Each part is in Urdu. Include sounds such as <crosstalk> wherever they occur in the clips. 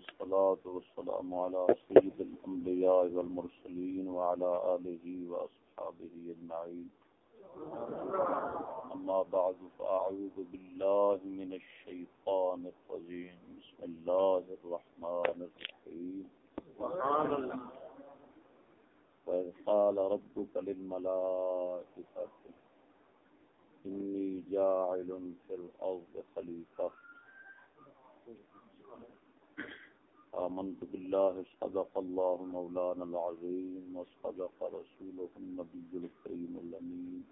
والصلاة والسلام على سيد الأنبياء والمرسلين وعلى آله وأصحابه أجمعين. أما بعد، فأعوذ بالله من الشيطان الرجيم. بسم الله الرحمن الرحيم. وإذ قال ربك للملائكة، إني جاعل في الأرض خليفة. آمنت بالله، صدق الله مولانا العظيم، وصدق رسوله النبي الكريم الأمين.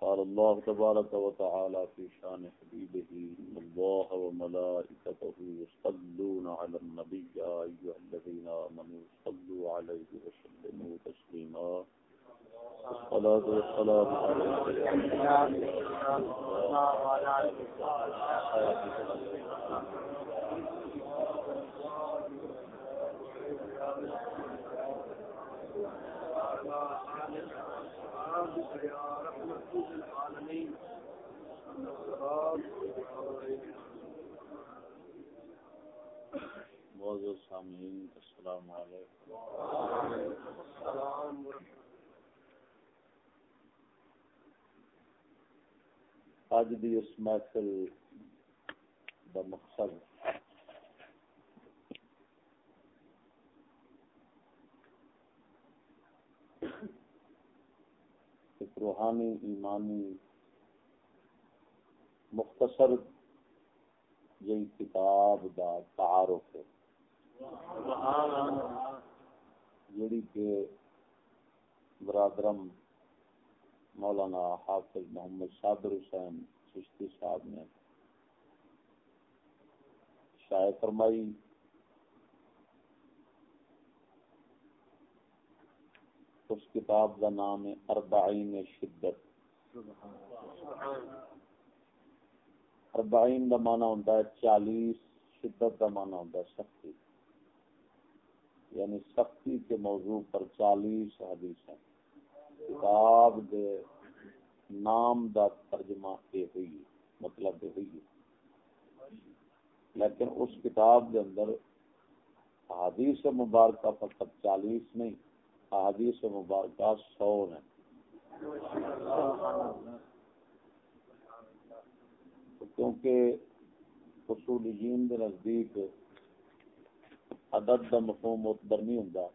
قال الله تبارك وتعالى في شان حبيبه الله وملائكته يصلون على النبي، يا أيها الذين آمنوا صلوا عليه وسلموا تسليما. الصلاة والسلام معزز سامعین السلام علیکم. اج دی اس محفل دا مقصد ایک روحانی ایمانی مختصر جی کتاب دا تعارف ہے۔ جڑی کہ برادرم مولانا حافظ محمد صابر حسین چشتی صاحب نے شائع فرمائی، اس کتاب کا نام ہے اربعین شدت۔ اربعین کا مانا ہوتا ہے چالیس، شدت کا مانا ہوتا ہے سختی۔ یعنی سختی کے موضوع پر چالیس حدیث ہیں کتاب دے نام دا ترجمہ یہ ہوئی مطلب یہ ہوئی۔ لیکن اس کتاب دے اندر حدیث مبارکہ فقط چالیس نہیں حدیث مبارکہ سو نے کیونکہ اصولیین دے نزدیک عدد دا مفہوم متبر نہیں ہوں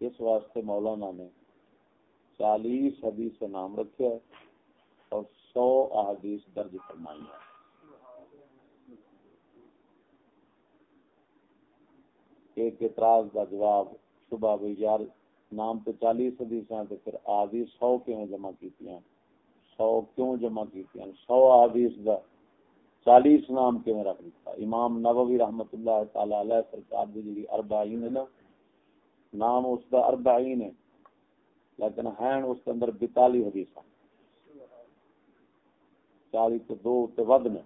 اس واسطے مولانا نے چالیس حدیث نام رکھا ہے اور سو احادیث درج فرمائی ہے ایک اعتراض کا جواب، صبح بھی یار، نام تو چالیس حدیث ہیں تو پھر آدھی سو کیوں جمع کی سو کیوں جمع کی سو احادیث کا چالیس نام کیوں رکھ دیتا؟ امام نبوی رحمت اللہ تعالی علیہ سرکار دی جی اربعین ہے نا، نام اس کا اربعین ہے۔ لیکن ہیں اس کے اندر بتالی حدیث چالی تو دو تے ود نے۔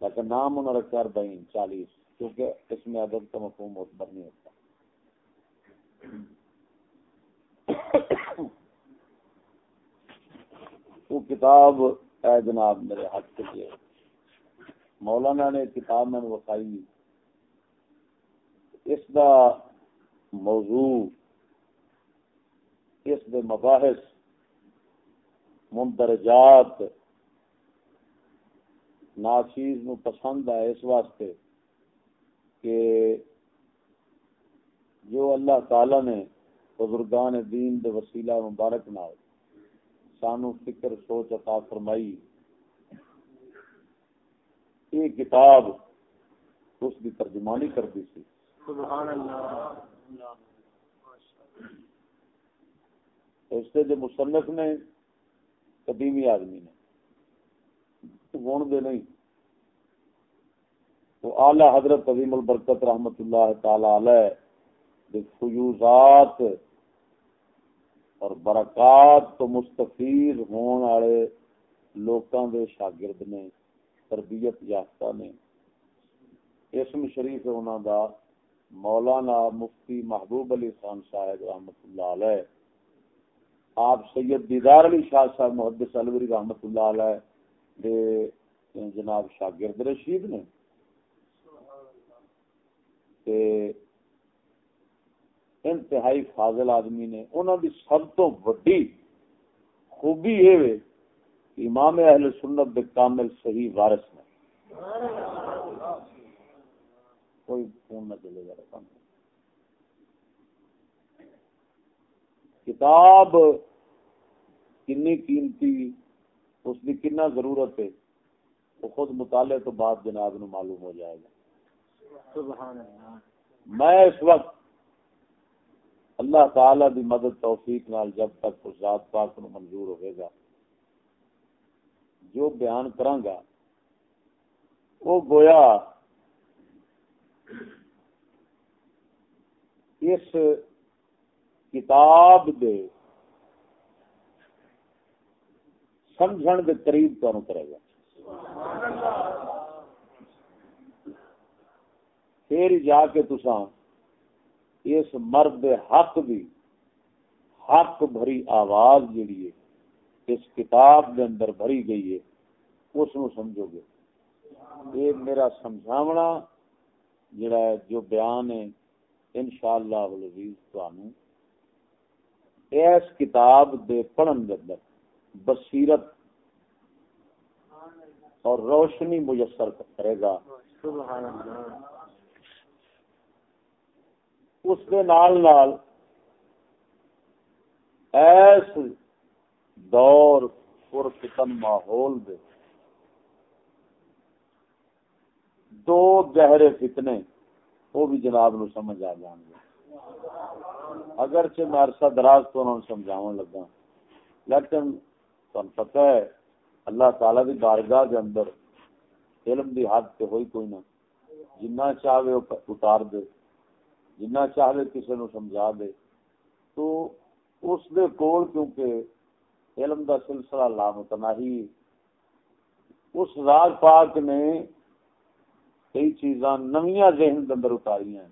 لیکن نام انہوں نے رکھا اربعین، چالیس، کیونکہ اس میں عدد کا مفہوم متبر نہیں ہوتا۔ وہ کتاب، اے جناب میرے ہاتھ کے لیے۔ مولانا نے کتاب میں وقائی اس کا موضوع اس دے مباحث، مندرجات، ناچیز نو پسند ہے اس واسطے کہ جو اللہ تعالی نے بزرگان دین دے وسیلہ مبارک نال سانو فکر، سوچ، عطا فرمائی، یہ کتاب اس کی ترجمانی کرتی سی۔ سبحان اللہ۔ اس سے جو مصنف نے، قدیمی آدمی نے۔ گن دے نہیں۔ تو اعلی حضرت عظیم البرکت رحمت اللہ تعالی علیہ فیوزات اور برکات تو مستفید ہون والے لوکاں دے شاگرد نے، تربیت یافتہ نے۔ اسم شریف انہوں دا مولانا مفتی محبوب علی خان صاحب رحمت اللہ علیہ آپ سید دیدار علی شاہ صاحب محدث الوری رحمت اللہ علیہ دے جناب شاگرد رشید نے۔ انتہائی فاضل آدمی نے۔ انہوں کی سب تو وڈی خوبی یہ امام اہل سنت دے کامل صحیح وارث نے۔ کوئی فون نہ چلے گا۔ کتاب کنی قیمتی اس کی کنا ضرورت ہے وہ خود مطالعے تو بعد جناب نو معلوم ہو جائے گا۔ سبحان اللہ۔ میں اس وقت اللہ تعالی دی مدد توفیق نال جب تک اس ذات پاک نو منظور ہوئے گا جو بیان کرانگا وہ گویا اس کتاب دے۔ سمجھن دے قریب تو کرے گا۔ پھر جا کے تسان اس مرد حق دی حق بھری آواز جیڑی ہے، اس کتاب دے اندر بھری گئی ہے، اس نو سمجھو گے۔ یہ میرا سمجھاونا جڑا ہے، جو بیان ہے، انشاءاللہ العزیز تانوں اس کتاب دے پڑھن دے اندر بصیرت اور روشنی میسر کرے گا۔ سبحان اللہ اس کے نال نال ایس دور پر فتن ماحول دے دو گہرے فتنے وہ بھی جناب نو سمجھ آ جان گے۔ اگرچہ میں عرصہ دراز تو انہوں نے سمجھاؤں لگا، لیکن تم پتہ ہے، اللہ تعالی دی بارگاہ دے اندر علم دی حد تے ہوئی کوئی نہ۔ جنہ چاہے اتار دے جنا چاہے کسی نو سمجھا دے۔ تو اس دے کول کیونکہ علم دا سلسلہ لا متناہی اس راز پاک نے کئی چیزاں نویاں ذہن دے اندر اتاری ہیں۔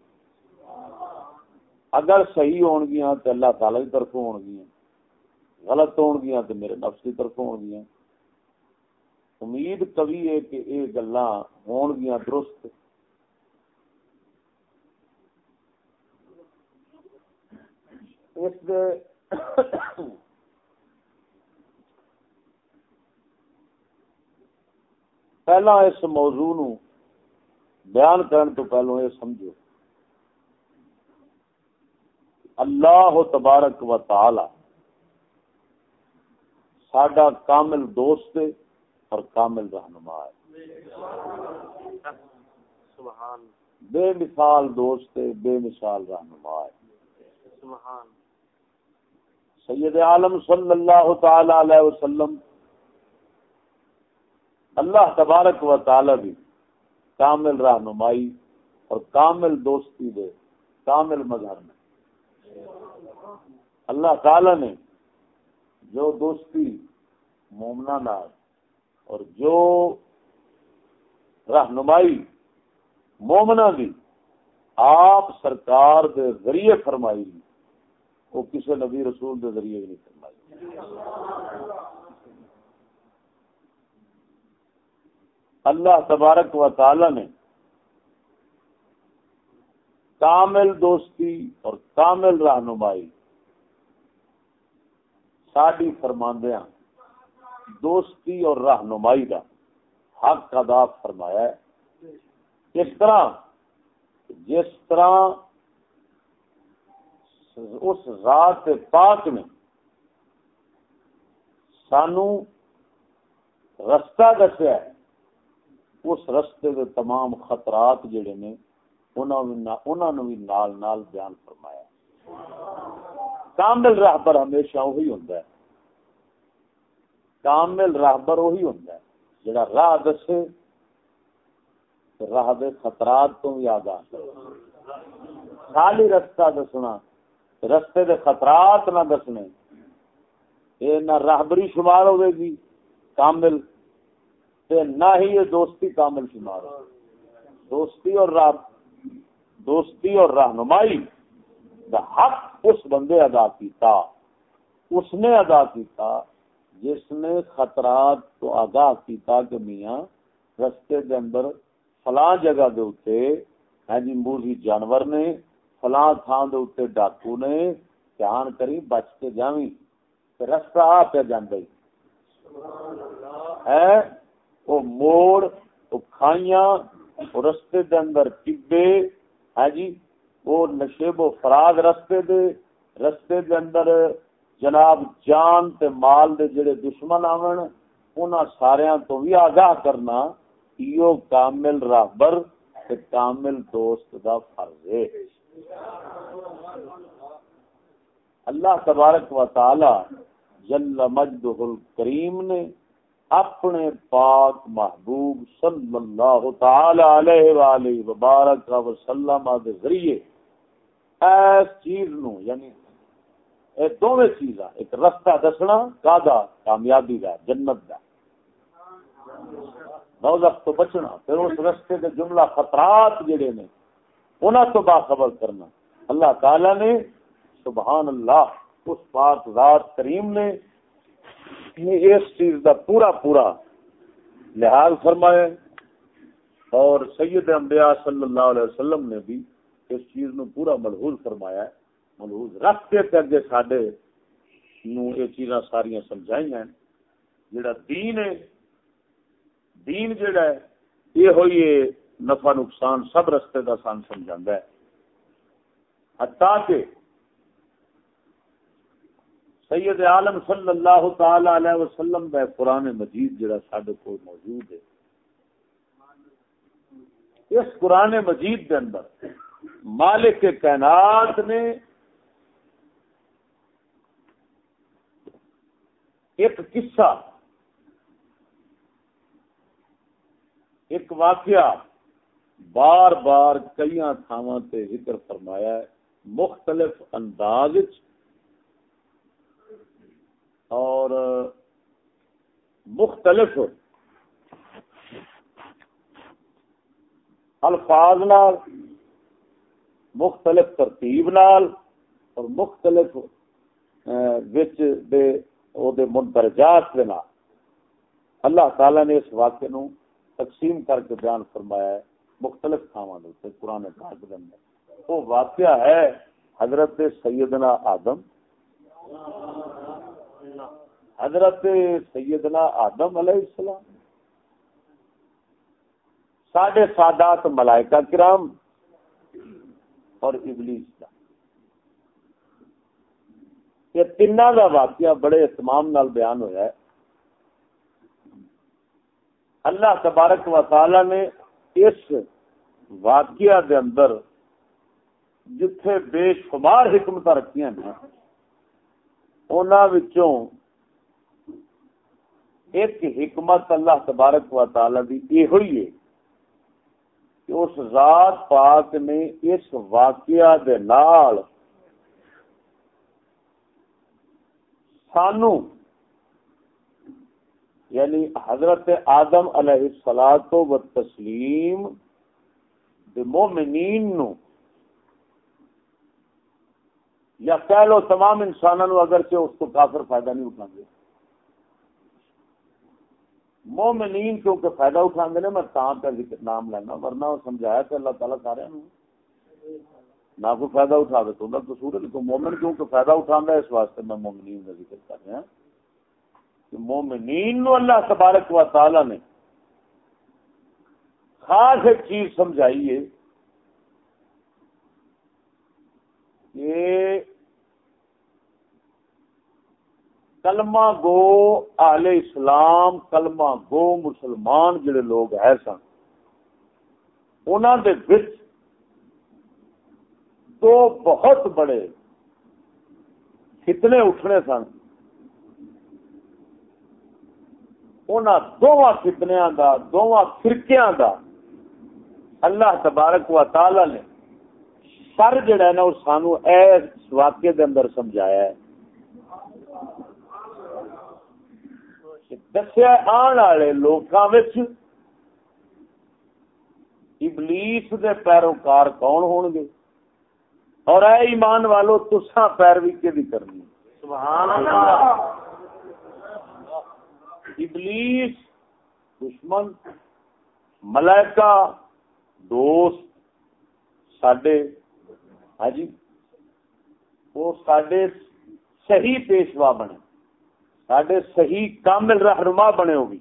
اگر صحیح ہون گیا تو اللہ تعالی کی طرف ہون گیا غلط ہون گیا تو میرے نفس کی طرف ہون گیا امید کبھی ہے کہ یہ گلا ہون گیا درست۔ اس دے پہلا اس موضوع نو بیان کرن تو پہلو یہ سمجھو۔ اللہ تبارک و تعالی ساڈا کامل دوست اور کامل رہنما ہے۔ بے مثال دوست بے مثال رہنما ہے۔ سید عالم صلی اللہ تعالی علیہ وسلم اللہ تبارک و تعالی بھی کامل رہنمائی اور کامل دوستی دے کامل مظہر میں۔ اللہ تعالی نے جو دوستی مومنا نال اور جو رہنمائی مومنا دی آپ سرکار دے ذریعے فرمائی وہ کسی نبی رسول کے ذریعے نہیں فرمائی۔ اللہ تبارک و تعالی نے کامل دوستی اور کامل رہنمائی۔ ساری فرماندیا ہاں، دوستی اور رہنمائی کا حق ادا فرمایا ہے۔ اس طرح، جس طرح اس ذات پاک نے سانو رستہ دسیا اس رستے کے تمام خطرات جڑے نے انہوں بھی نال نال بیان فرمایا۔ کامل راہبر ہمیشہ وہی ہوں کامل راہبر وہی ہوں جڑا راہ دسے راہ دے خطرات تو یاد آ خالی رستہ دسنا رستے دے خطرات نہ دسنے۔ یہ نہ راہبری شمار ہوئے گی کامل، تے نہ ہی یہ دوستی کامل شمار ہو دوستی اور راہ دوستی اور رہنمائی دا حق اس بندے ادا کیتا، اس نے ادا کیتا جس نے خطرات تو آگاہ کیتا کہ میاں رستے دے اندر فلاں جگہ دے اتے ہے ہاں جی موزی جانور نے، فلاں تھان دے اتے ڈاکو نے دھیان کری بچ کے جاویں رستہ آ پہ جانا ہے ہاں، وہ موڑ، وہ کھائیاں، وہ رستے دے اندر ٹبے ہے جی وہ نشیب و فراد رستے دے رستے دے اندر جناب جان تے مال دے جڑے دشمن آون، انہاں ساریاں تو بھی آگاہ کرنا ایو کامل رہبر تے کامل دوست دا فرض ہے۔ اللہ تبارک و تعالی جل مجدہ الکریم نے اپنے پاک محبوب صلی اللہ تعالی علیہ وآلہ وبارک وسلم دے ذریعے اس چیز نو یعنی اے دوویں چیزاں ایک رستہ دسنا کادا، کامیابی دا، جنت دا۔ دوزخ تو بچنا، پھر اس رستے دے جملہ خطرات جڑے نے، انہاں تو باخبر کرنا۔ اللہ تعالی نے سبحان اللہ، اس پاک ذات کریم نے اس چیز دا پورا پورا لحاظ فرمایا اور سید انبیاء صلی اللہ علیہ وسلم نے بھی اس چیز نو پورا ملحوظ فرمایا ہے، ملحوظ رکھ کے اگے سڈے نو یہ چیزاں ساریا سمجھائی ہیں۔ جڑا دین ہے، دین جڑا ہے یہ ہوئی ہے نفع نقصان سب رستے کا سن سمجھا ہے۔ حتیٰ کہ سید عالم صلی اللہ تعالی علیہ وسلم کا قرآن مجید جڑا سڈے کو موجود ہے۔ اس قرآن مجید کے اندر مالک کائنات نے ایک قصہ، ایک واقعہ بار بار کئی تھاواں ذکر فرمایا ہے۔ مختلف انداز اور مختلف الفاظ نال، مختلف ترتیب نال اور مختلف وچ دے او دے مندرجات دے نال۔ اللہ تعالی نے اس واقعے نو تقسیم کر کے بیان فرمایا ہے، مختلف تھاواں دے قرآن پاک دے اندر۔ وہ واقعہ ہے حضرت سیدنا آدم۔ حضرت سیدنا آدم علیہ السلام۔ ساڈے سادات ملائکہ کرام اور ابلیس کا یہ تین کا واقعہ بڑے اہتمام نال بیان ہوا ہے۔ اللہ تبارک و تعالی نے اس واقعہ دے اندر جتھے بے شمار حکمت رکھی ہیں انہوں ایک حکمت اللہ تبارک و تعالی دی یہ ہوئی ہے کہ اس ذات پاک نے اس واقعہ دے نال سانو یعنی حضرت آدم علیہ السلاط و تسلیم دے مومنین نو یا کہہ لو تمام انسانوں اگر سے اس کو کافر فائدہ نہیں اٹھا گے مومنین کیونکہ فائدہ اٹھا گے میں تاں کا ذکر نام لینا، ورنہ وہ سمجھایا کہ اللہ تعالیٰ سارے نہ کوئی فائدہ اٹھا دے تو قصور ہے۔ تو مومن کیونکہ فائدہ اٹھا ہے، اس واسطے میں مومنین کا ذکر کر رہا کہ مومنین نو اللہ تبارک و تعالی نے خاص ایک چیز سمجھائی ہے کہ کلمہ گو اہل اسلام، کلمہ گو مسلمان جڑے لوگ ہے سن انہوں دے وچ دو بہت بڑے فتنے اٹھنے سن۔ ان دونوں فتنیا دا دونوں فرقیاں دا اللہ تبارک و تعالی نے سر جڑا ہے نا، وہ سانو اس واقعے دے اندر سمجھایا ہے۔ دسیا آن والے لوگوں ابلیس دے پیروکار کون ہون گے اور اے ایمان والو تسا پیروی کے بھی کرنی ابلیس دشمن ملائکہ دوست سڈے ہاں جی وہ سڈے صحیح پیشوا بنے سڈے صحیح کامل رہنما بنے ہوگی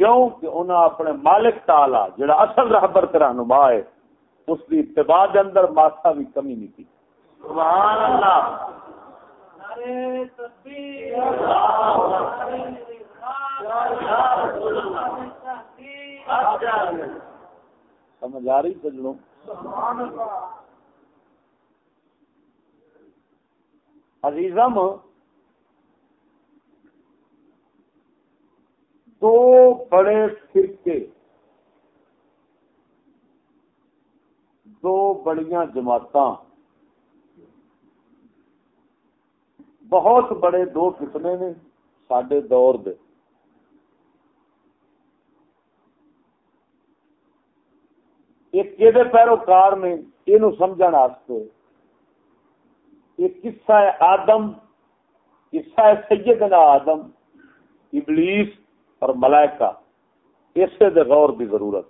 کیوں؟ کہ انہوں اپنے مالک تالا جڑا اصل رہبر رہنما ہے اس کی اتباع کے اندر ماسا بھی کمی نہیں کی سبحان اللہ سمجھ آ رہی سجنوں؟ عزیزم دو بڑے فرقے، دو بڑیاں جماعت بہت بڑے دو کتنے نے سڈے دور دے۔ ایک پیروکار نے یہ سمجھ ایک قصہ ہے آدم، قصہ ہے سیدنا آدم، ابلیس اور ملائکہ اسے دے غور کی ضرورت۔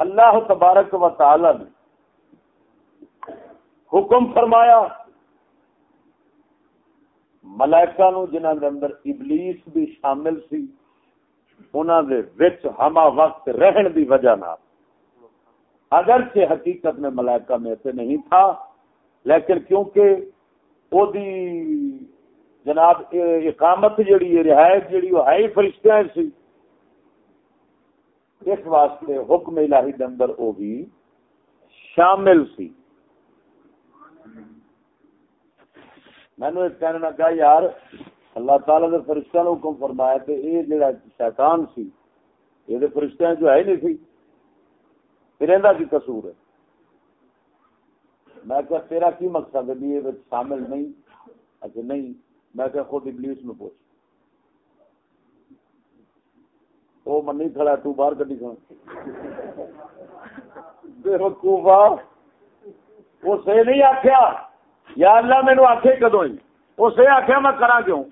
اللہ۔ تبارک و تعالی نے حکم فرمایا ملائکہ نو جنہوں دے اندر ابلیس بھی شامل سی انہوں دے وچ ہما وقت رہن دی وجہ نہ اگرچہ حقیقت میں ملائکہ میں سے نہیں تھا لیکن کیونکہ وہ دی جناب اقامت جڑی ہے، رہائش جڑی، وہ ہے فرشتہ سی۔ اس واسطے حکم الہی دے اندر وہ بھی شامل سی۔ میں نے کہنے لگا، یار، اللہ تعالی نے فرشتہ نے حکم فرمایا کہ یہ جڑا شیطان سی یہ فرشتہ جو ہے نہیں سی۔ پھر اندا کی قصور ہے؟ میں کہ تیرا کی مقصد ہے؟ یہ شامل نہیں اچھا نہیں۔ میں کہ خود ابلیس میں پوچھ۔ وہ منی کھڑا تو باہر کٹی کھڑا۔ بے وقوفا وہ سے نہیں آخیا یا اللہ مینو آخے کدو ہی؟ وہ سے آخیا میں کرا کیوں؟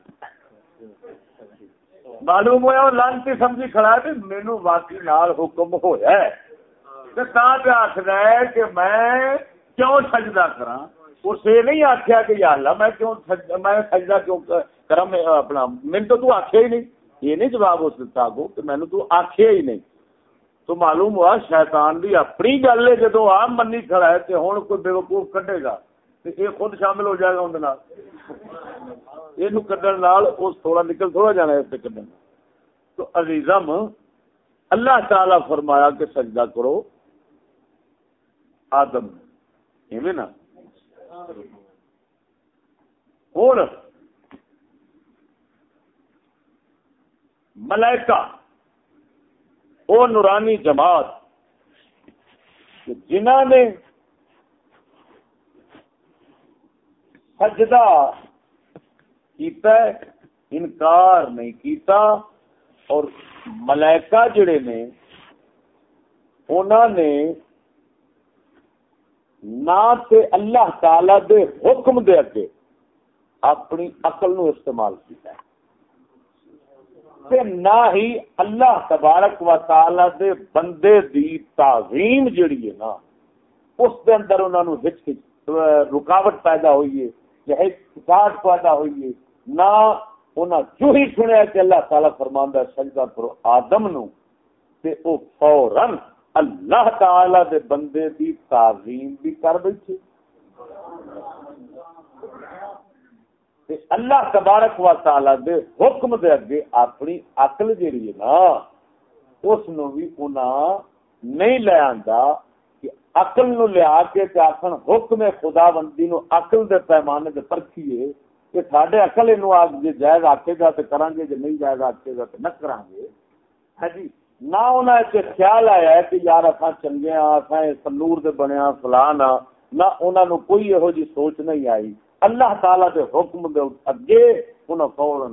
معلوم ہوا وہ لانتی سمجھی کھڑا ہے مینو واقعی نال حکم ہوا ہے۔ آخر ہے کہ میں کیوں سجدہ کراں؟ کرا اسے نہیں آخیا کہ یا اللہ، میں کیوں میں سجدہ کیوں کرا اپنا من تو تو آخیا ہی نہیں۔ یہ نہیں جواب اس دیتا کو کہ میں نے تو آخیا ہی نہیں۔ تو معلوم ہوا شیطان بھی اپنی گل ہے جدو آپ منی کھڑا ہے کہ ہوں کوئی بے وقوف کٹے گا یہ خود شامل ہو جائے گا اندر یہ کڈن تھوڑا نکل تھوڑا جانا ہے اس سے کڈن تو عزیزم، اللہ تعالی فرمایا کہ سجدہ کرو آدم، ایویں نا؟ ہوں ملائکہ۔ وہ نورانی جماعت جنہ نے سجدہ کیتا ہے، انکار نہیں کیتا اور ملائکہ جڑے نے انہوں نے نہ تے اللہ تعالی دے حکم دے اگے اپنی عقل نو استعمال کیتا ہے۔ تے نہ ہی اللہ تبارک و تعالی دے بندے دی تعظیم جڑی ہے نا، اس دے اندر انہوں نے ہچ رکاوٹ پیدا ہوئی ہے، یا ہچ پیدا ہوئی ہے۔ نہ انہاں جو ہی سنیا کہ اللہ تعالی فرماندا ہے سجدہ کرو آدم نو، تے او فورن اللہ تعالی دے بندے دی تعظیم بھی کر بیٹھے۔ تے اللہ تبارک و تعالی دے حکم دے اگے اپنی عقل جڑی ہے نا، اس نو بھی انہاں نہیں لے آندا کہ عقل نو لیا کے تے آکھن حکم خدا بندی نو عقل دے پیمانے تے پرکھیے کہ سڈے اکل یہ جی جائز آکے گا تو کریں گے جی نہیں جائز آکے گا تو نہ کریں گے۔ ہاں جی۔ نہ انہیں خیال آیا ہے کہ یار اصا چنگے ہاں اصا سنور دے بنے ہاں، فلان ہاں نہ انہوں کوئی یہو جی سوچ نہیں آئی۔ اللہ تعالی دے حکم دے اگے انہوں فورن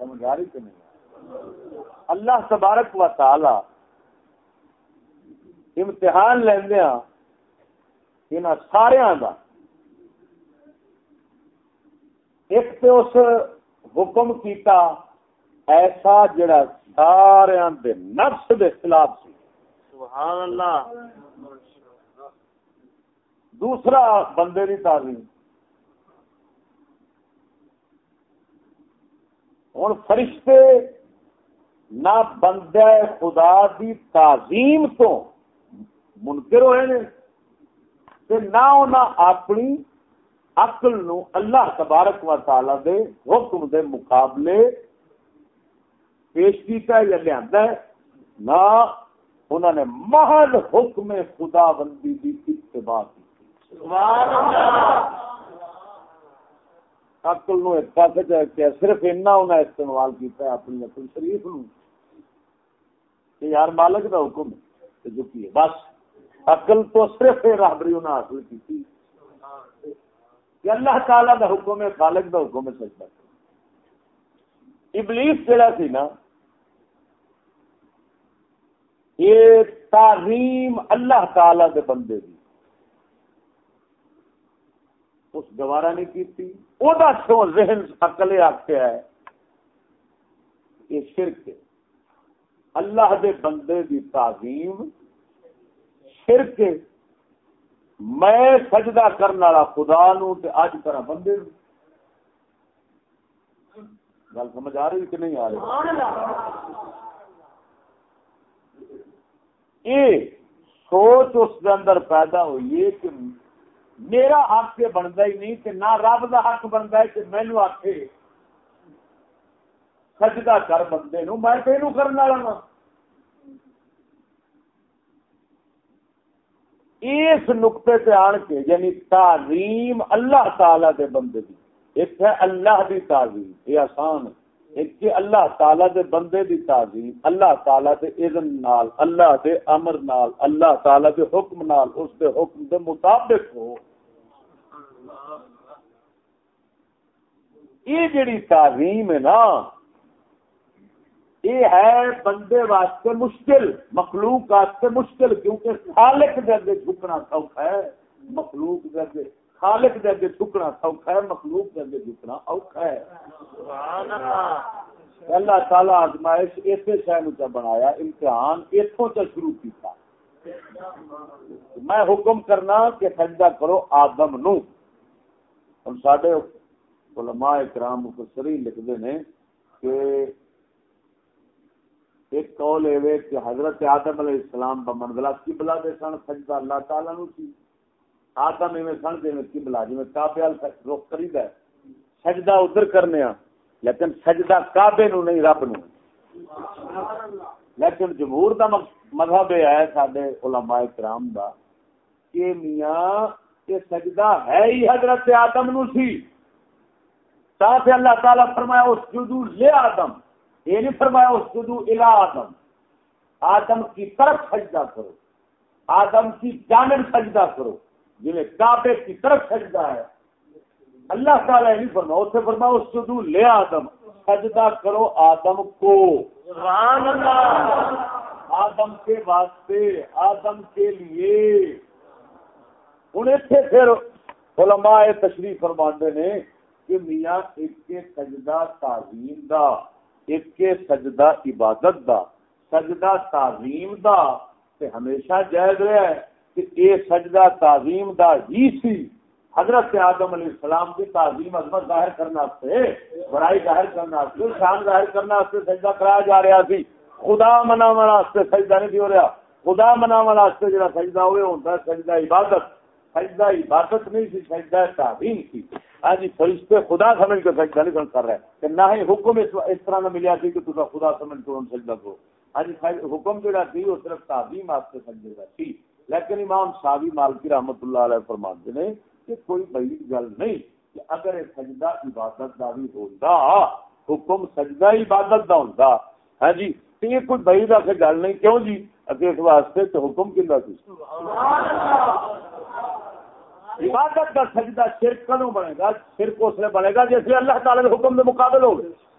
سمجھا رہی کہ نہیں؟ اللہ تبارک و تعالی امتحان لیندیا ہاں، ان سارا ایک تو اس حکم کیتا ایسا جڑا سارا دے نفس دے خلاف سی۔ سبحان اللہ۔ دوسرا بندے کی تعلیم ہوں فرشتے نہ بندہ خدا دی تعظیم تو منکر ہوئے نے۔ نہ اپنی عقل نو اللہ تبارک و تعالی دے حکم دے مقابلے پیش کیتا یا لیا نہ انہوں نے محض حکم خدا بندی کی۔ اتباع کی عقل نو ایک پاس صرف اینا انہیں استعمال کیتا ہے اپنی عقل شریف نو کہ یار مالک دا حکم ہے جو کی بس۔ عقل تو صرف رابری انہیں حاصل کی تھی کہ اللہ تعالی دا حکم ہے، خالق دا حکم ہے سجدہ۔ ابلیس جڑا سی نا، یہ تعظیم اللہ تعالی دے بندے دی۔ اس گوارا نہیں کی وہ ذہن اکلے آخیا ہے، یہ شرک اللہ دے بندے دی تعظیم شرک میں سجدہ کرنے والا خدا نو تے اج کرا بندے نو گل سمجھ آ رہی کہ نہیں آ رہی؟ یہ سوچ اس کے اندر پیدا ہوئی ہے کہ میرا حق بنتا ہی نہیں کہ نہ رب کا حق بنتا ہے کہ مینو آخ سجدہ کر بندے نو میں تینوں کرنے والا وا اس نقطے سے آن کے یعنی تعظیم اللہ تعالی دے بندے دی۔ ایک ہے اللہ دی تعظیم یہ آسان ہے۔ ایک اللہ تعالی دے بندے دی تعظیم، اللہ تعالی دے اذن نال، اللہ دے امر نال، اللہ تعالی دے حکم نال، اس دے حکم دے مطابق ہو۔ یہ جڑی تعظیم ہے نا یہ ہے بندے واسطے مشکل مخلوق واسطے مشکل کیونکہ خالق دے اگے جھکنا سوکھا ہے مخلوق دے اگے خالق دے اگے جھکنا سوکھا ہے مخلوق دے اگے جھکنا اوکھا ہے۔ اللہ۔ تعالی آزمائش ایسے شہر بنایا امتحان اتوں سے شروع کیتا۔ میں حکم کرنا کہ سجدہ کرو آدم نو ہوں سڈے علماء کرام مفسرین لکھتے ہیں کہ ایک قول ہے کہ حضرت آدم علیہ السلام بمنزلہ قبلہ دے سن، سجدہ اللہ تعالی نو سی۔ آدم میں سن دے کی بلا جی میں کعبے رخ کری ہے۔ سجدہ ادھر کرنے ہاں لیکن سجدہ کعبے نو نہیں، رب نو۔ لیکن جمہور دا مذہب یہ ہے سارے علماء کرام دا، کہ میاں، یہ سجدہ ہے ہی حضرت آدم نو سی۔ ساتھ اللہ تعالی فرمایا، اس جدو لے آدم۔ یہ نہیں فرمایا اس جدو الا آدم آدم کی طرف سجدہ کرو آدم کی جانب سجدہ کرو جی کعبے کی طرف سجدہ ہے۔ اللہ تعالیٰ نہیں فرما اسے فرما اس کو لے آدم سجدہ کرو آدم کو۔ آدم کے واسطے آدم کے لیے۔ ہوں اتنے پھر علماء تشریف فرماندے نے کہ میاں ایک سجدہ تعظیم دا۔ ایک سجدہ عبادت دا، سجدہ تعظیم دا۔ تے ہمیشہ جائز رہا ہے کہ یہ سجدہ تعظیم دا ہی سی۔ حضرت آدم علیہ السلام کی تعظیم عظمت ظاہر کرنا سے برائی ظاہر کرنا سے شان ظاہر کرنا سے سجدہ کرایا جا رہا سی۔ خدا منا منا سے سجدہ نہیں ہو رہا۔ خدا منا منا سے جڑا سجدہ ہوئے ہوتا ہے سجدہ عبادت۔ سجدہ عبادت نہیں سی، سجدہ تعظیم تھی آج فرشتے خدا سمجھ کے سجدہ نہیں کر رہے کہ نہ ہی حکم اس طرح نہ ملیا سی کہ تو خدا سمجھ کر سجدہ کرو۔ آج حکم جڑا تھی وہ صرف تعظیم آپ سے سجدے کا تھی لیکن امام شاہی مالکی رحمت اللہ علیہ فرماتے ہیں کہ کوئی بڑی گل نہیں کہ اگر سجدہ عبادت کا بھی ہوتا حکم سجدہ عبادت کا ہوتا ہے ہاں جی تو یہ کوئی بہی دس گل نہیں، کیوں جی؟ اگے اس واسطے تو حکم کلا سی عبادت کا سجدہ شرک کدو بنے گا؟ شرک اس لیے بنے گا جیسے اللہ تعالی کے حکم کے مقابل ہو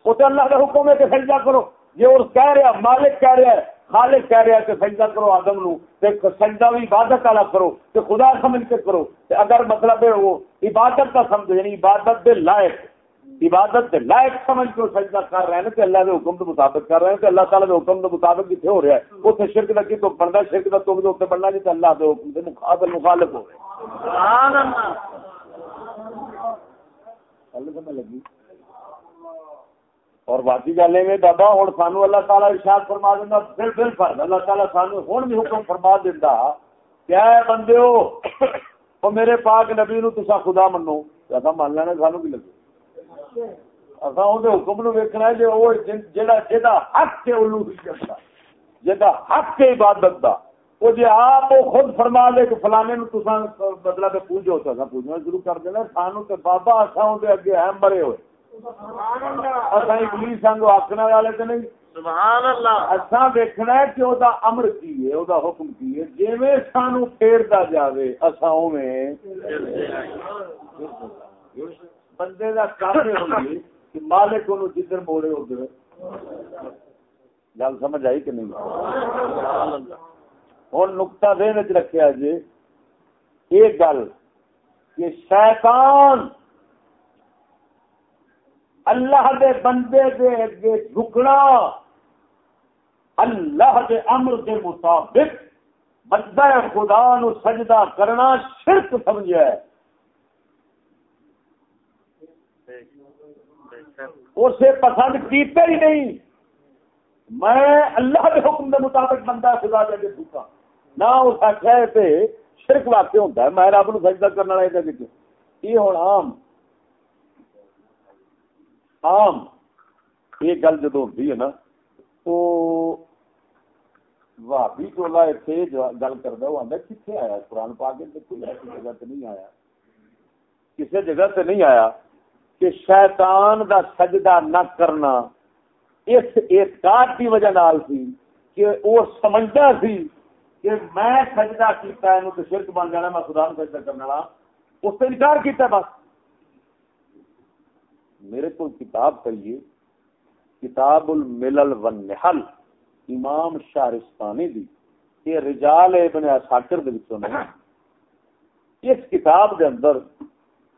وہ تو اللہ کا حکم ہے کہ سجدہ کرو۔ یہ اور کہہ رہا مالک کہہ رہا ہے، خالق کہہ رہا ہے کہ سجدہ کرو آدم نو۔ سجدہ بھی عبادت والا کرو کہ خدا سمجھ کے کرو۔ اگر مطلب ہے وہ عبادت کا سمجھ یعنی عبادت کے لائق۔ عبادت کے لائق سمجھ کر سجدہ کر رہے ہیں کہ اللہ کے حکم کے مطابق کر رہے ہیں۔ کہ اللہ تعالیٰ کے حکم کے مطابق کتنے ہو رہا ہے؟ اتنے شرک لگی تو بنتا شرک کا تم اتنے بننا جی، نہیں تو اللہ کے حکم کے مخالف ہو رہے ہیں۔ لگی۔ اور باقی گل میں بابا ہوں سانو اللہ تعالیٰ ارشاد فرما دینا پھر پھر فرد۔ اللہ تعالیٰ سانو ہوں بھی حکم فرما دینا کیا ہے بندے ہو میرے پاک نبی نو تسا خدا منو۔ من لینا، سانو کی لگے اصا اندر حکم نو ویکنا ہے جی وہ جا حق جا حق کے عبادت کا وہ جی آپ خود فرما دے کہ فلانے نو مطلب پوجو پوجنا شروع کر دینا سانو بابا اگے اہم مرے ہوئے۔ والے نہیں۔ دیکھنا ہے کہ امر کی ہے حکم کی ہے۔ سانو بندے کا کام ہوگی کہ مالک جدھر موڑے ادھر گل سمجھ آئی کہ نہیں؟ ہوں نکتا دین چ رکھا جی یہ گل کہ شیطان اللہ دے بندے دے اگے جھکنا اللہ دے امر دے مطابق بندہ خدا نو سجدہ کرنا شرک سمجھا ہے۔ اسے پسند کیتے ہی نہیں۔ میں اللہ کے حکم کے مطابق بندہ خدا دے کے دکھا نہ اس آخر پہ شرک واقع ہوتا ہے میں رب نو سجدہ کرنا رہے یہ ہوں عام عام یہ گل جدو ہوتی ہے نا تو بھابی ٹولا اتنے گل کرتا وہ آتا کتنے آیا قرآن پا کے کوئی ایسی جگہ سے نہیں آیا کسی جگہ سے نہیں آیا کہ شیطان دا سجدہ نہ کرنا اس اعتقاد کی وجہ نال سی کہ وہ سمجھتا سی کہ میں سجدہ کیتا ہے تو شرک بن جانا، میں خدا سجدہ کرنے والا۔ اس سے انکار کیتا ہے بس۔ میرے کو کتاب کریے کتاب الملل والنحل۔ امام شارستانی دی۔ یہ رجال ابن اساکر دے وچوں نے۔ اس کتاب دے اندر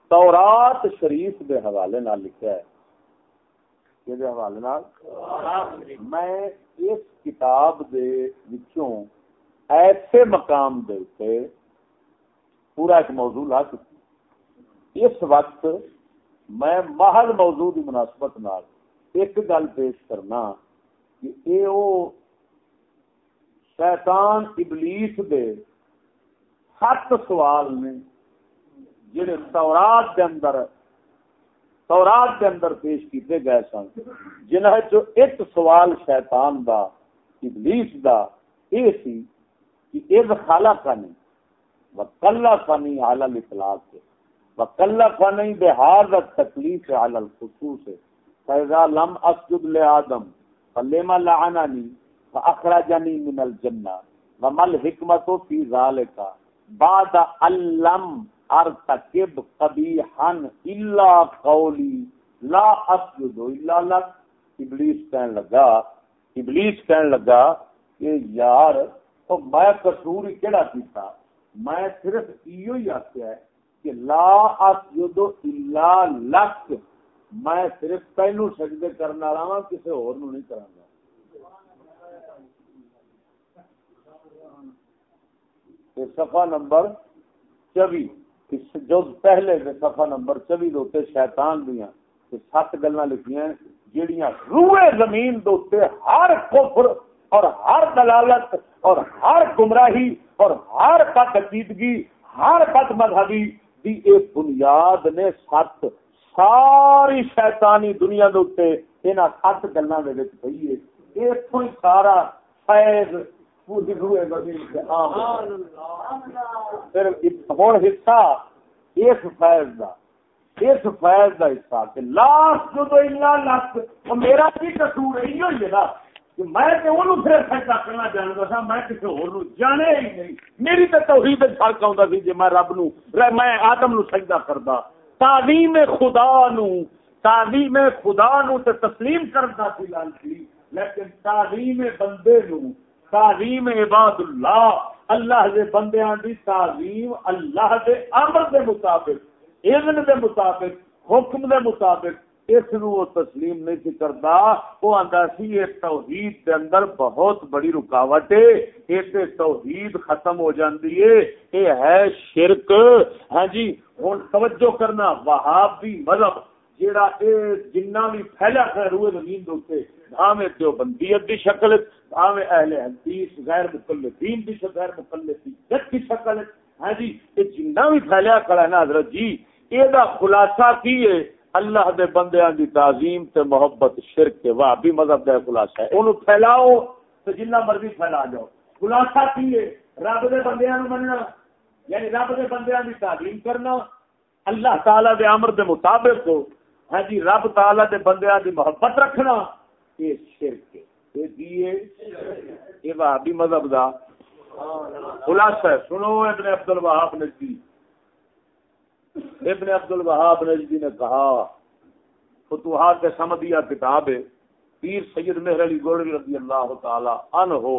تورات شریف دے حوالے نال لکھا ہے۔ کہ حوالے نال؟ میں اس کتاب دے وچوں ایسے مقام دے پورا ایک موضوع لا چکی۔ اس وقت میں محل موضوع کی مناسبت نال ایک گل پیش کرنا کہ اے او شیطان ابلیس دے سات سوال نے جڑے تورات دے اندر تورات دے اندر پیش کیتے گئے سن جنہ چو ایک سوال شیطان دا، ابلیس دا، اے سی کہ اذ خلقنی وکلفنی علی الاطلاق وکلفنی بهذا التکلیف علی الخصوص فاذا لم اسجد لآدم فلما لعنني فاخرجني من الجنه وما الحكمه في ذلك؟ بعد علم ارتکب قبیحن الا قولی لا اسجد الا لک ابلیس کہنے لگا، ابلیس کہنے لگا کہ یار تو میں قصور کیڑا کیتا؟ میں صرف ایو ہی آخیا ہے کہ لا اسجد الا لک۔ میں صرف تینو سجدے کرنا رہا ہوں کسی اور نو نہیں کراں گا۔ صفحہ نمبر چوبی۔ جو پہلے دے سفا نمبر چوبی دے شیطان دیا سات گلا لکھیاں جہیا روئے زمین دے ہر کفر اور ہر دلالت اور ہر گمراہی اور ہر بد عقیدگی ہر بد مذہبی دی اے بنیاد نے سات ساری شیطانی دنیا دے سات گلوں پی ہے۔ اتوں سارا فیض پوری حصہ اس فیض اس فیض حصہ کہ لاس جو تو لک میرا کی کسور ہوئی نا۔ کہ میں پھر سجدہ کرنا جانتا سا، میں کسی ہو جانے ہی نہیں۔ میری تو توحید فرق آتا سی جی میں رب نو میں آدم نو سجدہ کردا۔ تعلیم خدا نو تعلیم خدا نو تے تسلیم کرتا سی لانسی لیکن تعلیم بندے نو تعلیم عباد اللہ اللہ دے بندیاں دی تعلیم اللہ دے امر دے مطابق اذن دے مطابق، حکم دے مطابق اس نو تسلیم نہیں سی کرتا، وہ آتا سی یہ توحید دے اندر بہت بڑی رکاوٹ ہے۔ یہ توحید ختم ہو جاتی ہے۔ یہ ہے شرک۔ ہاں جی ہوں توجہ کرنا وہابی مذہب، جیڑا اے جنہ بھی پھیلا ہے روئے زمین دوتے بھاوے دیوبندیت دی شکل، بھاوے اہل حدیث، غیر مقلدین دی شکل، غیر مقلدیت کی شکل۔ ہاں جی یہ جنہ بھی پھیلا کھڑا ہے نا حضرت جی یہ خلاصہ کی ہے؟ اللہ دے بندیاں دی تعظیم تے محبت شرک کے واہ بھی مذہب دا خلاصہ ہے۔ اونوں پھیلاؤ تے جنہ مرضی پھیلا جاؤ۔ خلاصہ کی ہے؟ رب دے بندیاں نو مننا۔ یعنی رب دے بندیاں دی تعظیم کرنا۔ اللہ تعالی دے امر دے مطابق ہو۔ ہاں جی رب تعالی دے بندیاں دی محبت رکھنا یہ شرک ہے۔ یہ دیے یہ واہ بھی مذہب دا خلاصہ ہے۔ سنو ابن عبد الوہاب نزدیک ابن عبد الوہاب نجدی نے کہا فتوحات سمدیا کتاب ہے پیر سید مہر علی گوڑی رضی اللہ تعالی ان ہو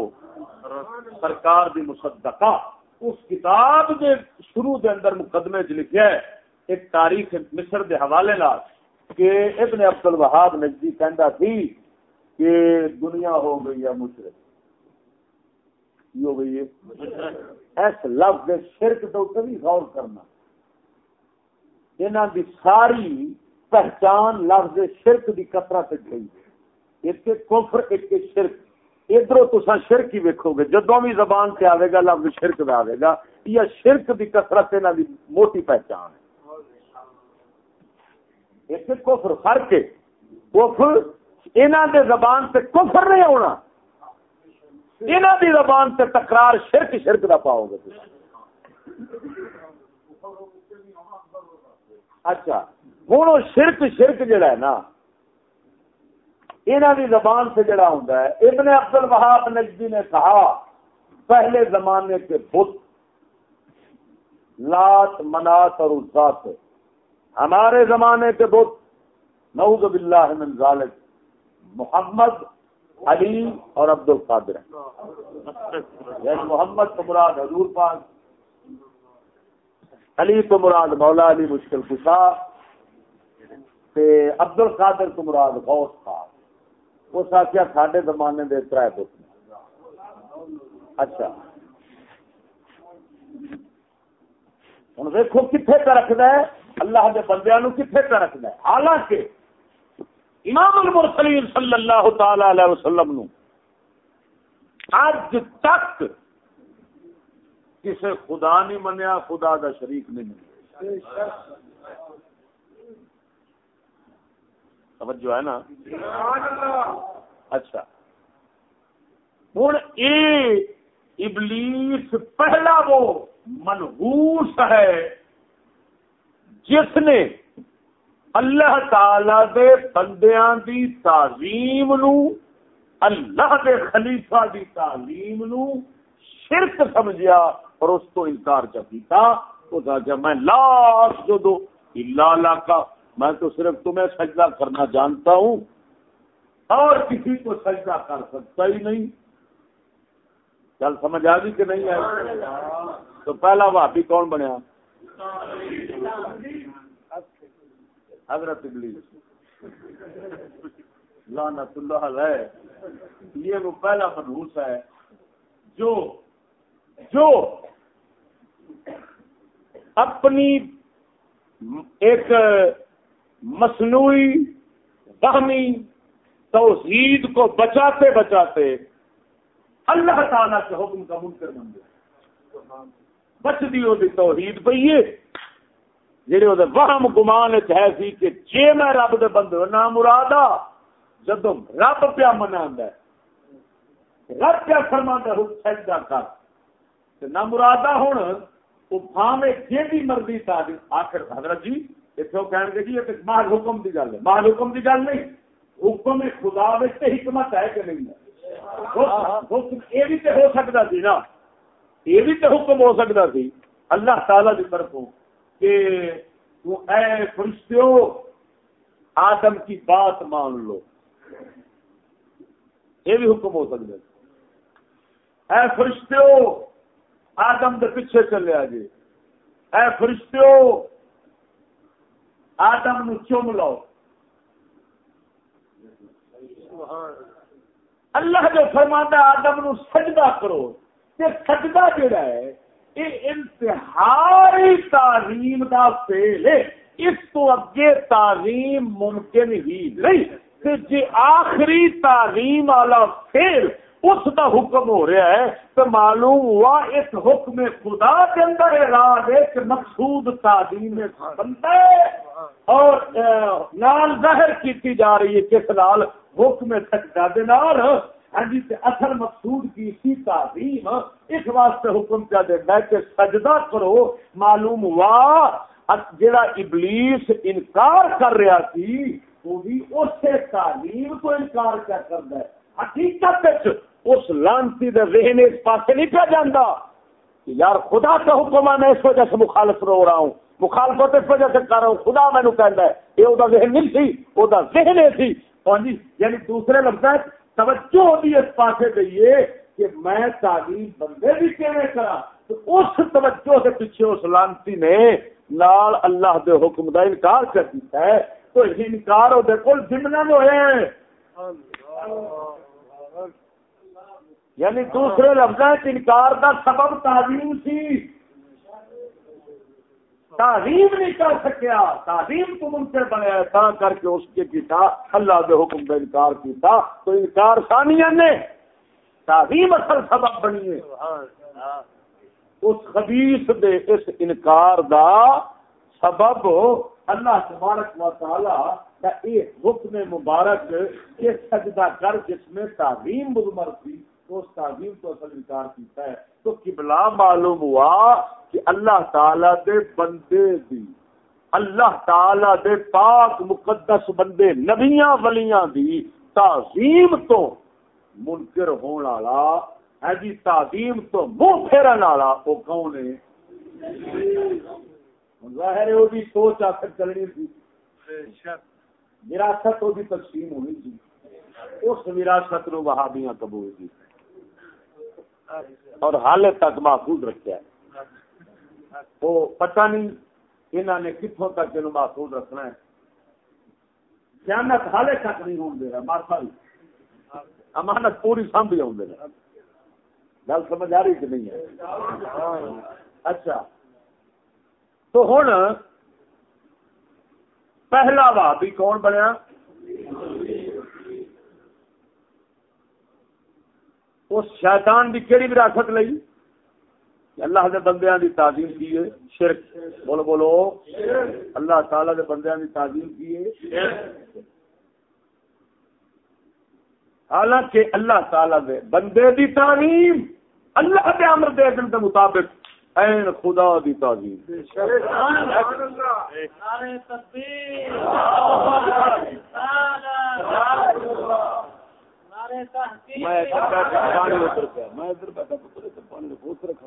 سرکار دی مصدقہ اس کتاب دے شروع دے اندر مقدمے چ لکھیا ہے ایک تاریخ مصر دے حوالے نال کہ ابن عبد الوہاب نجدی کہندا تھی کہ دنیا ہو گئی ہے مشرق۔ ہو گئی ہے؟ اس لفظ شرک تو کبھی غور کرنا۔ دی ساری پہچان لفظ شرک دی کثرت گئی ایک کفر ایک شرک۔ ادھر تسا شرک ہی ویکو گے۔ جدو بھی زبان سے آئے گا، لفظ شرک کا آئے گا۔ یا شرک دی کثرت انہوں دی موٹی پہچان ہے۔ ایک کفر فرق ہے۔ کفر انہوں دے زبان سے کفر نہیں ہونا۔ انہوں دی زبان سے تکرار شرک شرک دا پاؤ گے۔ اچھا ہوں وہ شرک شرک جڑا ہے نا انہوں کی زبان سے جڑا ہوں ابن ابدل وہاب نجدی نے کہا، پہلے زمانے کے بت، لات منات اور اسات ہمارے زمانے کے بت، نعوذ باللہ من ذالک، محمد علی اور عبد القادر یعنی محمد تو مراد حضور پاک علی تو مراد مولا علی مشکل کشا عبد القادر تو مراد غوث تھا اس آخیا ساڈے زمانے دے تر پت اچھا۔ ہوں دیکھو کتنے کا رکھد ہے؟ اللہ کے بندیا نو کتنے کا رکھد ہے؟ حالانکہ امام المرسلین صلی اللہ تعالی علیہ وسلم نو اج تک کسے خدا نہیں منیا، خدا دا شریک نہیں منیا۔ توجہ ہے نا؟ اچھا۔ ہوں یہ ابلیس پہلا وہ منہوس ہے جس نے اللہ تعالی دے بندیاں دی تعظیم نو، اللہ دے خلیفہ دی تعلیم نو شرک سمجھیا۔ اور اس کو انکار چکیتا تو جب میں لاش جو دو اللہ کا۔ میں تو صرف تمہیں سجدہ کرنا جانتا ہوں۔ اور کسی کو سجدہ کر سکتا ہی نہیں۔ چل سمجھ آ گئی کہ نہیں آئی؟ تو پہلا بھابی کون بنیا حضرت ابلیس۔ اللہ ہے یہ وہ پہلا منحوس ہے جو جو اپنی ایک مصنوعی بہمی توحید کو بچاتے بچاتے اللہ تعالی کے حکم کا منکر بن گیا بچ دی وہ توحید پہ جہے وہ وہم گمان ہے سی کہ جے میں رب دے بندے نہ مرادا جدو رب پیا منا رب پیا فرما سجدہ کر۔ نہ مرادا ہوں وہ بھاوے جی مرضی تعلیم آخر حضرت جی اتنے کہنے گے جی یہ مال حکم کی گل ہے۔ مال حکم کی گل نہیں۔ حکم خدا حکمت ہے کہ نہیں ہے؟ یہ بھی تو ہو سی نا۔ یہ بھی تو حکم ہو سکتا سی۔ اللہ تعالی کہ اے فرشتوں آدم کی بات مان لو۔ یہ بھی حکم ہو سکتا اے فرشتوں آدم کے پیچھے چلے جی اے فرشتوں آدم نو چوم لو اللہ جو فرمانا آدم نو سجدہ کرو۔ سجدہ جڑا ہے، یہ انتہائی تعلیم کا فیل ہے۔ اس تو اگے تعلیم ممکن ہی نہیں۔ جی آخری تعلیم والا فیل اس کا حکم ہو رہا ہے تو معلوم ہوا اس حکم خدا کے اندر راز ایک مقصود تعلیم بنتا ہے اور نال ظاہر کی جا رہی ہے کس نال؟ حکم سجدہ دے نال۔ ہاں جی تے اصل مقصود کی اسی تعظیم اس واسطے حکم کیا دینا ہے کہ سجدہ کرو۔ معلوم ہوا جڑا ابلیس انکار کر رہا تھی وہ بھی اسی تعلیم کو انکار کیا کرتا ہے۔ حقیقت اس لانتی دے ذہن اس پاس نہیں پہ جانا یار خدا کا حکم ہے، میں اس وجہ سے مخالف رو رہا ہوں۔ مخالفت اس وجہ سے کر رہا ہوں۔ خدا مینو کہنا ہے، یہ وہ ذہن نہیں تھی وہ ذہن تھی ہاں جی یعنی دوسرے لفظ ہے، توجہ ہوتی اس پاسے دئیے کہ میں تعلیم بندے بھی کیویں کرا تو اس توجہ سے پیچھے اس لانتی نے لال اللہ دے حکم دا انکار کر دیتا ہے۔ تو انکار ہو دیکھو جمن ہوئے ہیں یعنی دوسرے لفظ انکار کا سبب تعلیم سی۔ تعلیم نہیں کر سکیا۔ تعلیم تو ممکن بنیا تا کر کے اس کے کیتا، اللہ کے حکم کا انکار کیتا، تو انکار ثانیہ نے۔ تعلیم اصل سبب بنی ہے۔ اس خبیث دے اس انکار دا سبب اللہ تبارک و تعالی کا ایک حکم مبارک کے سجدہ کر جس میں تعلیم مضمر تھی۔ اس تعلیم کو اصل انکار کیتا ہے۔ تو قبلہ معلوم ہوا کہ اللہ تعالی دے بندے دی، اللہ تعالی دے پاک مقدس بندے، نبیاں، ولیاں دی تعظیم تو منکر ہون والا، ہے جی تعظیم تو منہ پھیرن والا، وہ کون ہے؟ ظاہر ہے وہ بھی سوچ آخر چلنی تھی۔ وراثت وہ بھی تقسیم ہونی تھی۔ اس وراثت نو وہابیاں قبول کی اور حال تک محفوظ رکھا ہے وہ پتہ نہیں انہوں نے کتوں تک یہ محفوظ رکھنا ہے۔ خیانت حالے تک نہیں ہوں دے رہا مارسا بھی امانت پوری سانبھی آؤں دے رہا۔ گل سمجھ آ رہی کہ نہیں ہے؟ اچھا۔ تو ہوں پہلا وا بھی کون بنیا؟ اس شیطان کی کہڑی وراثت لئی؟ اللہ دے بندیاں دی تعظیم کی ہے، شرک۔ بولو بولو۔ اللہ تعالی دے بندیاں دی تعظیم کی ہے۔ حالانکہ اللہ تعالی دے بندے دی تعظیم اللہ دے امر دے دن دے مطابق این خدا دی تعظیم۔ سبحان اللہ۔ میں ادھر بیٹھا پانی رکھا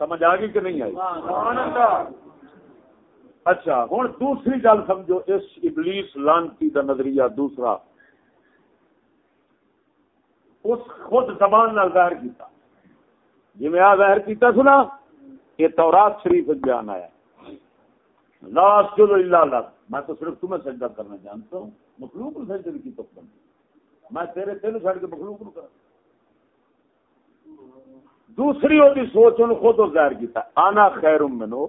سمجھ آ گئی کہ نہیں آئی؟ اچھا ہوں دوسری گل سمجھو، اس ابلیس لانتی کا نظریہ دوسرا۔ اس خود زبان نہ ظاہر کیتا۔ جی میں آ ظاہر کیتا سنا، یہ تورات شریف بیان آیا۔ لاس چلو اللہ میں تو صرف تمہیں سجدہ کرنا جانتا ہوں، مخلوق سجدے کی تو بنتی میں تیرے تین چڑ کے مخلوق نو کر دوسری وہ سوچ ان خود ظاہر کیتا آنا خیر منو۔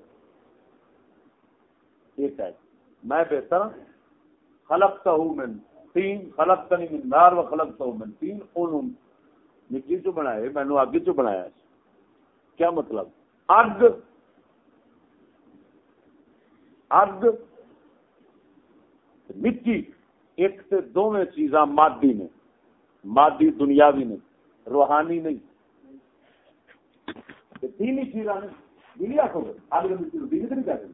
ایک ہے میں بہتر خلق ہوں من تین۔ خلق تنی من نار و خلق ہوں من تین۔ ان مٹی چ بنائے مینو اگ چ بنایا کیا مطلب؟ اگ اگ مٹی ایک سے دونوں چیزاں مادی نے، مادی دنیاوی نے، روحانی نہیں۔ دینی چیزاں دینی آخو گے مٹی دینی تو نہیں کہتے۔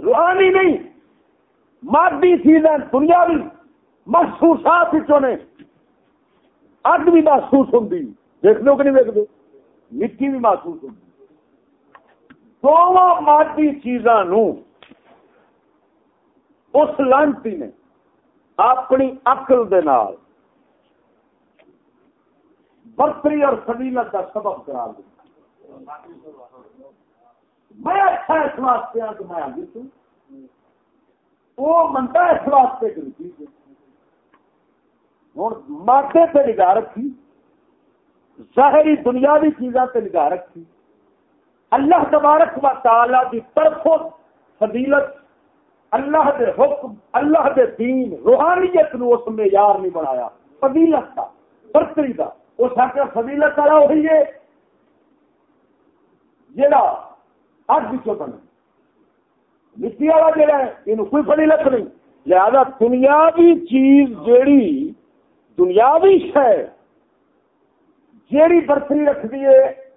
روحانی نہیں، مادی چیزیں دنیاوی، محسوسات نے۔ اگ بھی محسوس ہوں دیکھ لو کہ نہیں دیکھ دو مٹی بھی محسوس ہوں دونوں مادی چیزاں اس لانتی نے اپنی اقل دے نال برتری اور فضیلت کا سبب کرا دیا۔ میں اچھا اس واسطے ہوں کہ میں آگے ہوں وہ منتا اس واسطے کہ جی۔ ہوں مادے سے نگاہ رکھی، ظاہری دنیاوی چیزاں سے نگاہ رکھی۔ اللہ تبارک و تعالی دی طرف فضیلت، اللہ دے حکم، اللہ دے دین، روحانیت نو اس میں یار نہیں بنایا۔ فضیلت کا برتری کا اس آخر فضیلت والا وہی ہے جڑا اگ چو بنے مٹی والا جہا ہے یہ کوئی فضیلت نہیں۔ لہذا دنیاوی چیز جیڑی، دنیاوی ہے جیڑی برتری رکھتی ہے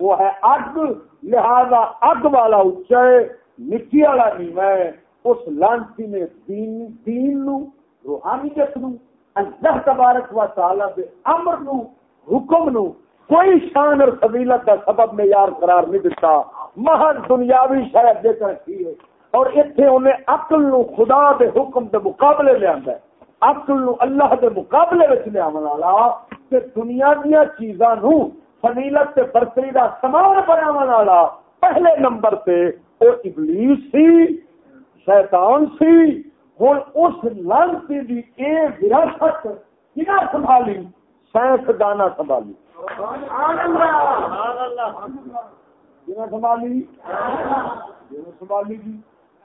وہ ہے اگ، لہذا اگ والا اچا ہے، مٹی والا نہیں ہے، اس لانسی نے دین دین نو روحانیت نو، اللہ تبارک و تعالی دے امر نو، حکم نو، کوئی شان اور فضیلت کا سبب میں یار قرار نہیں دیتا محض دنیاوی شاید دے کر رکھی ہے۔ اور اتنے انہیں عقل نو خدا دے حکم دے مقابلے لے آندا ہے۔ عقل نو اللہ دے مقابلے وچ لے آون والا کہ دنیا دیا چیزاں نو فضیلت تے برتری دا سامان بناون والا پہلے نمبر تے او ابلیس سی، شیطان سی، ہن اس لعنتی دی اے وراثت کنا سنبھالی سائنس دانا سنبھالی۔ سنبھالی؟ سنبھالی جی۔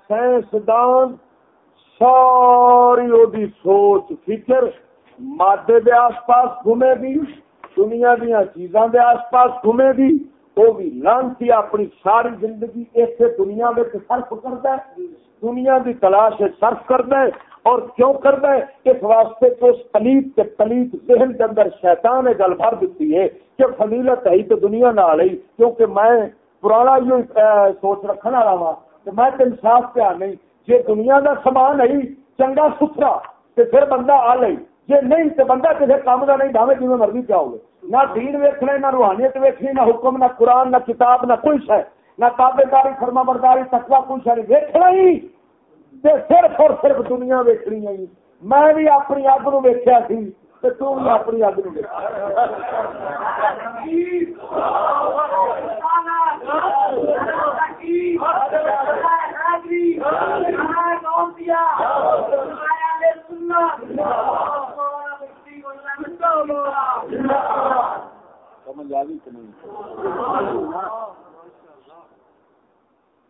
سائنسدان ساری وہ سوچ، فکر، مادے دے آس پاس گھومے گی دنیا دیا چیزاں دے آس پاس گھومے گی وہ بھی لانتی اپنی ساری زندگی اسے دنیا میں صرف کرتا ہے۔ دنیا کی تلاش صرف کرتا ہے اور کیوں کرنا ہے؟ اس واسطے تو اس پلیت کے پلیت ذہن کے اندر شیطان نے گل بھر دیتی ہے کہ فضیلت ہے تو دنیا نہ آئی، کیونکہ میں پرانا یہ سوچ رکھنے والا وا کہ میں تو انصاف پہ نہیں۔ جی دنیا کا سامان ہے چنگا ستھرا تو پھر بندہ آ لئی۔ جی نہیں تو بندہ کسی کام کا نہیں ڈاوے جی مرضی چاہو گے نہ دین ویکنا نہ روحانیت ویکنی نہ حکم نہ قرآن نہ کتاب نہ کچھ ہے نہ تابے داری فرما برداری تکوا کچھ ہے ویکنا ہی تے صرف اور صرف دنیا ویکنی ہے میں بھی اپنی اگ نو ویکیا سی تو بھی اپنی اگ نو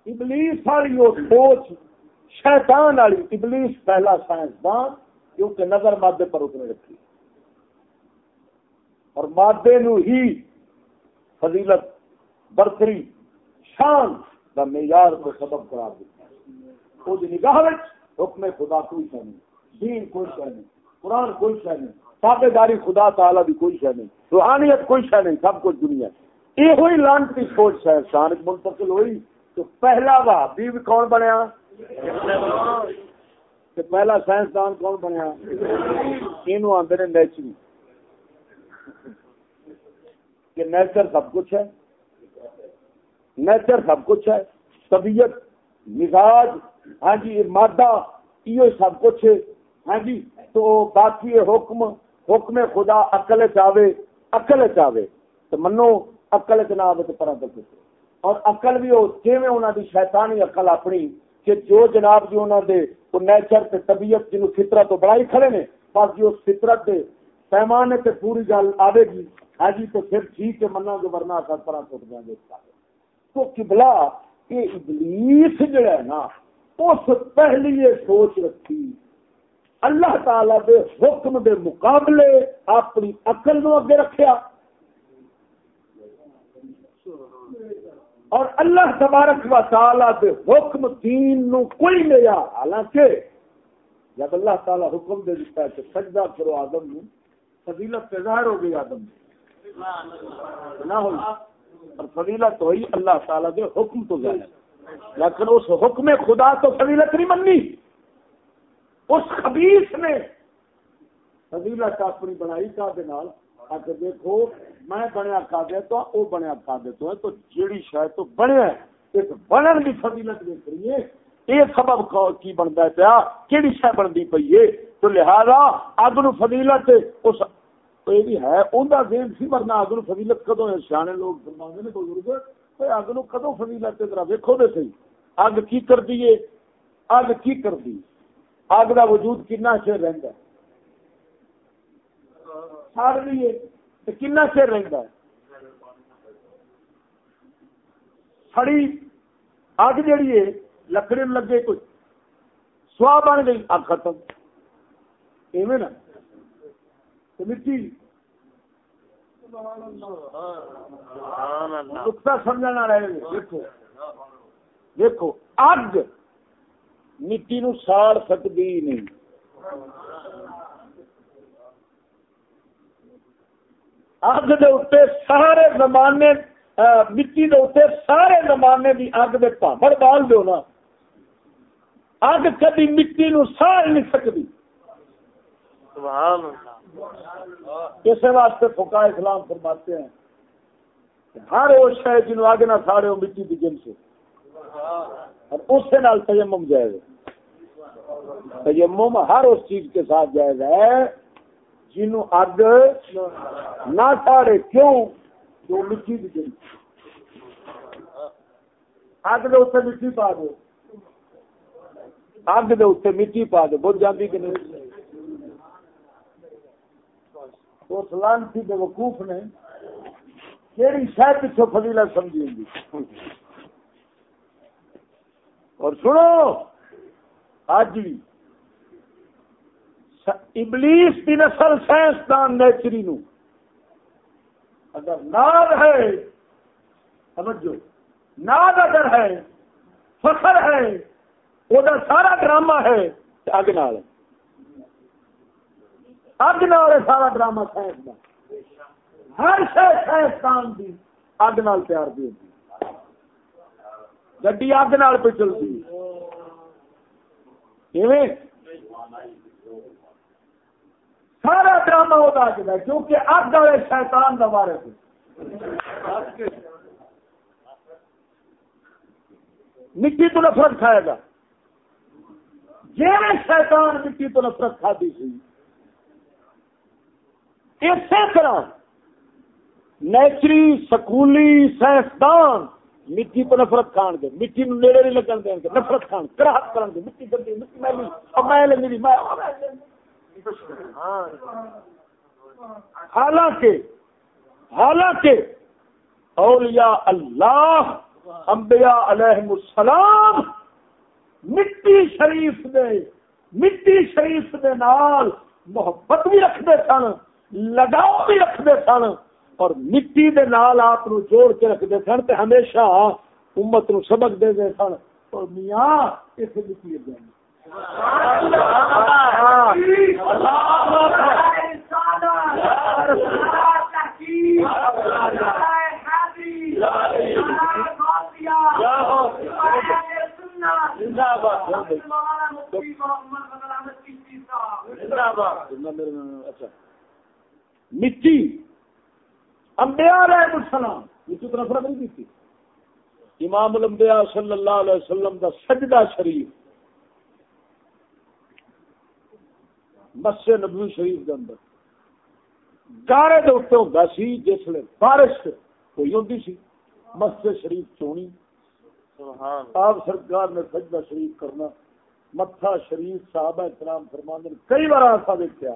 ابلیس والی وہ سوچ شیطان والی ابلیس پہلا سائنسدان کیونکہ نظر مادے پر اتنے رکھی۔ اور مادے نو ہی فضیلت، برتری، شان کا معیار کو سبب قرار دیتا ہے وہ نگاہ حکم خدا کوئی شہ نہیں، دین کوئی شہ نہیں، قرآن کوئی شہ نہیں۔ تابے داری خدا تعالی بھی کوئی شہ نہیں، روحانیت کوئی شہ نہیں، سب کچھ دنیا یہ ہوئی لانٹ کی سوچ ہے شان منتقل ہوئی۔ تو پہلا وہابی بھی کون بنیا؟ پہلا سائنسدان کون بنیا؟ یہ آدھے نیچری۔ کہ نیچر سب کچھ ہے۔ نیچر سب کچھ ہے۔ طبیعت، مزاج ہاں جی مادہ یہ سب کچھ ہے۔ ہاں جی تو باقی حکم حکم خدا اکل چاہے اکل چاہے۔ تو منو اکل چ نہ آئے تو پرا تک اور اکل بھی ہو جی انہوں کی شیطانی اکل اپنی، کہ جو جناب جی انہوں دے وہ نیچر تے طبیعت جنہوں فطرت تو بڑا ہی کھڑے نے بس جو فطرت دے پیمانے تے پوری گل آئے گی۔ ہے جی تو پھر ٹھیک ہے منا جو ورنہ کر طرح ٹوٹ جائیں گے۔ تو قبلہ یہ ابلیس جو ہے نا، اس پہلی یہ سوچ رکھی۔ اللہ تعالی دے حکم دے مقابلے اپنی عقل نو اگے رکھیا۔ اور اللہ تبارک و تعالی دے حکم دین نو کوئی نہیں آ حالانکہ جب اللہ تعالی حکم دے دیتا ہے کہ سجدہ کرو آدم نو، فضیلت پہ ظاہر ہو گئی آدم نہ ہوئی۔ اور فضیلت ہوئی اللہ تعالی دے حکم تو ظاہر۔ لیکن اس حکم خدا تو فضیلت نہیں مننی۔ اس خبیص نے فضیلت اپنی بنائی کا دال اگر دیکھو، میں بنیا کا دے تو وہ بنیا کا دے تو تو جیڑی شاید تو بنیا ہے ایک بنن کی فضیلت دیکھ رہی ہے یہ سبب کی بنتا ہے پیا؟ کہڑی شہ بنتی پی ہے؟ تو لہذا اگ فضیلت، اس یہ بھی ہے انہیں دین سی مرنا اگ فضیلت کدو ہے؟ سیانے لوگ فرما نے بزرگ اگ نو کدو فضیلت ذرا ویکو دے سی اگ کی کر دیے اگ کی کر دی اگ کا وجود کنا چر رہتا ہے؟ ساڑ لیے تو کنا چر رہتا ہے؟ سڑی اگ جیڑی ہے، لکڑی لگے کوئی۔ سوا بن گئی، اگ ختم۔ ایویں نا؟ مٹی۔ نقطہ سمجھنا رہے دیکھو۔ دیکھو، اگ مٹی نو ساڑ سکتی نہیں۔ اگ دے اتنے سارے زمانے مٹی دے اتنے سارے زمانے کی اگ دے پامڑ بال دو نا۔ اگ کدی مٹی نو ساڑ نہیں سکتی اسی واسطے فکا اسلام فرماتے ہیں ہر وہ شہ جنوب آگے نہ ساڑے ہو مٹی کی جن سے۔ اور اس سے نال تیمم جائے۔ گا تیمم ہر اس چیز کے ساتھ جائے گا جنو اگ نہ ساڑے کیوں؟ جو مٹی کی جن اگ دے اتنے مٹی پا دو۔ اگ دے اتنے مٹی پا دو۔ بہت جاتی کہ نہیں؟ اس لانسی بے وقوف نے کہڑی شاید پچھو فضیلا سمجھی گی اور سنو! آج بھی ابلیس کی نسل سائنسدان نیچری نو۔ اگر ناد ہے سمجھو ناد اگر ہے، فخر ہے وہ سارا ڈرامہ ہے اگ نال۔ اگ نال سارا ڈرامہ سائنس کا ہر شہ سائنسدان کی اگ نال تیار کی گڈی اگ نال پہ چلتی سارا ڈرامہ وہ اگ ہے، کیونکہ اگ والے شیطان کا بارے مٹی تو نفرت کھائے گا۔ جی شیطان مٹی تو نفرت کھاتی سی۔ اسی طرح نیچری، سکولی، سائنسدان مٹی تو نفرت کھان گے مٹی نو نیڑے نہیں لگن دیں گے نفرت کھان، کراہت کرن گے مٹی گندی، مٹی میلی، اور میں میری، میں ہاں۔ حالانکہ حالانکہ اولیاء اللہ، انبیاء علیہ السلام مٹی شریف دے، مٹی شریف دے نال محبت بھی رکھتے سن، لگاؤ بھی رکھتے سن اور مٹی دے نال آپ جوڑ کے رکھتے سن تو ہمیشہ امت نو سبق دے دے سن۔ اور میاں مٹی دے اچھا مٹی امبیا علیہ السلام۔ مٹی تو نفرت نہیں کی امام الانبیاء صلی اللہ علیہ وسلم دا سجدہ شریف۔ مسجد نبوی شریف کے اندر۔ گارے دے اتنے ہوتا سی جس لیے بارش کوئی ہوتی سی۔ مسجد شریف چونی۔ آپ سرکار نے سجدہ شریف کرنا۔ متھا شریف صحابہ احترام فرمان کئی بار ایسا دیکھا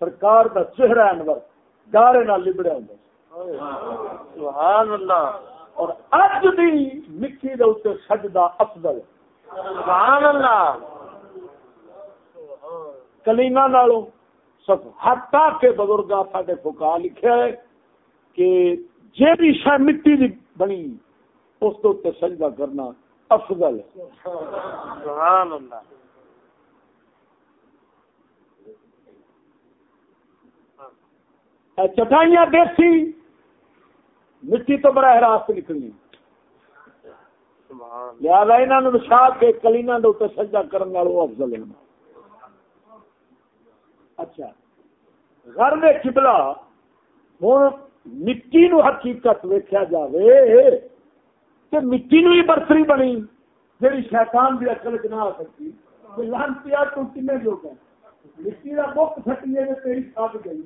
سرکار دا چہرہ انور گارے نال لبڑیا ہوں سبحان اللہ. اور اج بھی مٹی دے اوتے سجدہ افضل. سبحان اللہ. کلینا نالوں سب حتا کے بزرگ ساڈے فقہ لکھیا ہے کہ جے بھی شے مٹی دی بنی اس تو سجدہ کرنا افضل ہے. سبحان اللہ. چٹائیاں دیسی مٹی تو براہ راست نکلنی۔ لہذا انہوں نے بچا کے کلینا کے سجا کرنے والے افضل علم اچھا۔ گھر میں چبلا ہوں مٹی نو حقیقت ویکیا جائے کہ مٹی نو ہی برسری بنی۔ جی شیطان بھی اکل چ نہ آ سکتی لان پیا تو کن جو مٹی کا بک سٹی ہے تیری سب گئی۔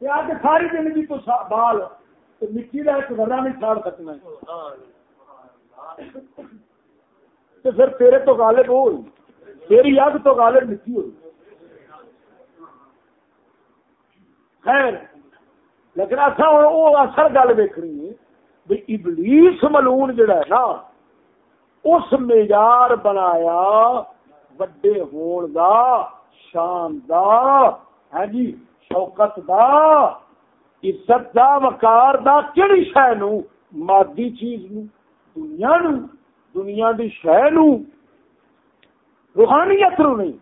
ساری زندگی تو بال مٹی کا ایک ورا نہیں چھاڑ سکنا تو پھر تیرے تو غالب ہو تیری یاد تو غالب مٹی ہوئی خیر لیکن اصا وہ اصل گل ویکنی ہے بھائی ابلیس ملون جڑا ہے نا، اس معیار بنایا وڈے ہون دا، شان دا۔ ہے جی؟ شوکت دا عزت دا وقار دا کہڑی شہ نو؟ مادی چیز نو، دنیا نو، دنیا دی شہ نو۔ روحانیت نو نہیں۔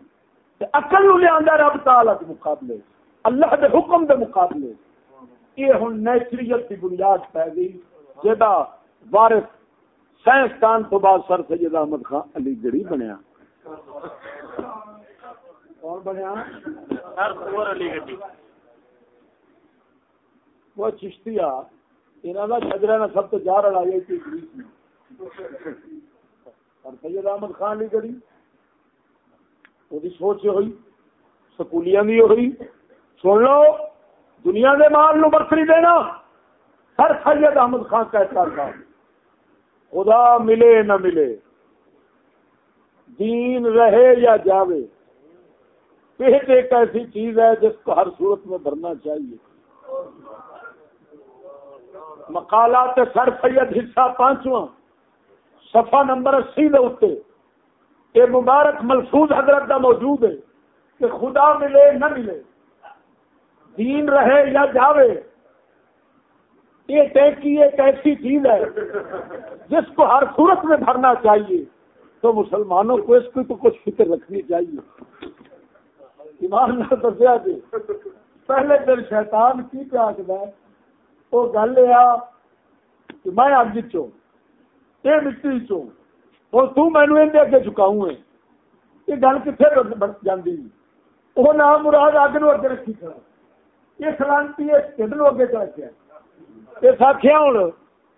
اقل نو لیا رب تعالی کے مقابلے۔ اللہ دے حکم دے مقابلے۔ یہ ہوں نیچریت کی بنیاد پی گئی جا وارث سائنسدان تو بعد سر سید احمد خان علی گڑھی بنیا۔ کون بنیا وہ چشتی انہوں کا شجرا نے سب تو جا رہا ہے سر سید احمد خان علی گڑھی وہ سوچ ہوئی سکولیاں بھی ہوئی۔ سن لو دنیا کے مال نو برسری دینا۔ ہر سید احمد خان کہتا تھا خدا ملے نہ ملے دین رہے یا جاوے۔ پیٹ ایک ایسی چیز ہے جس کو ہر صورت میں بھرنا چاہیے۔ مقالات سر سید حصہ پانچواں، صفحہ نمبر اسی دے یہ مبارک ملفوظ حضرت کا موجود ہے کہ خدا ملے نہ ملے، دین رہے یا جاوے، یہ ٹینکی ایک ایسی چیز ہے جس کو ہر صورت میں بھرنا چاہیے۔ تو مسلمانوں کو اس کی تو کچھ فکر رکھنی چاہیے۔ ایمان نہ دسیا جی۔ پہلے دن شیطان کی پہ آخر وہ گل یہ کہ میں اگ چو یہ مٹی چو اور تینو اگے چکاؤں یہ گل کتنے جاتی وہ نام مراد اگ نو اگے رکھی کھڑا یہ سلامتی ٹھنڈ اگے چل گیا یہ ساکھیا ہوں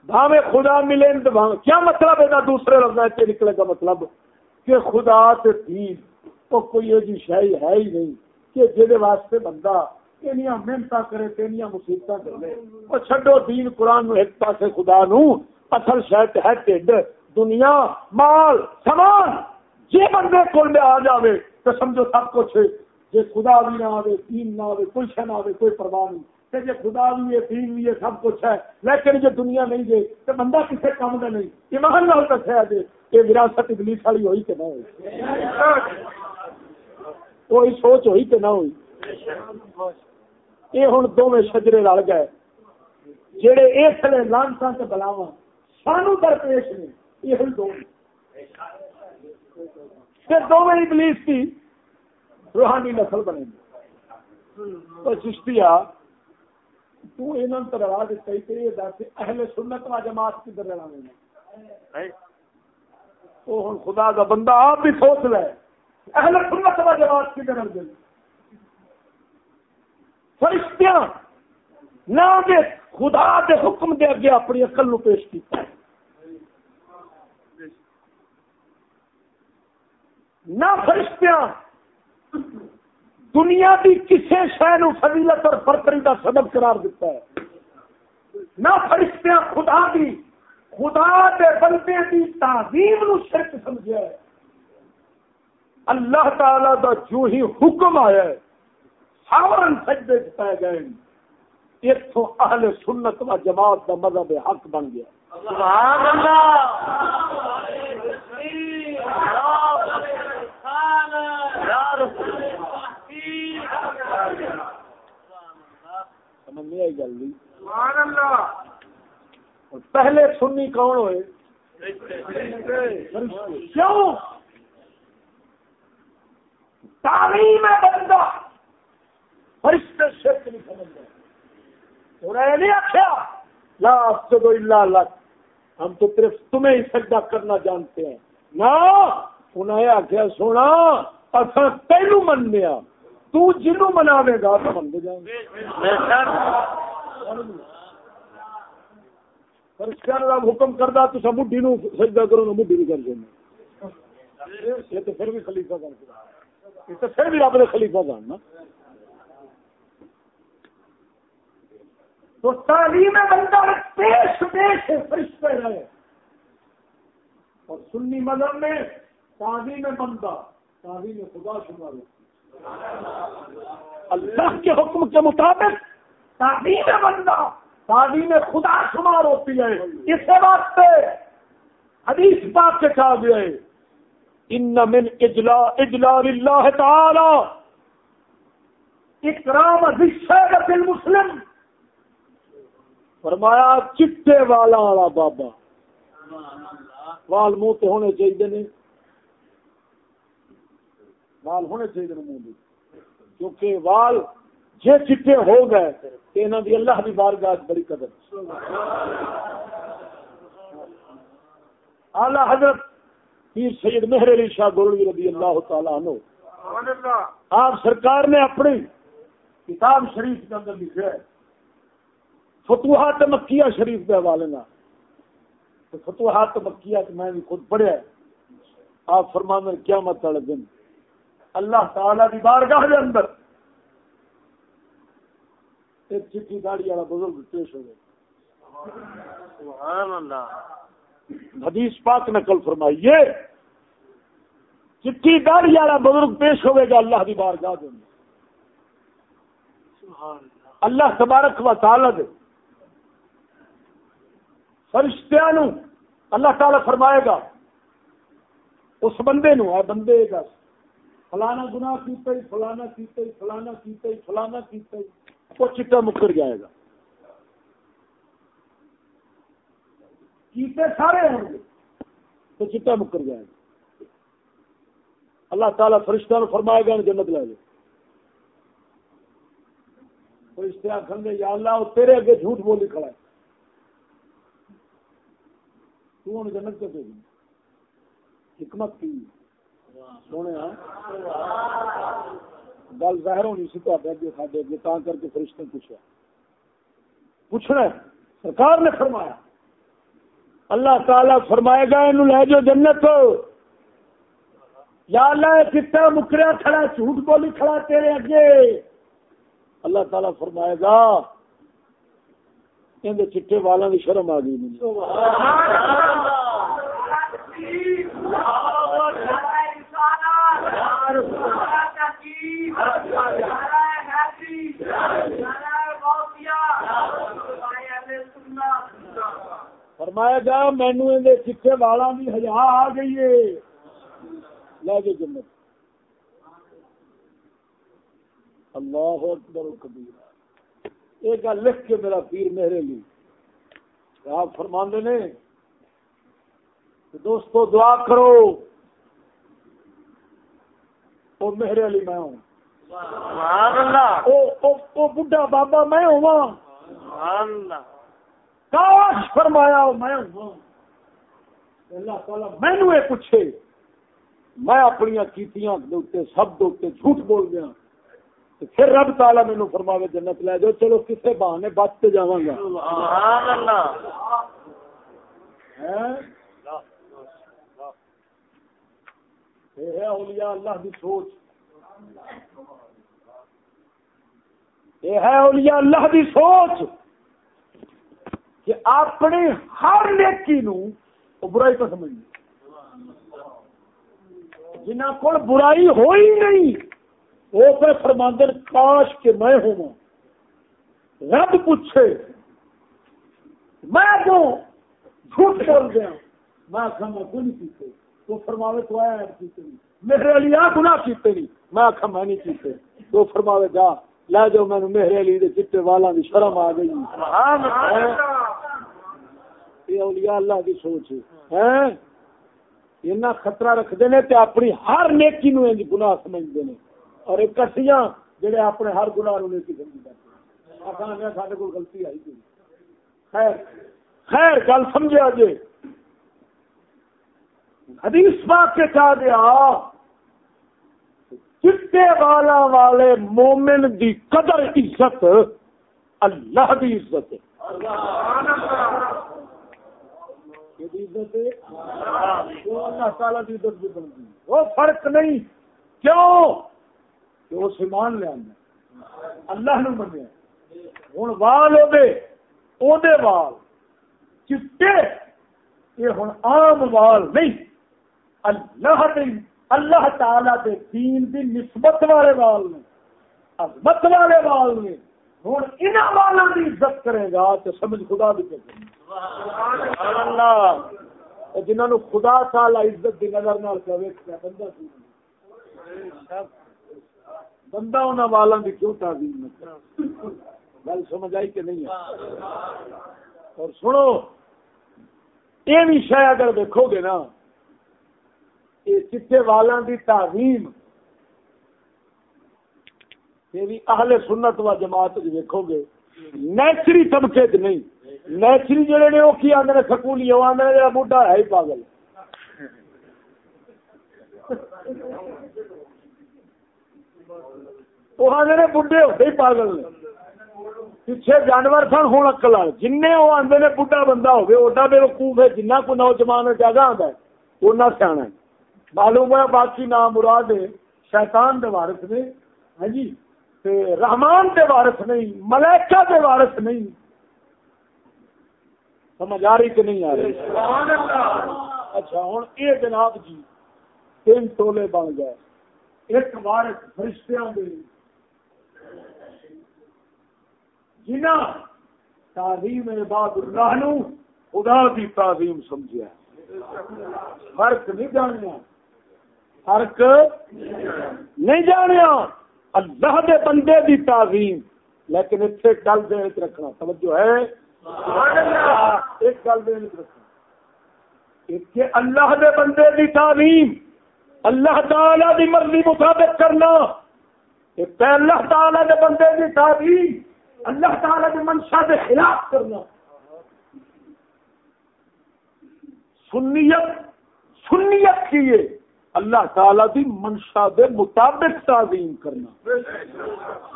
بھاوے خدا ملے کیا مطلب ہے دوسرے لفظ نکلے گا مطلب کہ خدا سے دین تو کوئی یہ جی شاہی ہے ہی نہیں کہ جہد واسطے بندہ اینیاں محنت کرے تینیاں مصیبت کرے۔ وہ چڈو دین قرآن نو ایک پاس خدا نو، اصل شاید ہے ٹھڈ، دنیا، مال، سامان۔ جی بندے کول میں آ جاوے تو سمجھو سب کچھ جی خدا بھی نہ آئے تین نہ آئے کوئی شہ نہ آئے کوئی پرواہ نہیں۔ جی خدا بھی ہے تین بھی ہے، سب کچھ ہے۔ لیکن جی دنیا نہیں دے تو بندہ کسی کام کا نہیں۔ ایمان نال دسیا جی یہ وراثت ابلیس والی ہوئی کہ نہ ہوئی؟ کوئی سوچ ہوئی کہ نہ ہوئی۔ یہ ہوں دونوں شجرے رل گئے۔ جہے اس لیے لانسا سے بلاوا سانو درپیش نے یہ دو دونوں ابلیس کی روحانی نسل بنے گی تو چشتیا یہ دس اہل سنت و جماعت خدا کا بندہ آپ بھی سوچ لے۔ اہل سنت و جماعت کدھر رہ گئے فرشتیاں نہ دے خدا دے حکم دے اگے اپنی اقل نو پیش کیا نہ فرشتیاں، دنیا کی کسی شہ فضیلت اور برتری کا سبب قرار دیتا ہے۔ نہ فرشتیاں، خدا دی، خدا دے بندے دی تعظیم نو شرک سمجھا ہے۔ اللہ تعالی دا جو ہی حکم آیا ہے ساورن سجدے پہ گئے اتوں اہل سنت و جماعت کا مذہب حق بن گیا۔ سبحان اللہ پہلے سنی کون ہوئے؟ کیوں؟ تعلیم ہے بندہ۔ فرشتے شرک نہیں سمجھ رہے انہیں نہیں آخیا لا افسد الا لک۔ ہم تو صرف تمہیں ہی سجدہ کرنا جانتے ہیں۔ نہ انہیں آخیا سونا اصا تینو مننے تو جنو مناوے گا تو من جائیں گے۔ حکم کردا تو سب بڈھی نو سجدہ کرو نہ بڈھی کر دینا۔ یہ تو پھر بھی خلیفہ کر کے یہ تو پھر بھی رب نے خلیفہ کرنا تو تعلیم بندہ پیش پیش فرشتے رہے۔ اور سنی مذہب میں تعلیم بندہ، تعلیم خدا شمار ہوتی اللہ کے حکم کے مطابق تعلیم بندہ، تعلیم خدا شمار ہوتی ہے۔ اس بات پہ حدیث بات کے کہا گیا ہے۔ ان من اجلا اجلا اللہ تعالی اکرام ذکر المسلم فرمایا چٹے والا والا بابا وال منہ تو ہونے چاہیے نہیں وال ہونے چاہیے منہ کیونکہ وال جی چٹے ہو گئے تو انہوں دی اللہ کی بار گاہ بڑی قدر۔ اعلی حضرت پیر سید مہر علی شاہ گولوی رضی اللہ تعالیٰ عنہ۔ آپ سرکار نے اپنی کتاب شریف کے اندر لکھا ہے۔ فتوحات مکیہ شریف کے حوالے فتوحات مکیہ تو میں بھی خود پڑھیا آپ فرمان کیا مت والے دن۔ اللہ تعالی کی بارگاہ کے اندر۔ ایک چٹھی داڑی والا بزرگ پیش ہو گئے سبحان اللہ۔ حدیث پاک نقل فرمائیے۔ چٹھی داڑی والا بزرگ پیش ہوئے گا اللہ کی بارگاہ کے اللہ تبارک و تعالی دے۔ فرشتیا نو اللہ تعالی فرمائے گا، اس بندے نو آ بندے گا فلانا گنا کیتے، فلانا کیتے فلانا کیتے فلانا کیتے، وہ چٹا مکر جائے گا۔ کیتے سارے ہوں گے، تو چٹا مکر جائے گا۔ اللہ تعالیٰ فرشتہ نو فرمائے گا جنت لے جائے فرشتے آخر گے، یا اللہ، وہ تیرے اگے جھوٹ بولی کھڑا ہے۔ تو جنت کے دے حکمت کی؟ سونے ہاں؟ گل ظاہر ہونی سی تو اگے، ساڈے اگے تا کر کے فرشتے پوچھا پوچھنا ہے، سرکار نے فرمایا۔ اللہ تعالی فرمائے گا یہ لے جو جنت ہو یا اللہ کتا مکریا کھڑا جھوٹ بولی کھڑا تیرے اگے اللہ تعالی فرمائے گا ان چٹے والا کی شرم آ گئی فرمایا جا مینو چٹے والا بھی ہزار آ گئی ہے۔ لے کے جنت۔ اللہ اکبر کبیر۔ یہ گل لکھ کے میرا پیر میرے لیے۔ آپ فرماندے نے دوستو دعا کرو۔ وہ میرے علی میں ہوں۔ بڈا بابا میں ہوں کاش فرمایا میں ہوں۔ اللہ تعالی مینو یہ پوچھے۔ میں اپنی کیتیاں سب دے جھوٹ بول گیا پھر رب تالا مینو فرماوے جنت لے جاؤ۔ چلو کسے بہانے بچتے جا گا۔ اولیاء اللہ کی سوچ۔ یہ ہے اولیاء اللہ کی سوچ۔ کہ اپنی ہر نیکی نو برائی تو سمجھ جنہ کو برائی ہوئی نہیں، وہ پہ فرماندر کاش کے میں ہوں رب پوچھے، میں جو جھوٹ بول گیا میں آخا میں کوئی نہیں پیتے تو فرماوے، تو آیا پیتے نہیں۔ میرے علی آ گنا پیتے نہیں۔ میں آخا میں نہیں پیتے تو فرماوے، جا۔ لے جاؤ میں میرے علی دے چٹے والا کی شرم آ گئی۔ یہ اولیاء اللہ کی سوچ۔ ہے اتنا خطرہ رکھتے ہیں تے اپنی ہر نیکی نو گناہ سمجھتے ہیں۔ اور ایک کٹیاں جڑے اپنے ہر گنا نو نہیں سمجھ کرتے سارے کو غلطی آئی تھی خیر خیر، گل سمجھا جی حدیث پاک کے کہا گیا چٹے والا والے مومن دی قدر عزت، اللہ دی عزت اللہ وہ فرق نہیں۔ کیوں؟ کہ وہ سمان لیا اللہ نے منیا ہوں وال ہو وال۔ چٹے یہ ہوں عام وال نہیں، اللہ دین اللہ تعالی دے دین دی نسبت والے وال نے، عظمت والے وال نے۔ ہوں ان والوں کی عزت کرے گا تو سمجھ خدا بھی جنہوں نے خدا تعالی عزت کی نظر نال بندہ بندہ انہوں والوں کی کیوں تعظیم نہ گل سمجھ آئی کہ نہیں اور سنو، یہ بھی شاید اگر دیکھو گے نا یہ چٹے والوں کی تعظیم یہ بھی اہل سنت و جماعت دیکھو گے۔ نیچری طبقے چ نہیں۔ نیچری جڑے نے وہ کی آدھے سکولی وہ آدھے جا بوڈا ہے ہی پاگل۔ وہ آدھے بڈھے ہوتے ہی پاگل نے۔ پیچھے جانور سن، ہوں اکل جن وہ آدھے نے بڈھا بندہ ہوگا بے وقوف ہے، جنہ کو نوجوان جگہ آتا ہے اُنہ سیاح ہے۔ معلوم ہے باقی نام مراد شیطان دے وارث نے ہاں جی تے رحمان دے وارث نہیں ملیکا دے وارث نہیں۔ سمجھ آ رہی کہ نہیں آ رہی؟ اچھا ہوں یہ جناب جی تین ٹولے بن گئے۔ ایک وارث فرشتیاں دے۔ جنا تعظیم عباد اللہ نو خدا دی تعظیم سمجھا فرق نہیں جانیا۔ فرق نہیں جانیا۔ اللہ دے بندے دی تعظیم۔ لیکن اتنے گل دے رکھنا، توجہ ہے؟ ایک گل دے رکھنا۔ اللہ دے بندے دی تعظیم، اللہ تعالی دی مرضی مطابق کرنا۔ اللہ تعالی دے بندے دی تعظیم، اللہ تعالی دی منشا دے خلاف کرنا۔ سنیت سنیت کیے اللہ تعالی دی منشا دے مطابق تعظیم کرنا۔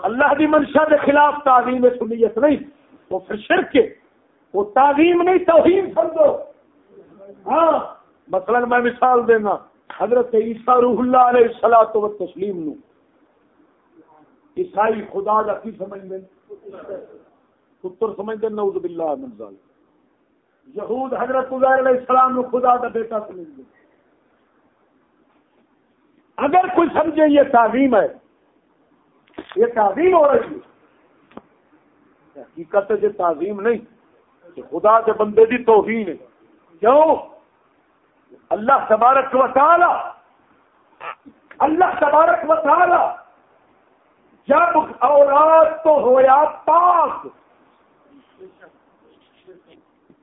اللہ دی منشا دے خلاف تعظیم سنیت نہیں، وہ پھر شرک ہے۔ وہ تعظیم نہیں، توہین سمجھو ہاں مثلا میں مثال دینا، حضرت عیسیٰ روح اللہ علیہ السلام و تسلیم نو۔ عیسائی خدا دا کی سمجھ دیں پتر سمجھ دیں نعوذ باللہ من ذالک یہود حضرت عزیر علیہ السلام نو خدا دا بیٹا سمجھ دیں اگر کوئی سمجھے یہ تعظیم ہے، یہ تعظیم ہو رہی ہے۔ حقیقت یہ تعظیم نہیں خدا کے بندے کی توہین ہے۔ کیوں؟ اللہ تبارک و تعالی، اللہ تبارک و تعالی جب اولاد تو ہویا پاک،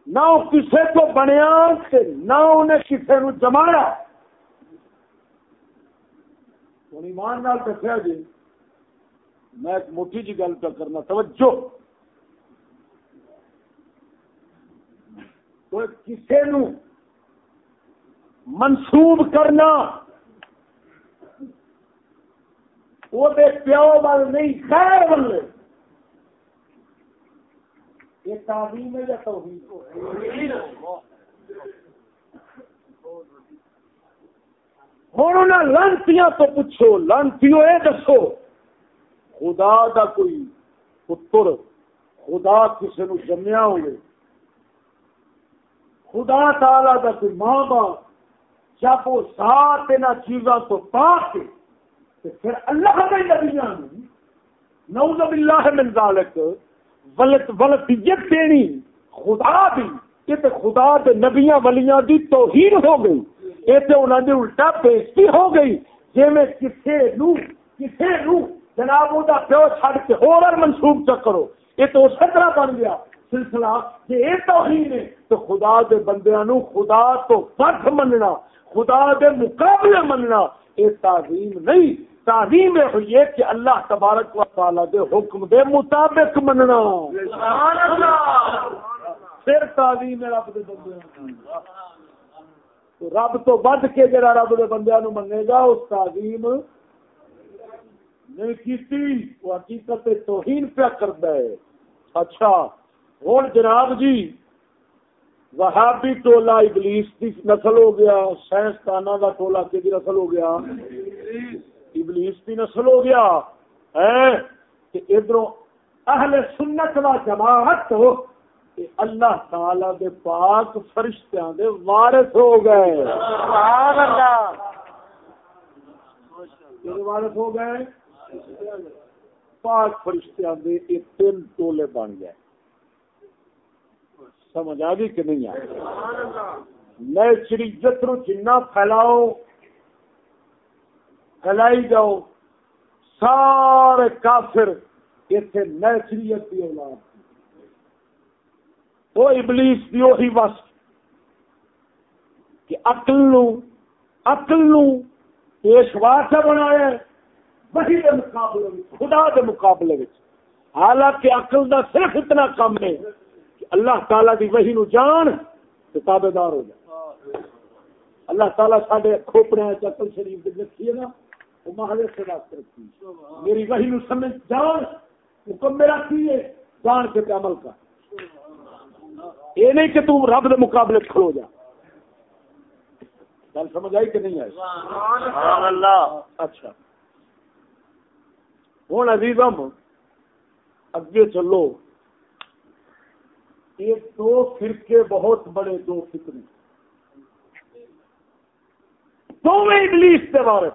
نہ کسی کو بنیا نہ انہیں کسی نو جمایا۔ ہوں ایمان نال دسیا جی میں ایک موٹی جی گل کر کرنا، توجہ۔ کسی نو منسوب کرنا وہ پیو بل نہیں، خیر بل یہ تعلیم ہے یا توحید؟ ہوں لانتیاں تو پوچھو، لانتیوں یہ دسو، خدا دا کوئی پتر، خدا کسی نو جمیا ہوئے، خدا تعالی دا کوئی ماں باپ، جب وہ سات ان چیزوں تو پا کے پھر اللہ کے نبیاں نعوذ باللہ من ذالک ولت ولتیت دینی، خدا دی کہ خدا دے نبیاں ولیاں دی توہین ہو گئی۔ یہ تو انہوں نے الٹا بےزتی ہو گئی جی میں کسے نو کسے نو جناب وہ پیو چڑ کے اور منسوخ چ کرو۔ یہ تو اسی طرح بن گیا۔ سلسلہ جی یہ توہین ہے تو خدا دے بندیاں نو خدا تو فرق مننا خدا دے مقابلے مننا۔ یہ تعظیم نہیں تعظیم یہ ہوئی ہے کہ اللہ تبارک و تعالی دے حکم دے مطابق مننا۔ پھر تعظیم رب دے بندے رب تو بد کے جڑا رب دے بندیاں نو منے گا، اس تعظیم نہیں کیتی، وہ حقیقت توہین پیا کرتا ہے۔ اچھا ہوں جناب جی وہابی ٹولا ابلیس کی نسل ہو گیا سائنس سائنسدانوں کا ٹولا کی نسل ہو گیا؟ ابلیس کی نسل ہو گیا۔ ادھر اہل سنت و جماعت ہو کہ اللہ تعالی دے پاک فرشتیاں دے وارث ہو گئے۔ وارث ہو گئے؟ پاک فرشتیاں دے ایک تین ٹولے بن گئے۔ سمجھ آ گئی کہ نہیں آئی نئے شریعت نو جنا پھیلاؤ پھیلائی جاؤ سارے کافر اتنے نئے شریعت کی اولاد۔ وہ ابلیس کی وہی بس کہ اقل نو اقل نو پیشوا سے بنایا وہی دے مقابلے خدا دے مقابلے حالانکہ عقل دا صرف اتنا کم ہے کہ اللہ تعالی دی وہی نو جان تو تابے دار ہو جائے۔ اللہ تعالیٰ سارے کھوپڑے چکل شریف رکھی ہے نا، وہ محلے سے بات رکھی۔ میری وہی نو سمجھ، جان حکم میرا کی ہے، جان کے عمل کا یہ نہیں کہ تم رب دے مقابلے کھلو جا۔ گل سمجھ آئی کہ نہیں آئی؟ اللہ۔ اچھا۔ ہوں عزیزم اگے چلو۔ یہ دو فرقے بہت بڑے دو فکرے۔ دونوں انگلش کے بارے۔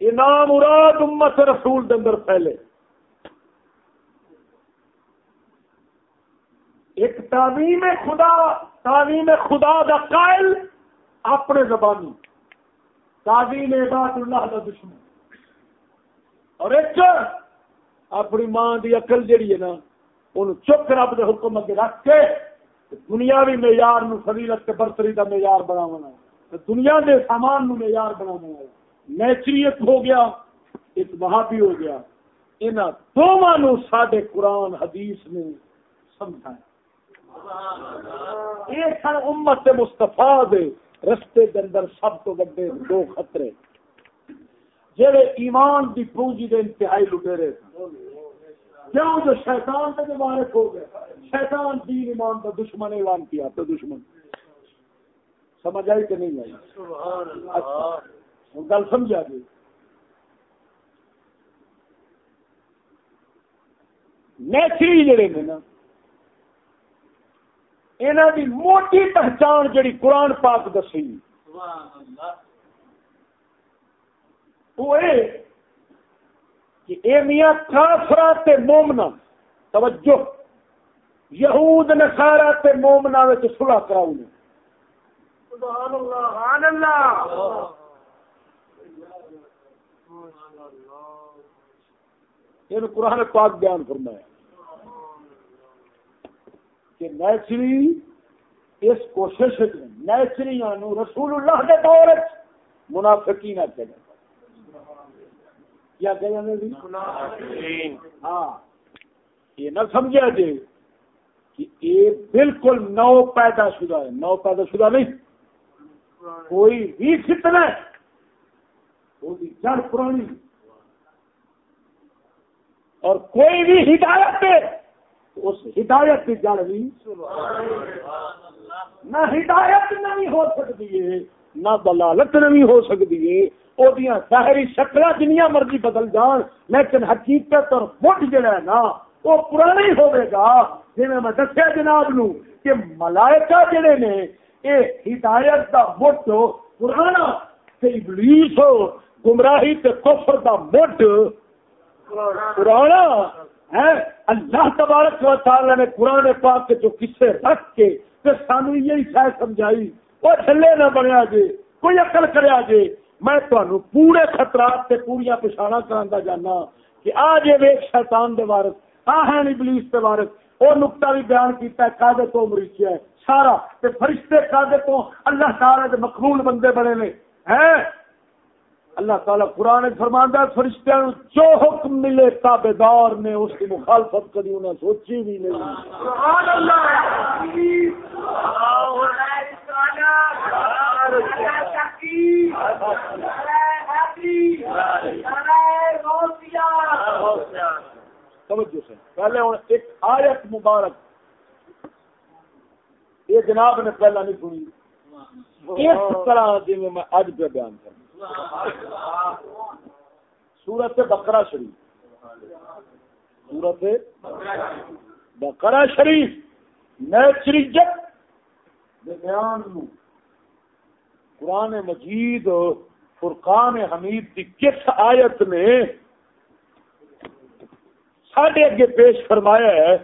انعام مراد امت رسول دندر پھیلے۔ ایک تعلیم خدا تعلیم خدا دا قائل اپنے زبانی۔ تعلیم عباد اللہ کا دشمن۔ اور ایک اپنی ماں دی عقل جڑی ہے نا ان چک رب دے حکم اگے رکھ کے دنیاوی معیار نو فضیلت کے برتری دا معیار بناونا دنیا دے سامان نو معیار بناونا نیچریت ہو گیا ایک وہابی ہو گیا۔ انہاں دوواں نو ساڈے قرآن حدیث نے سمجھایا۔ یہ سن امت مستفا دے رستے دے اندر سب تو بڑے دو خطرے۔ جہے ایمان دی پونجی دے انتہائی لٹیرے کیوں؟ جو شیطان سے مبارک ہو گئے۔ شیطان دین ایمان کا دشمن اعلان کیا تو دشمن۔ سمجھ آئی کہ نہیں آئی؟ اچھا گل سمجھا جی؟ نیچری جڑے نے نا یہاں کی موٹی پہچان جڑی قرآن پاک دسی وہ کہ اے میاں کافرا تے مومنا توجہ یہود نسارا تے مومنا وچ صلح کراؤ نے سبحان اللہ سبحان اللہ یہ قرآن پاک بیان فرمایا کہ نیچری اس کوشش نیچری رسول اللہ کے دور منافقی نہ چلے کیا کہ ہاں۔ یہ نہ سمجھا جی کہ یہ بالکل نو پیدا شدہ ہے۔ نو پیدا شدہ نہیں۔ کوئی بھی فتنا ہے جڑ پرانی۔ اور کوئی بھی ہدایت اس ہدایت کی جڑ بھی نہ ہدایت نہیں ہو سکتی ہے، نہ دلالت نہیں ہو سکتی ہے۔ وہ ظاہری شکل جنیا مرضی بدل جان، لیکن حقیقت اور مٹ جڑا ہے نا، وہ پرانا ہی ہوئے گا۔ جی میں دسیا جناب نو کہ ملائکہ جڑے نے یہ ہدایت کا مٹ پرانا ابلیس ہو گمراہی تے کفر دا مٹ پرانا اللہ تبارک و تعالی نے قرآن پاک کے جو قصے رکھ کے تے سانو یہی شاید سمجھائی، وہ تھلے نہ بنیا جے کوئی عقل کریا جے میں تمہیں پورے خطرات سے پوریا پچھاڑا کرا جانا کہ آ جے ویک شیطان دے وارث، آ ہے ابلیس دے وارث۔ وہ نقطہ بھی بیان کیتا ہے کادے تو مریچیا ہے، سارا۔ تے فرشتے کادے تو اللہ تعالی دے مقبول بندے بنے نے۔ ہیں؟ اللہ تعالیٰ قرآن فرماندہ فرشتہ جو حکم ملے تابے دار نے اس کی مخالفت کری انہیں سوچی بھی نہیں۔ سمجھو سے۔ پہلے ایک آیت مبارک۔ یہ جناب نے پہلا نہیں سنی۔ اس طرح جی میں اج پہ بیان کروں۔ سورت بکرا شریف۔ سورت بکرا شریف۔ نیچریجت بیان قرآن مجید، فرقان حمید کی کس آیت نے ساڈے اگے پیش فرمایا ہے۔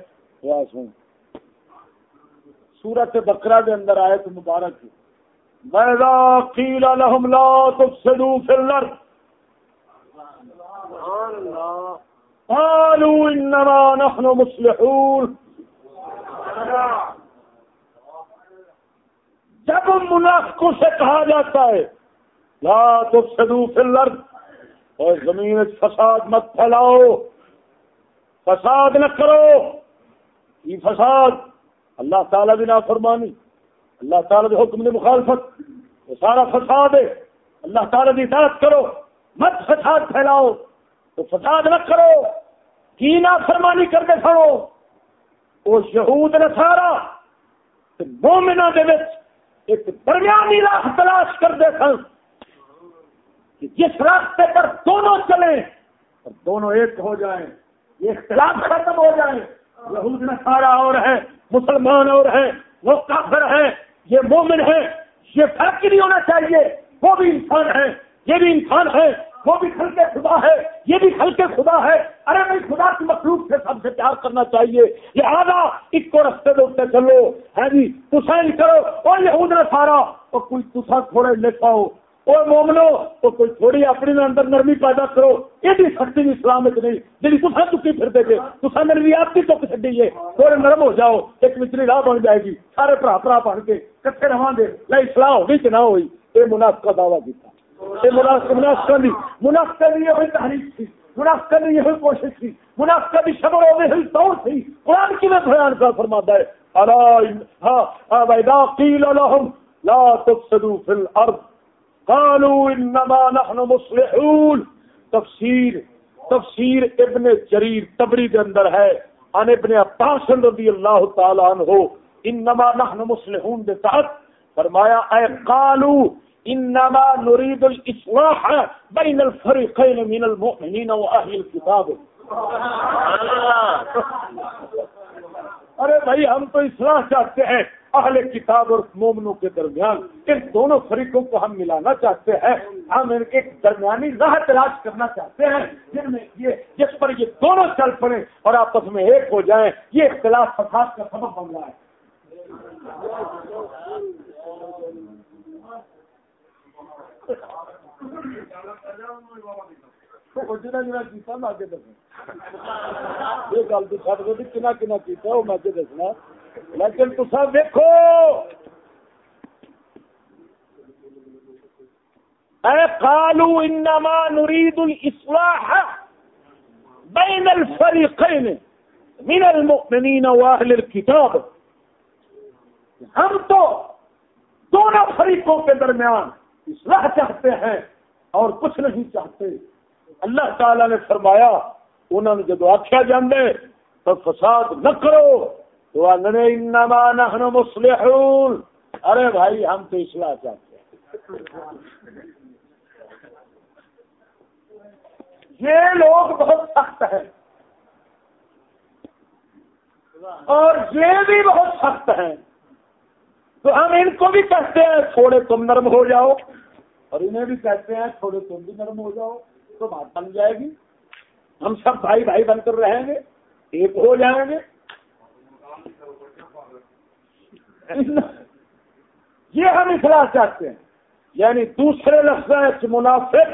سورت بکرا کے اندر آیت مبارک وَإِذَا قِيلَ لَهُمْ لَا تُفْسِدُوا فِي الْأَرْضِ قالوا إنما نحن مصلحون جب منافقوں سے کہا جاتا ہے، لا تفسدوا فی الارض اور زمین فساد مت پھیلاؤ، فساد نہ کرو، یہ فساد اللہ تعالی بھی نہ فرمانی اللہ تعالیٰ کے حکم نے مخالفت، وہ سارا فساد ہے۔ اللہ تعالیٰ کی اطاعت کرو، مت فساد پھیلاؤ۔ تو فساد نہ کرو، کی نہ فرمانی کر کے سڑو وہ شہود نے سارا مومنا ایک درمیانی راہ تلاش کر دے سن۔ کہ جس راستے پر دونوں چلیں، اور دونوں ایک ہو جائیں، یہ اختلاف ختم ہو جائیں۔ یہود نے سارا اور ہے، مسلمان اور ہے۔ وہ کافر ہے یہ مومن ہے یہ فرق نہیں ہونا چاہیے۔ وہ بھی انسان ہے یہ بھی انسان ہے وہ بھی خل کے خدا ہے، یہ بھی خل کے خدا ہے۔ ارے بھائی، خدا کی مخلوق سے سب سے پیار کرنا چاہیے۔ یہ آگا اس کو رستے دے چلو۔ ہے جی تصا کرو۔ اور یہ نہ سارا اور کوئی تصا تھوڑے لے پاؤ اور مومنو تو کوئی تھوڑی اپنی اندر نرمی پیدا کرو یہ بھی سختی بھی اسلامت نہیں جی تصا چکی پھر دے گے تصا نرمی چک چڈی ہے تھوڑے نرم ہو جاؤ ایک مچلی راہ بن جائے گی سارے برا برا بن کے کٹھے رہا گے نہیں سلاح ہوگی کہ نہ ہوئی یہ منافق کا دعویٰ کیا یہ منافق ہوئی تحریک تھی ہوئی کوشش تھی شبر ہوئی طور تھی قرآن کی میں بیان کا فرماتا ہے ہاں قالوا انما نحن مصلحون. تفسیر تفسیر ابن جریر تبری کے اندر ہے ان ابن عباس رضی اللہ تعالی عنہ انما نحن مصلحون کے تحت فرمایا اے قالوا انما نريد الاصلاح بين الفريقين من المؤمنين واهل الكتاب. ارے بھائی ہم تو اصلاح چاہتے ہیں۔ اہل کتاب اور مومنوں کے درمیان ان دونوں فریقوں کو ہم ملانا چاہتے ہیں۔ ہم ان کے درمیانی راہ تلاش کرنا چاہتے ہیں۔ جن میں یہ جس پر یہ دونوں چل پڑے اور آپس میں ایک ہو جائیں، یہ اختلاف فساد کا سبب بن رہا ہے۔ جنا جنا کیتا، میں آگے دسنا۔ یہ گل تو گئی کنا کنا کیتا، وہ میں دسنا۔ لیکن تصا دیکھو اے قالو انما نريد الاصلاح بين الفريقين من المؤمنين واهل الكتاب۔ ہم تو دونوں فریقوں کے درمیان اصلاح چاہتے ہیں اور کچھ نہیں چاہتے۔ اللہ تعالی نے فرمایا انہوں نے جب آخیا جانے تو فساد نہ کرو۔ تو انما نحن مصلحون۔ ارے بھائی، ہم تو اصلاح چاہتے ہیں۔ یہ لوگ بہت سخت ہیں۔ اور یہ بھی بہت سخت ہیں۔ تو ہم ان کو بھی کہتے ہیں، تھوڑے تم نرم ہو جاؤ۔ اور انہیں بھی کہتے ہیں، تھوڑے تم بھی نرم ہو جاؤ۔ تو بات بن جائے گی۔ ہم سب بھائی بھائی بن کر رہیں گے، ایک ہو جائیں گے۔ یہ ہم اخلاح چاہتے ہیں۔ یعنی دوسرے لفظ منافق،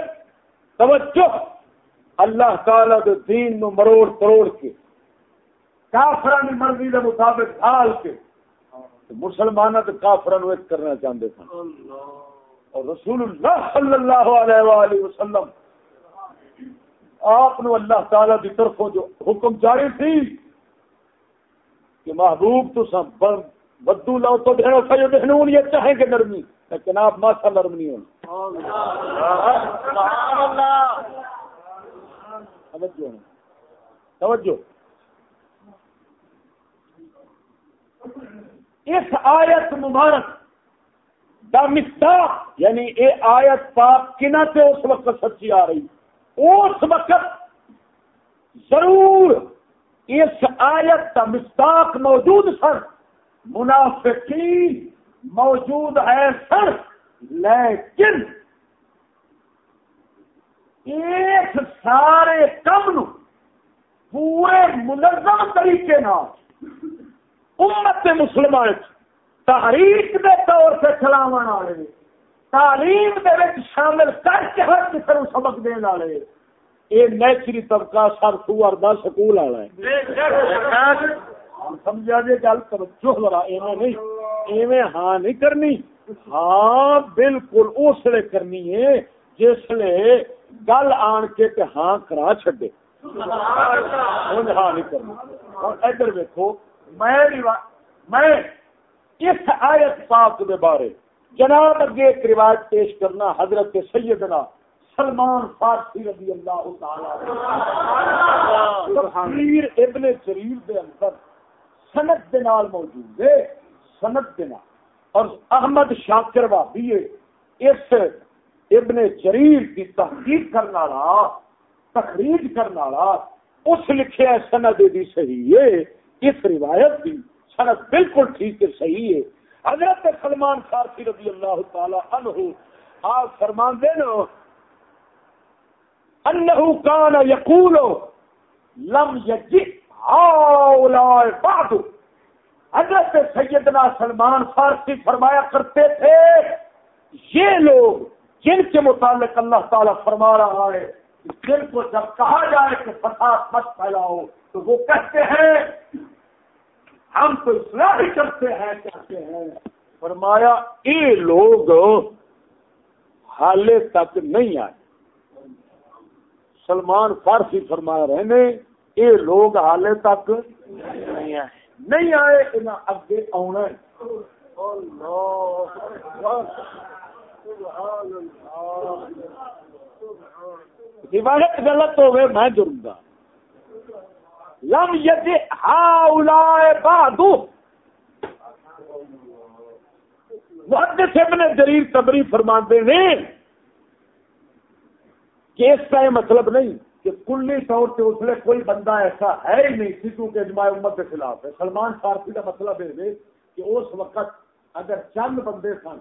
توجہ۔ اللہ تعالی کے دین نو مروڑ کروڑ کے، کافران مرضی کے مطابق ڈال کے۔ مسلمان کافران ایک کرنا چاہتے تھے اور رسول اللہ صلی اللہ علیہ وآلہ وسلم، آپ اللہ تعالی کی طرف جو حکم جاری تھی کہ محبوب تو سب بدو لاؤ تو بہنوں سجو بہنون یہ چاہیں گے نرمی۔ لیکن آپ ماسا نرم نہیں ہونا توجہ توجہ۔ اس آیت مبارک دا مستاق یعنی اے آیت پاک کنا سے اس وقت سچی آ رہی۔ اس وقت ضرور اس آیت کا مستاق موجود سر منافقین موجود ہے سر لیکن ایک سارے کم نو پورے منظم طریقے امت مسلمان تحریک دے طور سے چلاو والے، تعلیم دے وچ شامل کر کے ہر کسی کو سبق دین والے۔ یہ نیچری طبقہ سر سور دا سکول والا ہے۔ سمجھا جی گل توجہ ذرا ایویں نہیں ایویں ہاں نہیں کرنی۔ ہاں بالکل اس لیے کرنی ہے جس لیے گل آن کے ہاں کرا چڈے ہاں نہیں کرنی۔ اور ادھر ویکو میں اس آیت پاک کے بارے جناب اگے ایک روایت پیش کرنا حضرت سیدنا سلمان فارسی رضی اللہ تعالی ابن جریر دے اندر سنت دنال موجود ہے سنت دنال اور احمد شاکر بھابی اس ابن جریر کی تحقیق کرنے والا، تخریج کرنے والا، اس لکھے ہے سند دی صحیح ہے، اس روایت کی سند بالکل ٹھیک ہے، صحیح ہے۔ حضرت سلمان فارسی رضی اللہ تعالی عنہ، آپ فرمان دے نا، انہو کان یقول لم یجی ہاؤلائے بعد حضرت سیدنا سلمان فارسی فرمایا کرتے تھے، یہ لوگ جن کے متعلق اللہ تعالیٰ فرما رہا ہے، جن کو جب کہا جائے کہ فساد مت پھیلاؤ، تو وہ کہتے ہیں، ہم تو اصلاح ہی کرتے ہیں، کہتے ہیں۔ فرمایا یہ لوگ، حالے تک نہیں آئے۔ سلمان فارسی فرمایا رہنے یہ لوگ حالے تک نہیں آئے۔ نہیں آئے اگے آنا عبادت غلط ہوئے، میں جرم گا لم ید ہاؤلائے بہادو محدث ابن جریر تبری فرماتے ہیں کہ اس کا یہ مطلب نہیں۔ کہ کلی طور سے اس لیے کوئی بندہ ایسا ہے ہی نہیں سکھوں کے اجماع امت کے خلاف ہے۔ سلمان فارسی کا مطلب ہے کہ اس وقت اگر چند بندے سن،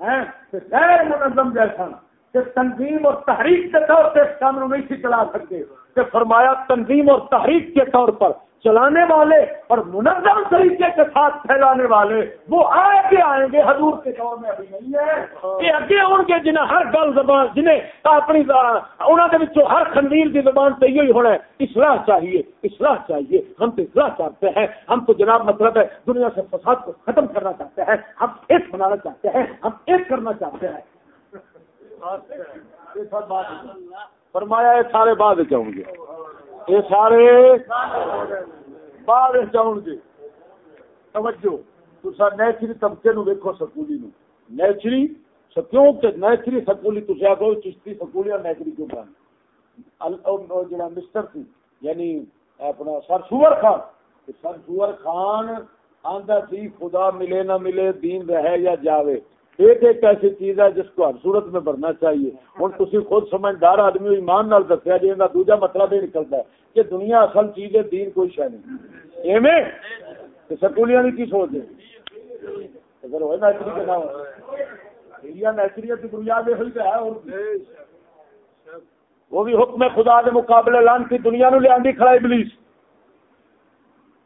ہیں، تو غیر منظم جیسا کہ تنظیم اور تحریک کے طور سے اس کام نہیں چلا سکتے کہ فرمایا تنظیم اور تحریک کے طور پر چلانے والے اور منظم طریقے کے ساتھ پھیلانے والے وہ آئے کے آئیں گے۔ حضور کے دور میں ابھی نہیں ہے۔ یہ اگے آن کے جنہیں ہر گل زبان جنہیں اپنی انہوں نے ہر خندیل کی زبان سے یہی ہونا ہے۔ اصلاح چاہیے اصلاح چاہیے۔ ہم تو اصلاح چاہتے ہیں۔ ہم تو جناب مطلب ہے، دنیا سے فساد کو ختم کرنا چاہتے ہیں۔ ہم ایک بنانا چاہتے ہیں۔ ہم ایک کرنا چاہتے ہیں۔ فرمایا یہ سارے بعد چاہوں گے۔ یہ سارے بعد چاہوں گے۔ توجہ تو نیچری طبقے نو ویکو سکولی نو نیچری کیوں کہ نیچری سکولی تو آگو چشتی سکولی اور نیچری کیوں بنا جڑا مسٹر سی یعنی اپنا سر سور خان۔ سر سور خان آندا سی، خدا ملے نہ ملے، دین رہے یا جاوے۔ ایک ایک ایسی چیز ہے جس کو ہر صورت میں بڑھنا چاہیے۔ ہوں تھی خود سمجھدار آدمی ایمان نال دسیا جی کا دوجا مطلب یہ نکلتا ہے کہ دنیا اصل چیز ہے، دین کوئی شہ نہیں۔ ایویں؟ سکولیاں کی سوچ ہے؟ اگر ہوئے نیچری کے نام۔ نیچری کی بنیاد یہ ہے وہ بھی حکم خدا کے مقابلے لان کی دنیا نو لیا کھڑا ابلیس۔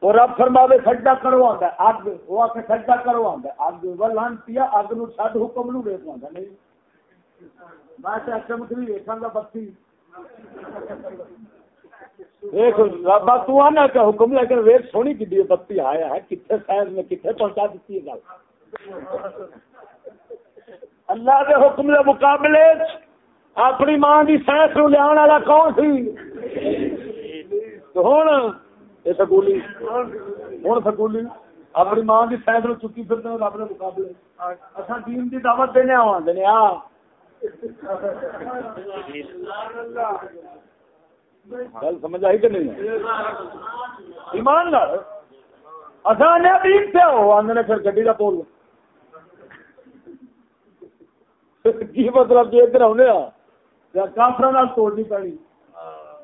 وہ رب فرما سجدہ کرو آتا ہے، اگ، وہ آ کے سجدہ کرو آتا ہے۔ اگ ولان پیا اگ نو چڈ حکم نو ویک آتا نہیں؟ میں چاہ اچھا مطلب چمک بھی ویکاں گا، بتی۔ دیکھ تو آنا کہ حکم، لیکن ویک سونی کی بتی آیا ہے کتنے سائز میں کتنے پہنچا دیتی ہے گل۔ اللہ کے حکم کے مقابلے اپنی ماں کی سائنس نو لیا والا کون سی؟ ہوں یہ سکولی ہوں سکولی اپنی ماں کی سائنس نو چکی پھر رب کے مقابلے اصا دین کی دعوت دینے آدھے آ گل سمجھ آئی کہ نہیں ایمان اصا نے دین سے ہو آدھے پھر گڈی کا پول کی مطلب جی ادھر آنے کافر توڑنی پڑی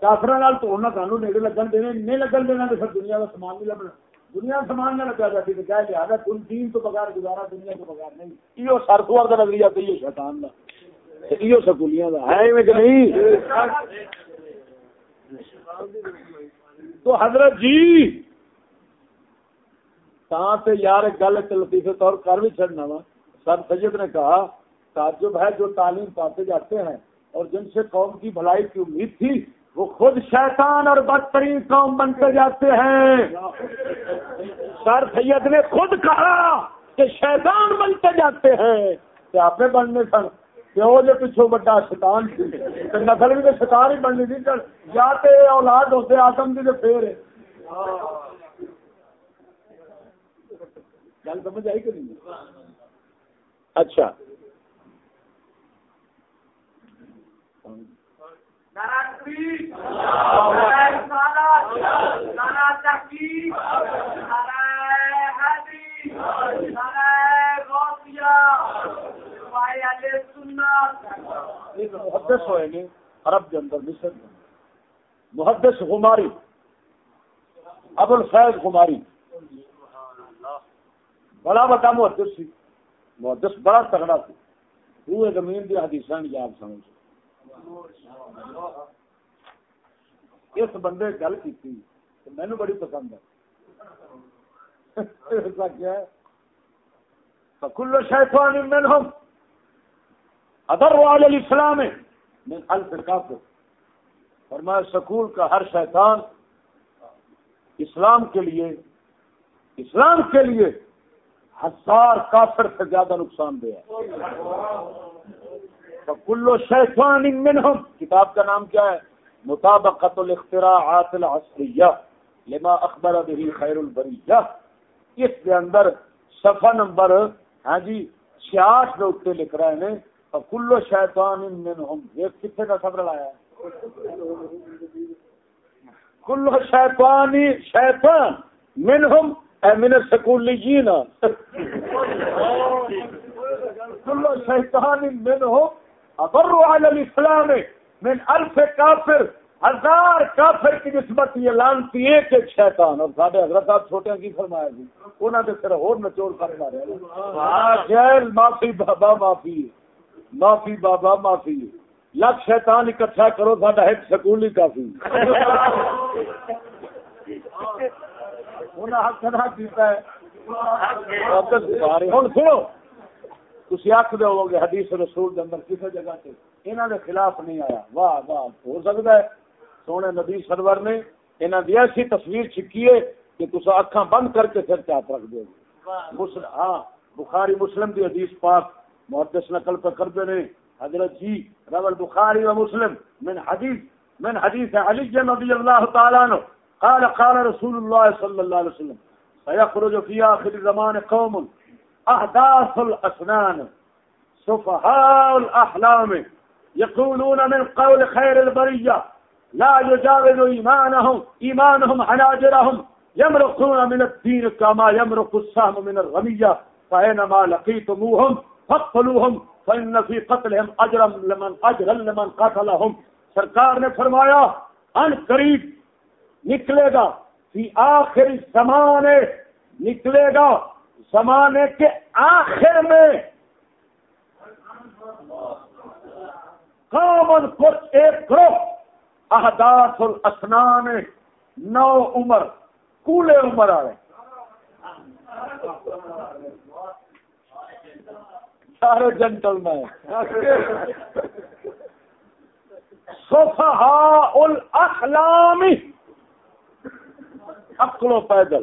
کافر توڑنا سانو نیڑے لگن دینے نہیں لگن دینا تو پھر دنیا کا سامان نہیں لبنا۔ دنیا سامان نہ لگا جاتی تو کیا لیا کل دین تو بغیر گزارا، دنیا تو بغیر نہیں۔ یہ سرسوار کا نظریہ تو یہ شیطان کا یہ سکولیاں کا ہے کہ نہیں؟ تو حضرت جی سے یار گل لطیفے طور کر بھی چڑھنا وا۔ سر سید نے کہا، تعجب ہے جو تعلیم پاتے جاتے ہیں اور جن سے قوم کی بھلائی کی امید تھی وہ خود شیطان اور بدترین قوم بنتے جاتے ہیں۔ سر سید نے خود کہا کہ شیطان بنتے جاتے ہیں۔ کیا آپ بننے سن۔ پیو جو پچھو بڑا شیطان تھی۔ نسل بھی تو شیطان ہی بننی تھی۔ سر جاتے اولاد ہوتے آسم کی تو پھر۔ گل سمجھ آئی کہ نہیں؟ اچھا۔ محدث ہوئے گے عرب کے اندر مصر میں۔ محدث غماری، ابو الفیض غماری۔ بڑا بڑا محدث سی، محدث بڑا تگڑا سی۔ وہ زمین کی حدیث یاد سمجھ۔ اس بندے گل کی مینو بڑی پسند ہے۔ کلو شیطان منہم، ادر وال الاسلام من الف کافر فرمایا، سکول کا ہر شیطان اسلام کے لیے، اسلام کے لیے ہزار کافر سے زیادہ نقصان دہ ہے۔ کلو شیطان منہم کتاب کا نام کیا ہے؟ مطابقت الاختراعات العصریہ لما اخبر به خیر البریہ اس کے اندر صفحہ نمبر ہاں جی چھیاٹھ کے اتنے لکھ رہے ہیں۔ کلو شیطان منہم یہ کتنے کا صبر لایا ہے؟ کلو شیطان شیطان منہم اے من السکولیین کلو شیطان منہم ابر علی الاسلام من الف کافر ہزار کافر کی نسبت یہ لانتی ایک ایک شیطان اور سارے حضرت صاحب چھوٹے کی فرمایا جی؟ انہوں نے پھر اور نچوڑ کر مارے معافی بابا معافی۔ معافی بابا معافی۔ لکھ شیطان اکٹھا کرو ساڈا ایک سکول ہی کافی۔ انہیں حق نہ کیتا ہے۔ سنو۔ تھی آخ دو گے حدیث رسول کے اندر کسی جگہ سے انہوں نے خلاف نہیں آیا۔ واہ واہ، ہو سکتا ہے۔ سونے نبی سرور نے انہوں نے ایسی تصویر چھکی ہے کہ تصا اکھا بند کر کے پھر چاپ رکھ دو گے ہاں بخاری مسلم کی حدیث پاک محدث نقل پہ کرتے رہے حضرت جی رول بخاری و مسلم، من حدیث من حدیث علی نبی اللہ تعالیٰ عنہ۔ قال قال رسول اللہ صلی اللہ علیہ وسلم سيخرج في آخر الزمان قوم۔ احداث الاسنان صفحاء الاحلام يقولون من قول خير البرية، لا يجاوز ايمانهم ايمانهم حناجرهم، يمرقون من الدين كما يمرق السهم من الرمية فاينما لقيتموهم فاقتلوهم فان في قتلهم اجرا لمن اجرا لمن قتلهم. سرکار نے فرمایا، ان قریب نکلے گا، فی آخر زمانے نکلے گا زمانے کے آخر میں کامن کچھ ایک گروہ، احداث الاسنان، نو عمر، کولے عمر والے سارے جنٹل میں صفحاء الاحلامی اکلو پیدل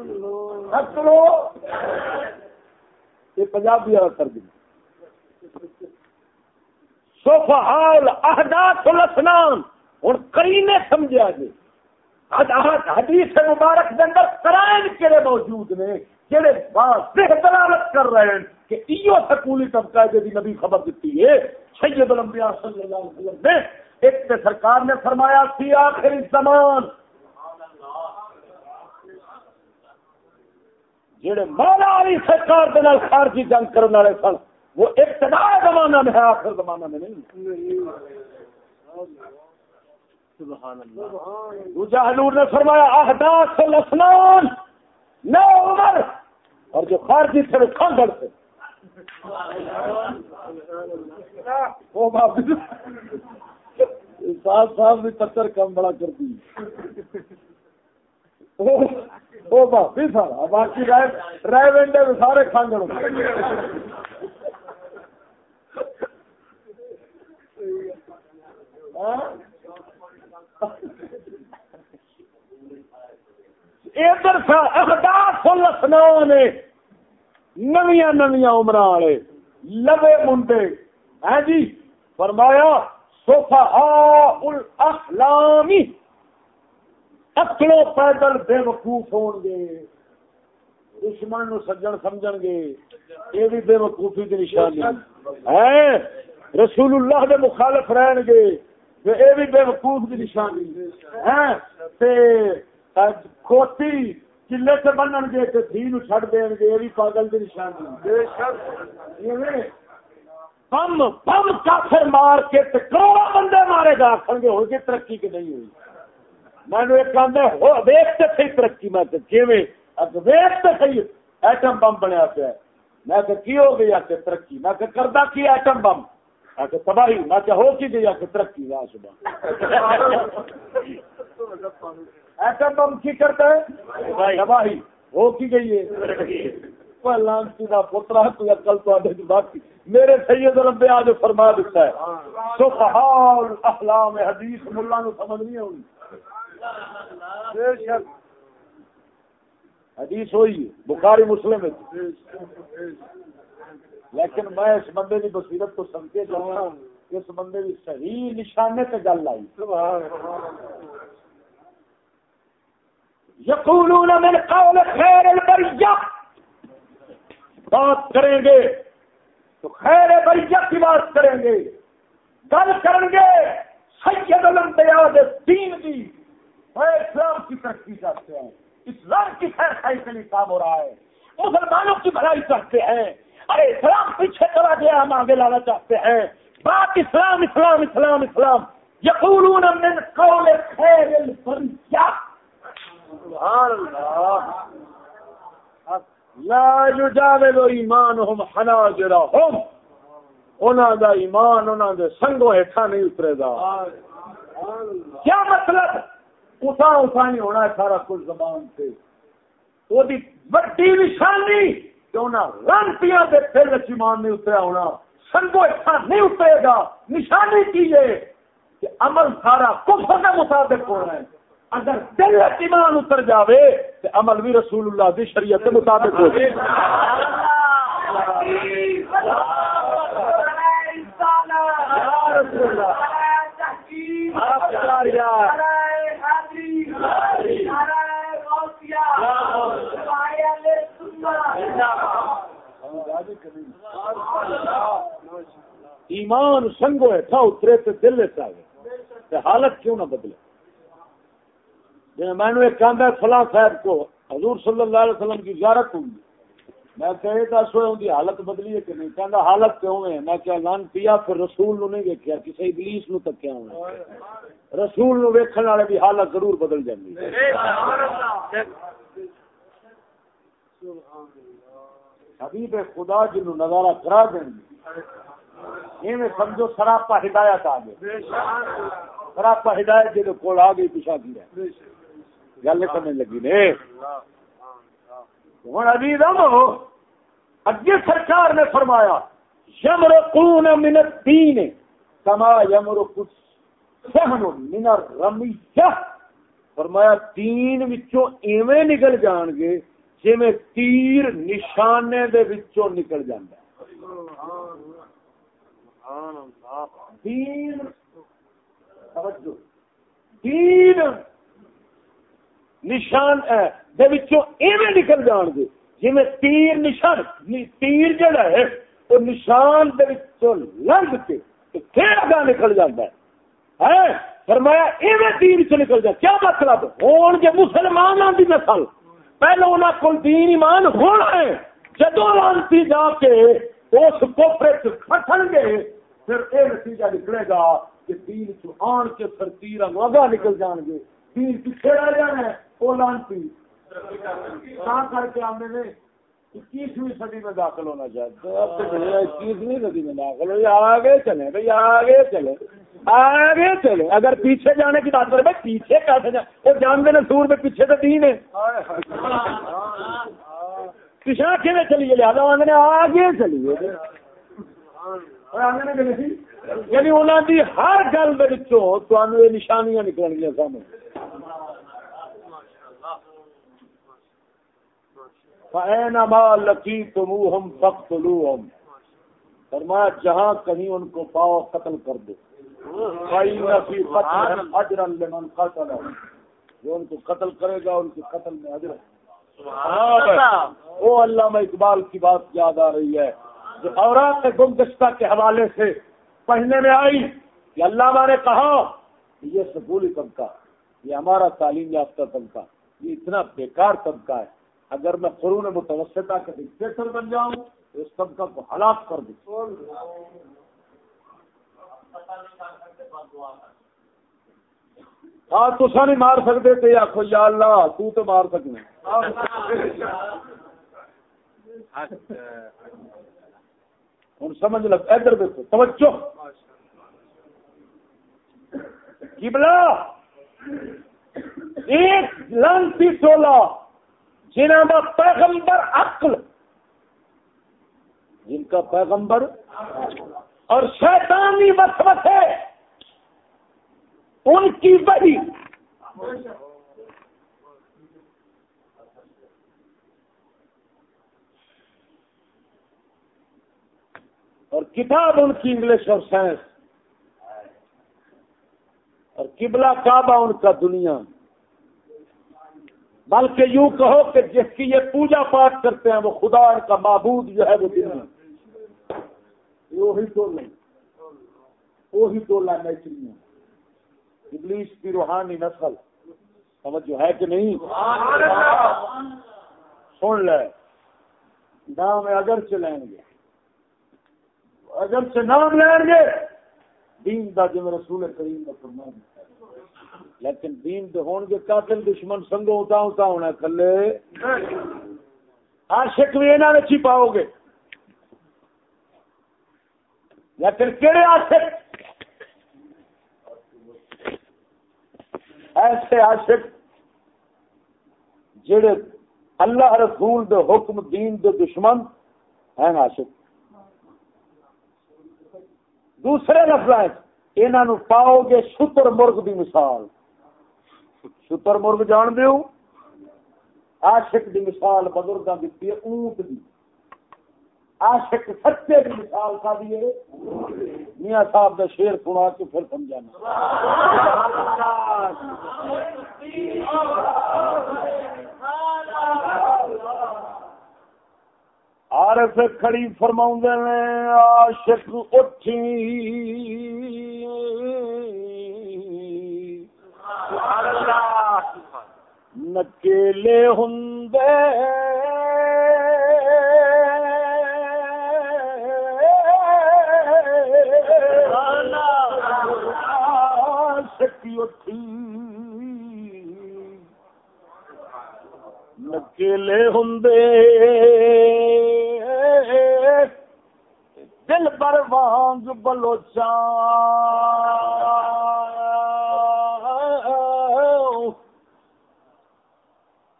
اکلو پنجابی والا ترجمہ۔ سوفحال احداث الاسنان۔ ہوں کئی سمجھا جی۔ حدیث مبارک کے اندر کرائن کہڑے موجود نے جہے واضح دلالت کر رہے ہیں کہ ایو سکولی طبقہ جی نبی خبر دیتی ہے، سید الانبیاء صلی اللہ علیہ وسلم نے۔ ایک تے سرکار نے فرمایا سی آخری زمان۔ جہے مولا علی سرکار دے خارجی جنگ کرنے والے سن وہ ابتدا زمانہ میں ہے آخر زمانہ میں نہیں۔ دوجا حضور نے فرمایا احداث الاسنان نو عمر۔ اور جو خارجی تھے وہ کھانگڑ تھے۔ صاحب صاحب بھی پتھر کم بڑا کر دی۔ وہ سارا باقی رائے میں سارے کھانگڑ ادھر احداث الاسنان نویاں نویاں عمر والے لبے منڈے ہے جی فرمایا سوفا الاحلامی اکلو پیدل بے وقوف ہون گے دشمن نو سجن سمجھ گے یہ بھی بے وقوفی کی نشانی۔ ہے رسول اللہ دے مخالف رہن گے یہ بھی بے وقوف کی نشانی۔ ہے کھوتی چلے سے بنن گے دھی نو دیں گے یہ بھی پاگل کی نشانی۔ بم بم کافر مار کے بندے مارے گا۔ آخر گے ہو گئے ترقی کی نہیں ہوئی؟ میں ایک ترقی میں ایٹم بم بنیا پیا میں کہ کی ہو گئی آتے ترقی؟ میں کہ کردا کی ایٹم بم؟ آ تباہی۔ میں کہ ہو کی گئی آ ترقی؟ واہ صبح ایٹم بم کی کرتا ہے؟ تباہی۔ ہو کی گئی ہے؟ لانسی کا پوترا کوئی اکل تو باقی۔ میرے سید رب آج فرما دیتا ہے۔ تو اخلام حدیث ملا نو سمجھ نہیں ہوگی حدیث ہوئی، بخاری، مسلم لیکن میں اس بندے کی بصیرت کو سمجھے جاؤں اس بندے کی صحیح نشانے سے گل آئی۔ یقولون من قول خیر البریہ۔ بات کریں گے تو خیر بریہ کی بات کریں گے۔ گل کریں گے سید الانبیاء دین کی۔ وہ اسلام کی ترقی کرتے ہیں۔ اسلام کی خیر خائی کے لیے کام ہو رہا ہے۔ مسلمانوں کی بھلائی کرتے ہیں۔ ارے اسلام پیچھے چلا گیا ہم آگے لانا چاہتے ہیں۔ بات اسلام اسلام اسلام اسلام۔ یقولون من قول خیر البریہ۔ لا يجاوز ایمانهم حناجرهم انہاں دا ایمان انہاں دے سنگو ہٹھا نہیں اترے گا۔ کیا مطلب؟ اتھا اتھا نہیں ہونا ہے سارا کچھ زبان سے۔ وہ دی بڑی نشانی کہ انہاں رنتیاں دے پھر ایمان نہیں اتریا ہونا۔ سنگو ہٹھا نہیں اترے گا۔ نشانی کی ہے کہ عمل سارا کفر کے مطابق ہونا ہے۔ اگر دل ایمان اتر جاوے تو عمل بھی رسول اللہ دی شریعت کے مطابق ہو۔ جائے ایمان سنگو ہے، تھا اترے تو دل چاہے حالت کیوں نہ بدلے؟ میں نے ایک کہا فلاں صاحب کو حضور صلی اللہ علیہ وسلم کی زیارت ہوئی۔ میں کہے دس ہوئے، ان کی حالت بدلی ہے کہ نہیں؟ کہنا حالت کیوں ہے؟ میں کیا لان پیا، پھر رسول نو نہیں ویکیا کسی ابلیس نو تکیا ہونا رسول نو ویکھن والے بھی حالت ضرور بدل جاندی حبیب خدا جنو نظارہ کرا دیں گے سمجھو سراپا ہدایت آ گئے سراپا ہدایت جی کول آ گئی پیچھا کی ہے گل سمجھ لگی نے۔ ہوں ابھی دم اگے سرکار نے فرمایا یمر کون منت تین کما یمر سہن منر رمی فرمایا تین وچوں ایویں نکل جان گے جی میں تیر نشانے دے وچوں نکل جاندا ہے جاندہ تیر تیر نشان دے وچوں ایویں نکل جان گے۔ جی میں تیر نشان، تیر جڑا ہے وہ نشان دے وچوں لنگ کے پھر اگا نکل جاتا ہے۔ ہے؟ فرمایا ایویں تیر چ نکل جائے کیا مطلب؟ ہون کے مسلمانوں کی نسل۔ پہلے انہوں کو دین ایمان ہونا ہے۔ جدو لانتی جا کے اس کوپرے کھٹن گے پھر یہ نتیجہ نکلے گا کہ دین چ آن کے پھر تیر اگا نکل جان گے۔ دین پیچھے رہ جانا ہے؟ وہ لانتی۔ کر کے آنے نے اکیسویں صدی میں داخل ہونا چاہتے اکیسویں صدی میں داخل ہو آگے چلے، بھائی آگے چلے۔ آگے چلے۔ اگر پیچھے جانے کی بات کرے، بھائی پیچھے کیسے جائیں وہ جانتے ہیں سور میں پیچھے تو تین ہے۔ پیچھا کھے چلیے، لہٰذا آدھے آگے چلیے۔ یعنی انہوں کی ہر گل کے نشانیاں نکل گیا سامنے۔ فَأَيْنَمَا لَقِيتُمُوهُمْ فَقْتُلُوهُمْ فرمایا جہاں کہیں ان کو پاؤ قتل کر دو۔ فَإِنَّ فِي قَتْلِهِمْ أَجْرًا لِمَنْ قَتَلَهُمْ۔ جو ان کو قتل کرے گا ان کے قتل میں اجر۔ وہ علامہ اقبال کی بات یاد آ رہی ہے۔ جو اورات گمگشتہ کے حوالے سے پڑھنے میں آئی کہ علامہ نے کہا کہ یہ سکولی طبقہ، یہ ہمارا تعلیم یافتہ طبقہ، یہ اتنا بیکار طبقہ ہے۔ اگر میں قرون متوسطہ کا ڈکٹیٹر بن جاؤں، تو اس طبقہ کو ہلاک کر دوں۔ ہاں تو نہیں مار سکتے تھے آخو یا اللہ، تو تو مار سکنا ہاں، ہاں۔ ہوں سمجھ لگ، ادھر دیکھو، توجہ۔ بلا ایک لانسی ٹولہ جنہوں کا پیغمبر عقل۔ جن کا پیغمبر اور شیطانی وسوس ہے ان کی بڑی اور کتاب ان کی انگلش اور سائنس۔ اور قبلہ کعبہ ان کا دنیا۔ بلکہ یوں کہو کہ جس کی یہ پوجا پاٹ کرتے ہیں وہ خدا کا معبود جو ہے وہ دن وہی ٹولہ وہی ٹولہ نیچری ابلیس کی روحانی نسل۔ سمجھ جو ہے کہ نہیں؟ سن لے۔ نام اگر لیں گے۔ اگر سے نام لیں گے۔ دین دا جو رسول کریم کا فرمان لیکن دین دے ہون گے قاتل دشمن سنگو ہوتا ہوتا ہونا کلے۔ عاشق بھی انہاں وچ ہی پاؤ گے۔ لیکن کیڑے عاشق؟ ایسے عاشق جڑے اللہ رسول دے حکم دین دے دشمن ہیں عاشق۔ دوسرے لفظ انہوں پاؤ گے شتر مرغ دی مثال۔ شتر مرغ جان دیو؟ عاشق دی مثال بزرگاں دتی ہے اونٹ دی۔ عاشق سچے دی مثال کا دیے میاں صاحب دا شعر سنا کے پھر سمجھانا۔ عارف کھڑی فرماؤں نے عاشق اٹھی۔ نکیلے ہوں نکیلے ہوں دل بر وانگ بلوچا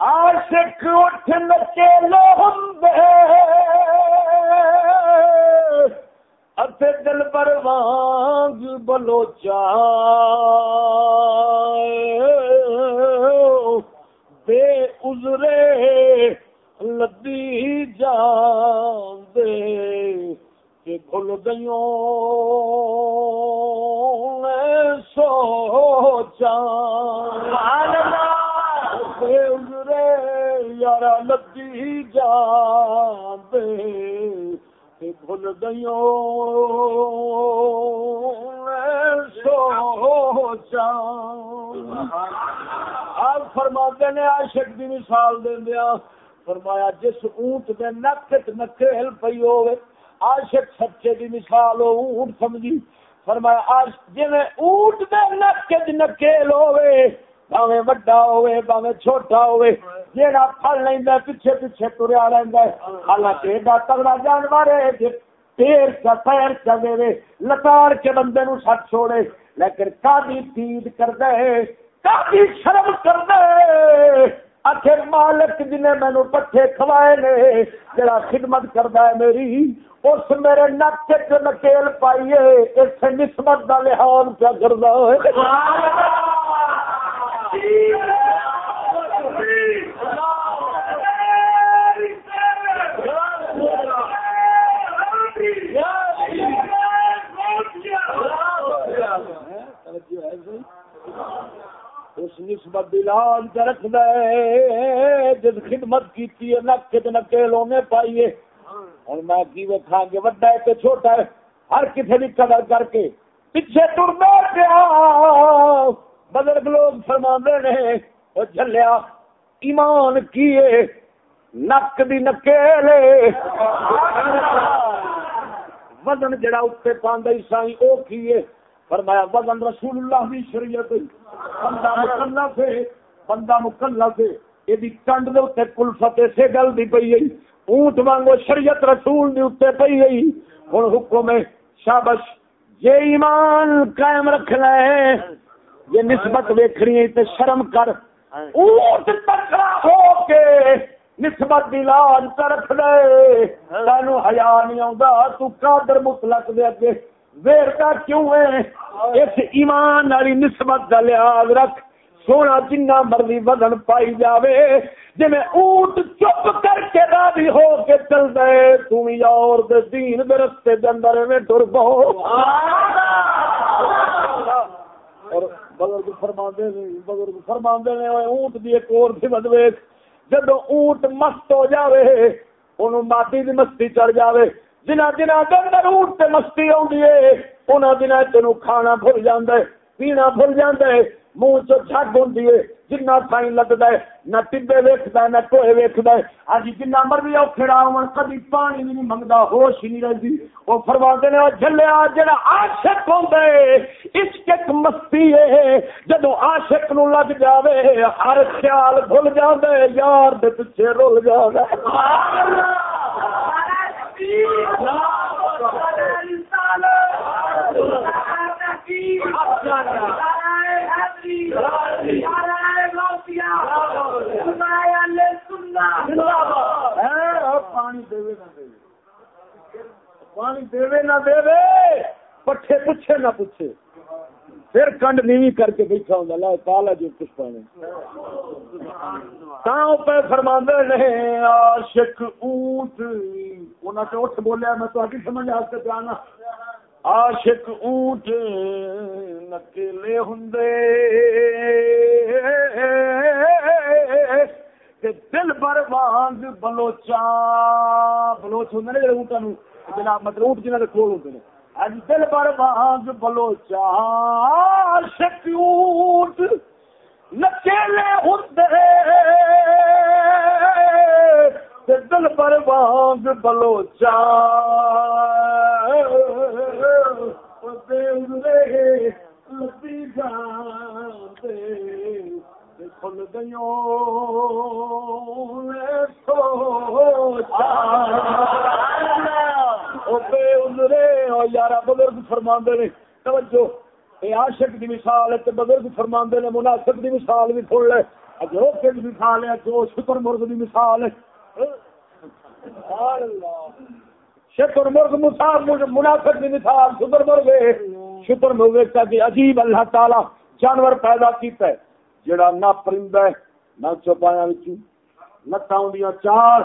عاشق اٹھ نچے اتے دل پر وانگ بلوچا بے ازرے لدی جان دے کہ بھول گئیوں سو چان گزرے یار لدی جان دے کہ بھول گئیوں سو آپ فرماتے نے عاشق دی مثال دیا۔ فرمایا، جس اونٹ دے نک نکے ہل پئی ہوئے عاشق سچے دی مثال ہو اونٹ سمجھی۔ فرمایا جی اونٹ دے نک نکیل ہوئے باوے وڈا ہوئے، باوے چھوٹا ہوئے، جیڑا پھل لیندا پیچھے پیچھے ٹریا رہندا ہے۔ حالانکہ ایڈا تگڑا جانور ہے جے پیر کا پیر چلے لتاڑ کے بندے نو سٹ چھوڑے۔ لیکن کادی تید کر دے کافی شرم کر دے آخر مالک جنہیں مینو پٹھے کھوائے نے، جڑا خدمت کرتا ہے میری، اس میرے نک نکیل پائیے، اس نسبت کا لحاظ کیا کرتا اس نسبت دلال رکھ دے، جس خدمت کی نک نکے لونے پائیے اور میں کی ویکھا کہ وڈا ہے کہ چھوٹا ہے، ہر کسی کی قدر کر کے پیچھے ٹرنا پیا بزرگ لوگ فرما نے وہ چلیا ایمان کیے، نک دی نکیلے وزن جڑا اتنے پاندہ عیسائی او کیے۔ فرمایا، وزن رسول اللہ بھی شریعت بندہ مکلا سے بندہ مکلا سے یہ کنڈ دے اتنے کلفت اسے گل دی پی گئی اونٹ وانگو شریعت رسول دی اتنے پی گئی ہوں حکم شابش، یہ ایمان قائم رکھنا ہے۔ یہ نسبت ویکھنی ہے شرم کر۔ اونٹ تکڑا ہو کے نسبت دلان کر رکھ دے۔ تینو حیا نہیں آوندا تو قادر مطلق دے اگے۔ ویرتا کیوں ہے؟ اس ایمان والی نسبت کا لحاظ رکھ۔ سونا جنہ مرضی بدن پائی جاوے جی میں اونٹ چپ کر کے راضی ہو کے چل دے۔ تم اور دین دے رستے دے اندر میں ٹر پو۔ اور بزرگ فرماندے نے، بزرگ فرماندے نے اونٹ دی ایک اور سی بدوے جدو اونٹ مست ہو جاوے اونوں ماٹی دی مستی چڑھ جاوے، جنہ دن اندر اونٹ تے مستی آدھی ہے انہاں دن تینو کھانا بھول جاندا ہے پینا بھول جاندا ہے منہ چ جھگ ہوندی ہوں جنا سائن لگتا ہے نہ ٹبے ویکتا نہ ٹوئے ویکتا ہے اج جنا مرضی اور کھڑا ہو کبھی پانی بھی نہیں منگتا ہوش ہی نہیں رہتی وہ فرما نے جلیا جڑا عاشق ہوتا ہے عشق مستی ہے جدو عاشق نو لگ جاوے ہر خیال بھول جاوے یار دے پیچھے رول جاوے ہاں، پانی دے نہ دے پٹھے پوچھے نہ پوچھے پھر کنڈ نیوی کر کے بیٹھا ہوں لا تالا جو کچھ پانے پہ فرما نے، عاشق اونٹ۔ انہوں نے اٹھ بولیا، میں تو سمجھ آ کے جانا عاشق اونٹ نکیلے ہوں دل بر وانگ بلوچا بلوچ ہوں اونٹا نو جناب مطلب اونٹ جنہ کے کھول ہوتے ہیں اج دل بر وانگ بلوچا عاشق اونٹ نکیلے ہوں دل پر وانگ بلوچا کھل گئیوں یار بزرگ فرما نے۔ توجہ یہ عاشق دی مثال ہے بزرگ فرما نے، مناسب دی مثال بھی کھول لے۔ جو مثال ہے جو شکر مرغ دی مثال ہے۔ شکر مرغ منافق کی مثال شکر مرغ شکر مرغ کہ عجیب اللہ تعالی جانور پیدا کیتا ہے۔ جڑا نہ پرندہ ہے، نہ چوپایا نہ چار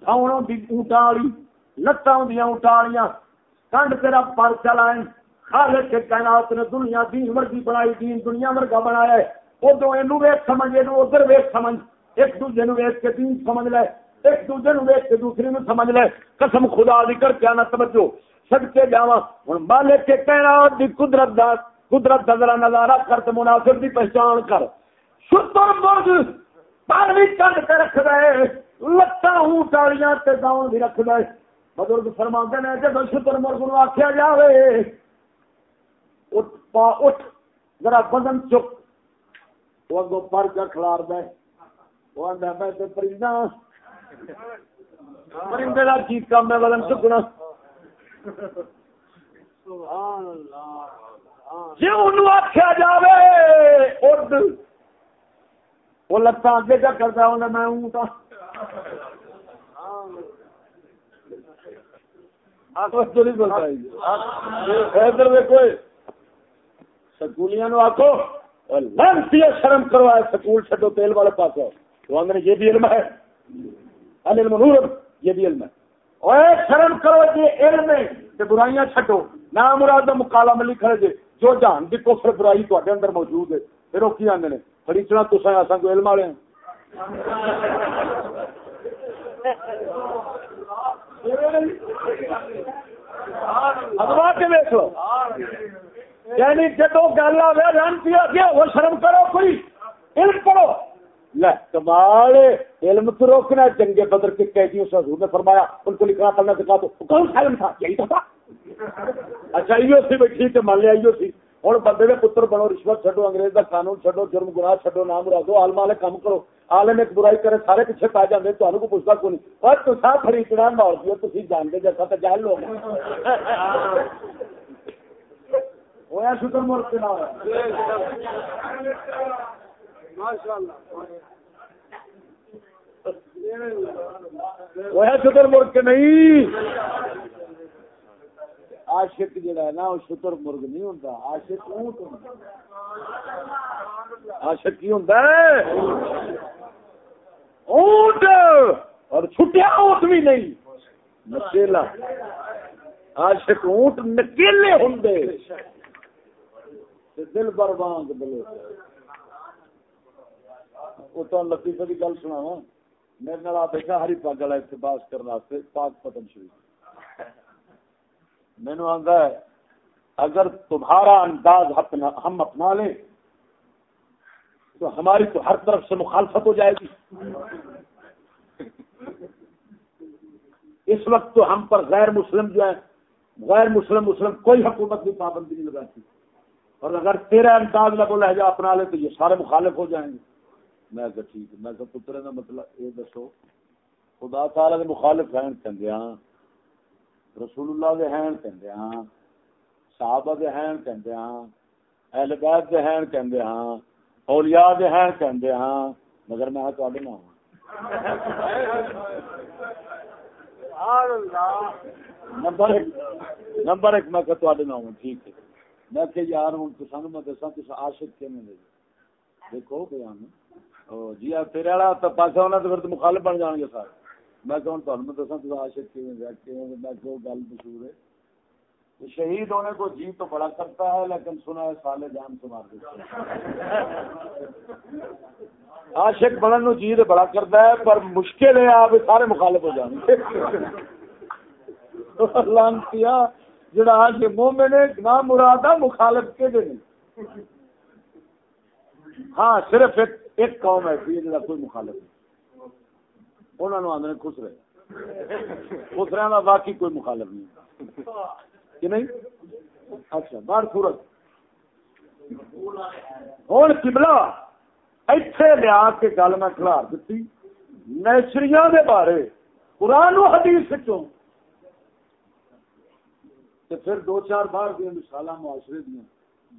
دھاؤنوں دی اونٹالی لتاں دیاں اونٹالیاں۔ کنڈ تیرا پر چلائیں۔ خالق کے کائنات نے دنیا دین ورگی بنائی، دین دنیا ورگا بنایا ہے۔ ادو اینو ویک سمجھ، اینو ادھر ویک سمجھ۔ ایک دوسرے نو ویک کے دین سمجھ لے۔ ایک دوسرے نو ویک کے دوسرے نو سمجھ لے۔ قسم خدا دی کر کے نہ توجہ۔ سب جاواں۔ ہن مالک کے کائنات دی قدرت دا قدرت دا ذرا نظارہ کر تے منافق دی پہچان کر۔ ستر مرد پانی کنڈ کے رکھ دے لتاں اونٹالیاں تے داؤں بھی رکھ دے بزرگ فرماندے نے جب ستر مرد نو آکھیا جاوے، اٹھ پا اٹھ، ذرا بدن چک۔ وہ اگو پر کا کھلار دے وہ آندا میں تے پرندہ ہاں۔ پرندے دا چیز کام میں بدن چکنا۔ جی انہوں آخیا جاوے، اڈ۔ وہ لتاں اگے کیا کرتا ہوں، میں ہوں تو سکولیاں آخو لانتی شرم کروائے، سکول چھڈو تیل والے پاس تو اندر یہ بھی علم ہے۔ علم نور یہ بھی علم ہے۔ اور شرم کرو یہ علم ہے کہ برائیاں چھڈو۔ نہ مراد مکالا ملی کھڑے جے جی، جو جان دی کفر برائی تو اندر موجود ہے۔ پھر وہ کی آدھے نے؟ خریدنا تو سا اصا کو علم والے ہیں؟ ادوا کے دیکھ لو۔ یعنی جدو گل آئے لانتی آ وہ شرم کرو کوئی۔ علم کرو کمال علم تو روکنا چنگے بدر کے قیدیوں سے حضور نے فرمایا، ان کو لکھنا پڑھنا سکھا تو کون سا علم تھا؟ یہی تو تھا۔ اچھا ایو سی بھائی ٹھیک ہے، مان لیا ایو سی۔ ہوں، بندے کے پتر بنو، رشوت چڈو انگریز کا قانون چڈو جرم گناہ چڈو نام مرادو آلما والے کام کرو۔ آلم ایک برائی کرے، سارے پیچھے پا جاتے تمہیں کو پوچھتا کوئی کون اور تصا خریدنا ماحول دیو تھی جانتے جیسا تو جان لو ہوا شکر ملک کے شکر مرغ نہیں؟ عاشق جڑا ہے نا وہ شکر مرغ نہیں ہوتا عاشق اونٹ عاشق کی ہوتا ہے؟ اونٹ! اور چھٹیا اونٹ بھی نہیں۔ نکیلا۔ عاشق اونٹ نکیلے ہوں دل بربانگ بلے وہ تو لطیفے کی گل سنا میرے نال بیٹھا ہری پاگ والا اتباس کرنے پاک پتن شریف۔ مینو ہے، اگر تمہارا انداز ہم اپنا لیں، تو ہماری تو ہر طرف سے مخالفت ہو جائے گی۔ اس وقت تو ہم پر غیر مسلم جو ہے غیر مسلم مسلم کوئی حکومت کی پابندی نہیں لگاتی۔ اور اگر تیرا انداز لگو لہجہ اپنا لے تو یہ سارے مخالف ہو جائیں گے۔ میں کہ ٹھیک میں کہ پتر کا مطلب یہ دسو خدا تعالی کے مخالف ہیں کہندے ہاں رسول اللہ دے ہیں کہندے ہاں صحابہ دے ہیں کہندے ہاں اہل بیت دے ہیں کہندے ہاں اولیاء دے ہیں کہندے ہاں مگر میں تواڈے نہ ہوں نمبر ایک نمبر ایک میں کہ تواڈے نہ ہوں ٹھیک ہے۔ میں کہ یار ہوں تو سانو میں دساں کہ عاشق کیویں دیکھو بیان۔ جی تیرے والا تو پاس ہونا تو پھر مخالف بن جان گے سر میں کہوں تمہیں دسا تو عاشق میں کہوں گل مشہور ہے۔ شہید ہونے کو جی تو بڑا کرتا ہے، لیکن سنا ہے سالے جان سے مار دیتا عاشق بڑھن نو جی تو بڑا کرتا ہے، پر مشکل ہے، آپ سارے مخالف ہو جان گے۔ لانتی جڑا آج مومن ہے نام مراد مخالف کے دن۔ ہاں صرف ایک ایک قوم ایسی ہے جا کوئی مخالف نہیں۔ انہوں نے آدھے خسرے خسرے کا باقی کوئی مخالف نہیں۔ کہ نہیں؟ اچھا بار سورت ہوں کملا ایتھے لیا کے گل میں کھلار دیتی نیچریاں دے بارے، قرآن و حدیث چوں پھر دو چار بار دیا مثال معاشرے دیا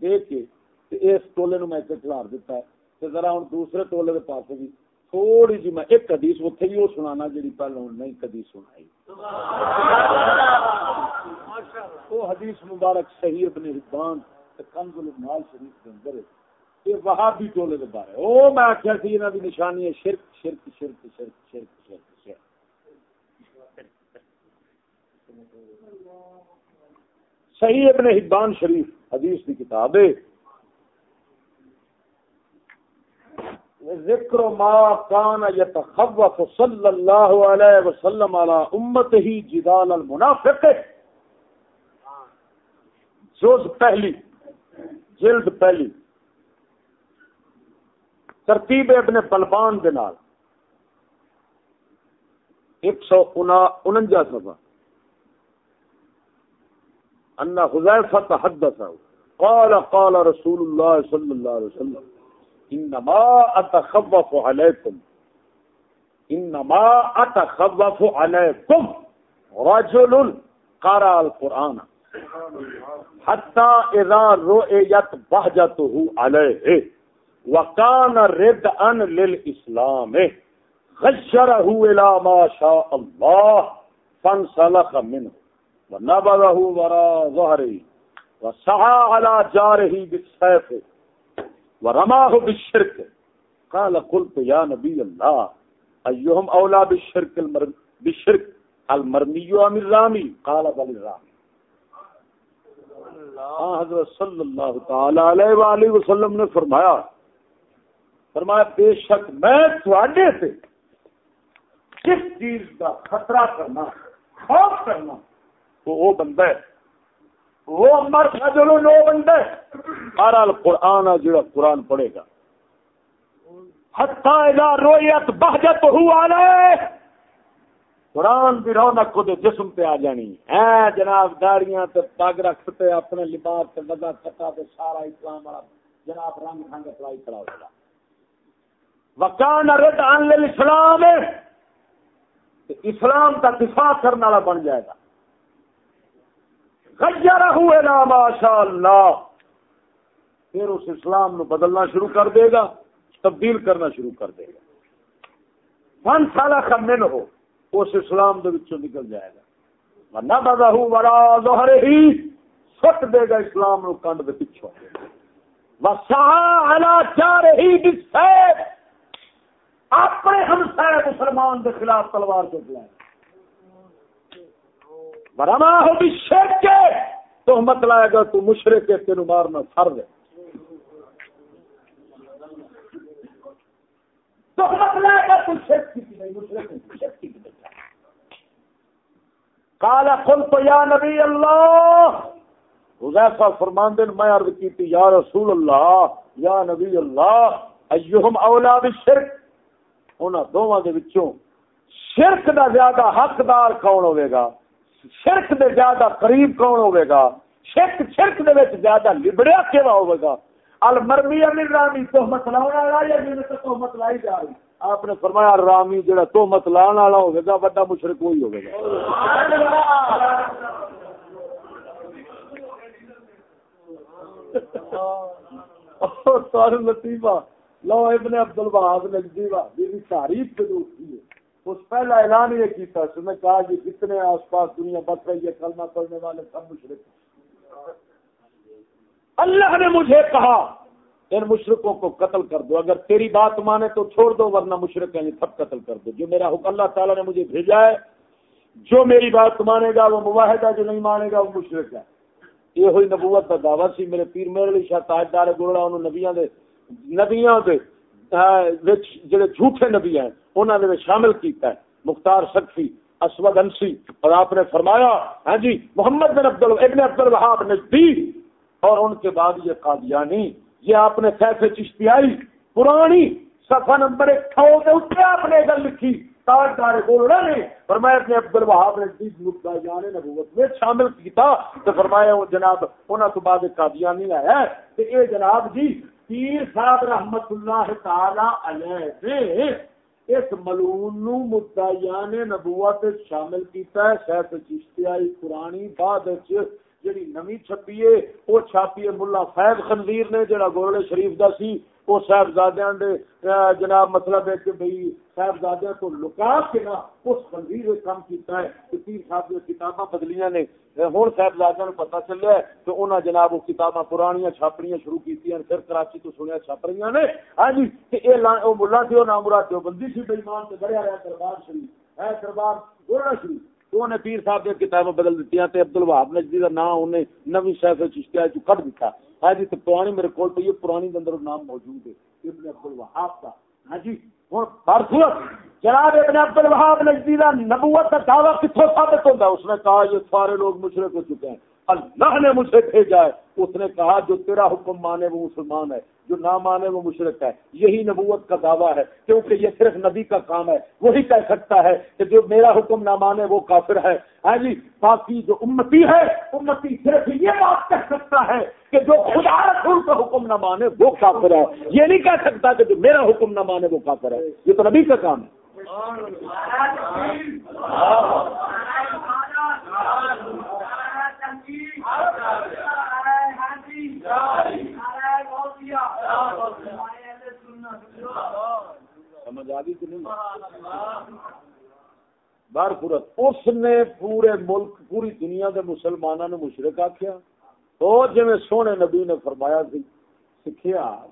دیکھ کے اس ٹولے نو میں کھلار دیتا ہے۔ ذرا ہوں دوسرے ٹولے کے پاس بھی تھوڑی جی میں ایک حدیث اتنے بھی وہ سنا جی پہلے نہیں کدی سنائی۔ وہ حدیث مبارک صحیح ابن حبان کنز المال شریف کے اندر یہ وہابی ٹولے کے بارے۔ او میں آخیا سی انہوں کی نشانی ہے شرک شرک شرک شرک شرک شرک شرک۔ صحیح ابن حبان شریف حدیث کی کتاب ہے۔ ذکر ما کان یتخوف صلی اللہ علیہ وسلم علی امته جدال المنافق. جز پہلی، جلد پہلی. ترتیب ابن بلبان کے نال. ایک سو انجا سفا ان حذیفہ تحدث قال قال رسول اللہ صلی اللہ علیہ وسلم. انما اتخوف علیکم انما اتخوف علیکم رجل قرأ القرآن. حتی اذا رؤیت بہجته علیہ وکان رد ان للاسلام غشره الى ما شاء الله. فانسلخ منه. ونبذه وراء ظهره. وسعى على جاره بالسيف. ورماه بالشرك قال قلت يا نبي الله ايهم اولى بالشرك المر... بالشرك المرمي ام الرامي قال بل الرامي حضرت صلی اللہ تعالی علیہ وآلہ وسلم نے فرمایا فرمایا، بے شک میں تھوڑے سے کس چیز کا خطرہ کرنا، خوف کرنا تو وہ بندہ ہے۔ وہ امر جو نو بندہ ہے بہرحال قرآن جڑا قرآن پڑھے گا۔ ہتھا رویت بہجت ہوا قرآن بھی رونق خود جسم پہ آ جانی۔ ہے جناب داڑیاں تے پگ رکھتے اپنے لباس تے لگا کٹا تے سارا اسلام والا جناب رنگ ڈھنگ پڑھائی کھڑا ہوگا وکان رد ان اسلام اسلام کا دفاع کرنے والا بن جائے گا۔ گجر ماشاء اللہ پھر اس اسلام نو بدلنا شروع کر دے گا، تبدیل کرنا شروع کر دے گا۔ پانچ سال کا من ہو، اس اسلام دے وچوں نکل جائے گا۔ نہ بدا ہوں بڑا ظہر ہی سٹ دے گا اسلام نو کنڈ دے پیچھوں وسا علا چار ہی اپنے ہمسائے مسلمان کے خلاف تلوار چک لائے برما ہو بھی شیر کے تو مت لائے گا تو مشرق کے تین مارنا فرض ہے۔ تو مت لائے گا تو شیخ کی کالا کل تو یا نبی اللہ، حذیفہ فرمان دن میں عرض کی تھی، یا رسول اللہ، یا نبی اللہ، ایہم اولا بالشرک۔ انہوں دونوں کے بچوں شرک دا زیادہ حقدار کون ہوئے گا؟ شرک دے زیادہ قریب کون ہوئے گا؟ شرک شرک دے وچ زیادہ لبڑیا کیوا ہوئے گا؟ المرمی امیر رامی، تہمت لاؤن والا یا جن جی سے تہمت لائی جا رہی۔ آپ نے فرمایا رامی جڑا تہمت لان والا ہوئے گا بڑا مشرک وہی ہوئے گا۔ سبحان اللہ سارے لطیفہ، لو ابن عبد الوہاب نجدی بھابی کی تعریف کے دوستی ہے۔ اس پہلا اعلان یہ کیتا اس نے کہا کہ کتنے آس پاس دنیا بس رہی ہے، کلمہ پڑھنے والے سب مشرق اللہ نے مجھے کہا، ان مشرقوں کو قتل کر دو، اگر تیری بات مانے تو چھوڑ دو، ورنہ مشرق ہیں سب قتل کر دو۔ جو میرا حکم اللہ تعالیٰ نے مجھے بھیجا ہے، جو میری بات مانے گا، وہ مواحد ہے جو نہیں مانے گا، وہ مشرق ہے۔ یہ ہوئی نبوت کا دعوت سی، میرے پیر میرے لیے شاید تاجدار گولڑا انہوں نبیاں دے نبیاں دے جڑے جھوٹے نبی ہیں انہوں نے شامل کیتا ہے، مختار سکفی اسود انسی، اور آپ نے فرمایا ہاں جی محمد بن عبد ابن عبد الوہاب نزدیک اور ان کے بعد یہ قادیانی، یہ آپ نے کیسے چشتی آئی پرانی صفحہ نمبر ایک ٹھو کے آپ نے گل لکھی نے فرمایا اپنے عبد الوہاب نبوت میں شامل کیتا، تو فرمایا جناب انہوں تو بعد قادیانی آیا کہ اے جناب جی پیر صاحب رحمت اللہ تعالی علیہ اس ملون نو مدعیان نبوت شامل کیتا ہے شیخ چشتیائی پرانی بعد جڑی نمی چھپی ہے، وہ چھاپی ہے ملا فیض خنزیر نے، جڑا گولڑے شریف دا سی، وہ صاحبزادیاں دے جناب مطلب ہے کہ بھئی صاحبزادیاں تو لکا کے نا اس خنزیر کام کیتا ہے، کہ تین صاحب جو کتاباں بدلیاں نے ہوں صاحبزادیاں نو پتہ چلیا ہے تو انہاں جناب وہ کتاباں پرانیاں چھاپڑیاں شروع کیتیاں پھر کراچی تو سنیا چھپ رہی نے۔ ہاں جی کہ اے وہ ملا سی وہ نام مراد جو بندی سی بے ایمان تے بڑھیا رہا دربار شریف۔ ہے دربار گولڑا شریف۔ انہیں پیر صاحب نے کتابیں بدل دیتی ہیں عبد الوہاب نجدی کا نام انہیں نوی شہر چشتیا چ کٹ دیتا ہاں جی تو پرانی میرے کو یہ پرانی کے اندر نام موجود ہے، ابن عبد الوہاب کا ہاں جی ہوں برسورت جناب ابن عبد الوہاب نجدی کا نبوت کا دعویٰ کتوں ثابت ہوتا ہے اس نے کہا یہ سارے لوگ مشرق ہو چکے ہیں۔ اللہ نے مجھے بھیجا ہے۔ اس نے کہا، جو تیرا حکم مانے وہ مسلمان ہے، جو نہ مانے وہ مشرق ہے۔ یہی نبوت کا دعویٰ ہے، کیونکہ یہ صرف نبی کا کام ہے۔ وہی کہہ سکتا ہے کہ جو میرا حکم نہ مانے وہ کافر ہے۔ ہاں جی باقی جو امتی ہے، امتی صرف یہ بات کہہ سکتا ہے کہ جو خدا رسول کا حکم نہ مانے وہ کافر ہے۔ یہ نہیں کہہ سکتا کہ جو میرا حکم نہ مانے وہ کافر ہے۔ یہ تو نبی کا کام ہے۔ بار پورت اس نے پورے ملک، پوری دنیا کے مسلمانوں نے مشرق آخیا تو جی سونے نبی نے فرمایا سی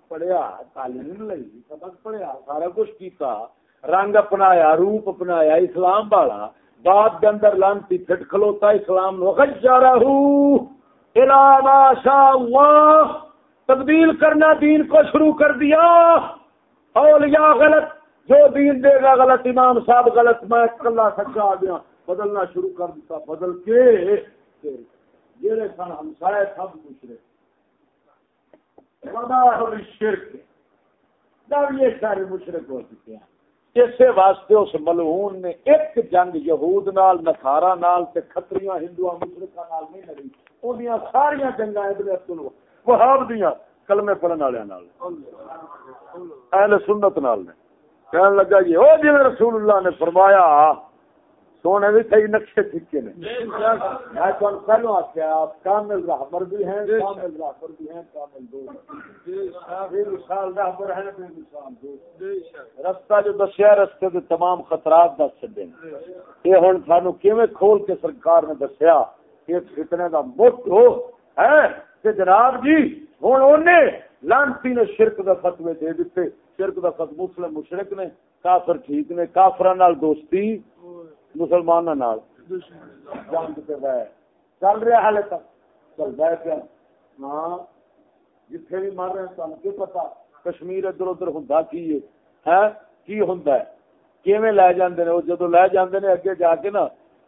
پڑھیا، تعلیم لئی، سبق پڑھیا، سارا کچھ کیتا۔ رنگ اپنایا، روپ اپنایا، اسلام والا۔ بات کے اندر لانتی پھٹ کھلوتا، اسلام اللہ۔ تبدیل کرنا دین کو شروع کر دیا۔ اولیاء غلط، جو دین دے گا غلط، امام صاحب غلط، میں کلا سچا آ گیا بدلنا شروع کر دیتا، بدل کے۔ جڑے سن ہمسائے سب دوسرے شرک۔ جب یہ سارے مشرق ہو چکے ہیں۔ اسی واسطے اس ملعون نے ایک جنگ یہود نال نصارا نال تے کھتریاں ہندو مشرقہ نال نہیں لڑی۔ اونیاں ساری جنگاں ابن عبد وہاب دیاں کلمے پڑھن والے نال۔ اہل سنت نال نے۔ کہنے لگا جی او جی رسول اللہ نے فرمایا سونے بھی صحیح نقشے ٹھیکے نے۔ میں تو پہلو آخیا آپ کامل رہبر بھی ہیں کامل رہبر بھی ہیں کامل دوست بے مثال رہبر ہیں بے مثال دوست رستہ جو دسیا رستے کے تمام خطرات دس چڈے یہ ہوں سانو کیویں کھول کے سرکار نے دسیا کہ فتنے کا مفت ہو۔ ہے کہ جناب جی ہوں انہیں لانسی نے شرک کا فتوے دے دیتے۔ شرک کا فت مسلم مشرق نے کافر ٹھیک نے کافر دوستی۔ مسلمان چل رہا ہال تک۔ چلتا ہے پیا ہاں۔ جتھے بھی مر رہے ہیں سن کی پتا کشمیر ادھر ادھر ہوں کی ہے؟ کی ہوں کیویں لے جاندے نے؟ جدو لے جاندے نے اگے جا کے نا،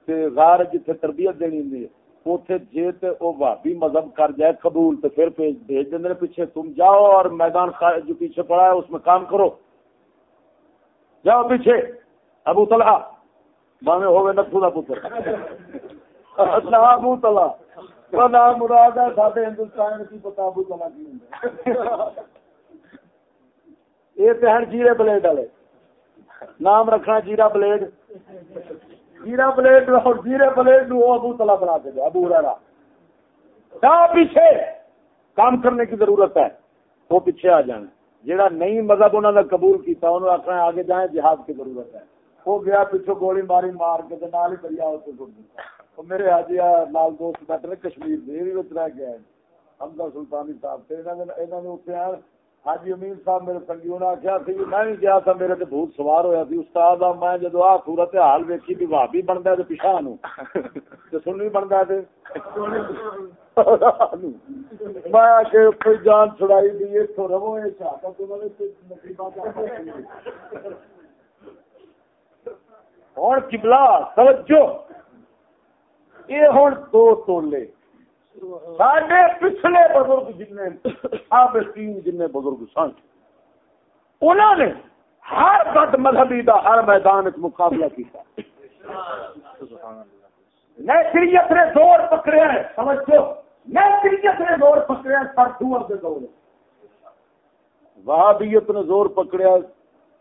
تے غار جتھے تربیت دینی ہوندی ہے، اوتھے جے تے او بھابی مذہب کر جائے قبول، تے پھر بھیج دیندے نے پیچھے، تم جاؤ اور میدان جو پیچھے پڑا ہے، اس میں کام کرو۔ جاؤ پیچھے۔ ابو طلحہ۔ باوے ہوئے نتھو کا پتر۔ اچھا، ہاں، ابو تلا نام مراد ہے سارے ہندوستان کی پتا ابو تلا کی یہ تو ہیں جیرے بلیڈ والے۔ نام رکھنا جیرا بلیڈ۔ جیرا بلیڈ اور جیرے بلیڈ وہ ابو تلا بنا کے دیا ابو رہا پیچھے کام کرنے کی ضرورت ہے، وہ پیچھے آ جانا۔ جہاں نہیں مذہب انہوں نے قبول کیا انہوں نے آخنا آگے جائیں، جہاد کی ضرورت ہے۔ وہ گیا پیچھو گولی ماری، مار کے نال ہی دریا اتنے میرے حاجی نال دوست بیٹھے نے کشمیر دے بھی رہ گیا ہے حمزہ سلطانی صاحب سے اتنے حاجی امین صاحب میرے سنگی انہیں آخیا سی میں بھی گیا تھا، میرے تے بھوت سوار ہویا سی۔ استاد میں جدو آ صورت حال ویکھی بھی بھابی بنتا ہے پیچھا نو سن بھی بنتا ہے میں جان چھڑائی دی اتو رو ہوں کبلا توجہ۔ یہ ہوں دو تولے۔ سڈے پچھلے بزرگ جن اب جن بزرگ سن انہوں نے ہر بد مذہبی کا ہر میدان مقابلہ کیا نیچریت نے زور پکڑیا ہے سمجھو نیچریت نے زور پکڑیا سر دور کے دور۔ وہابیت نے زور پکڑیا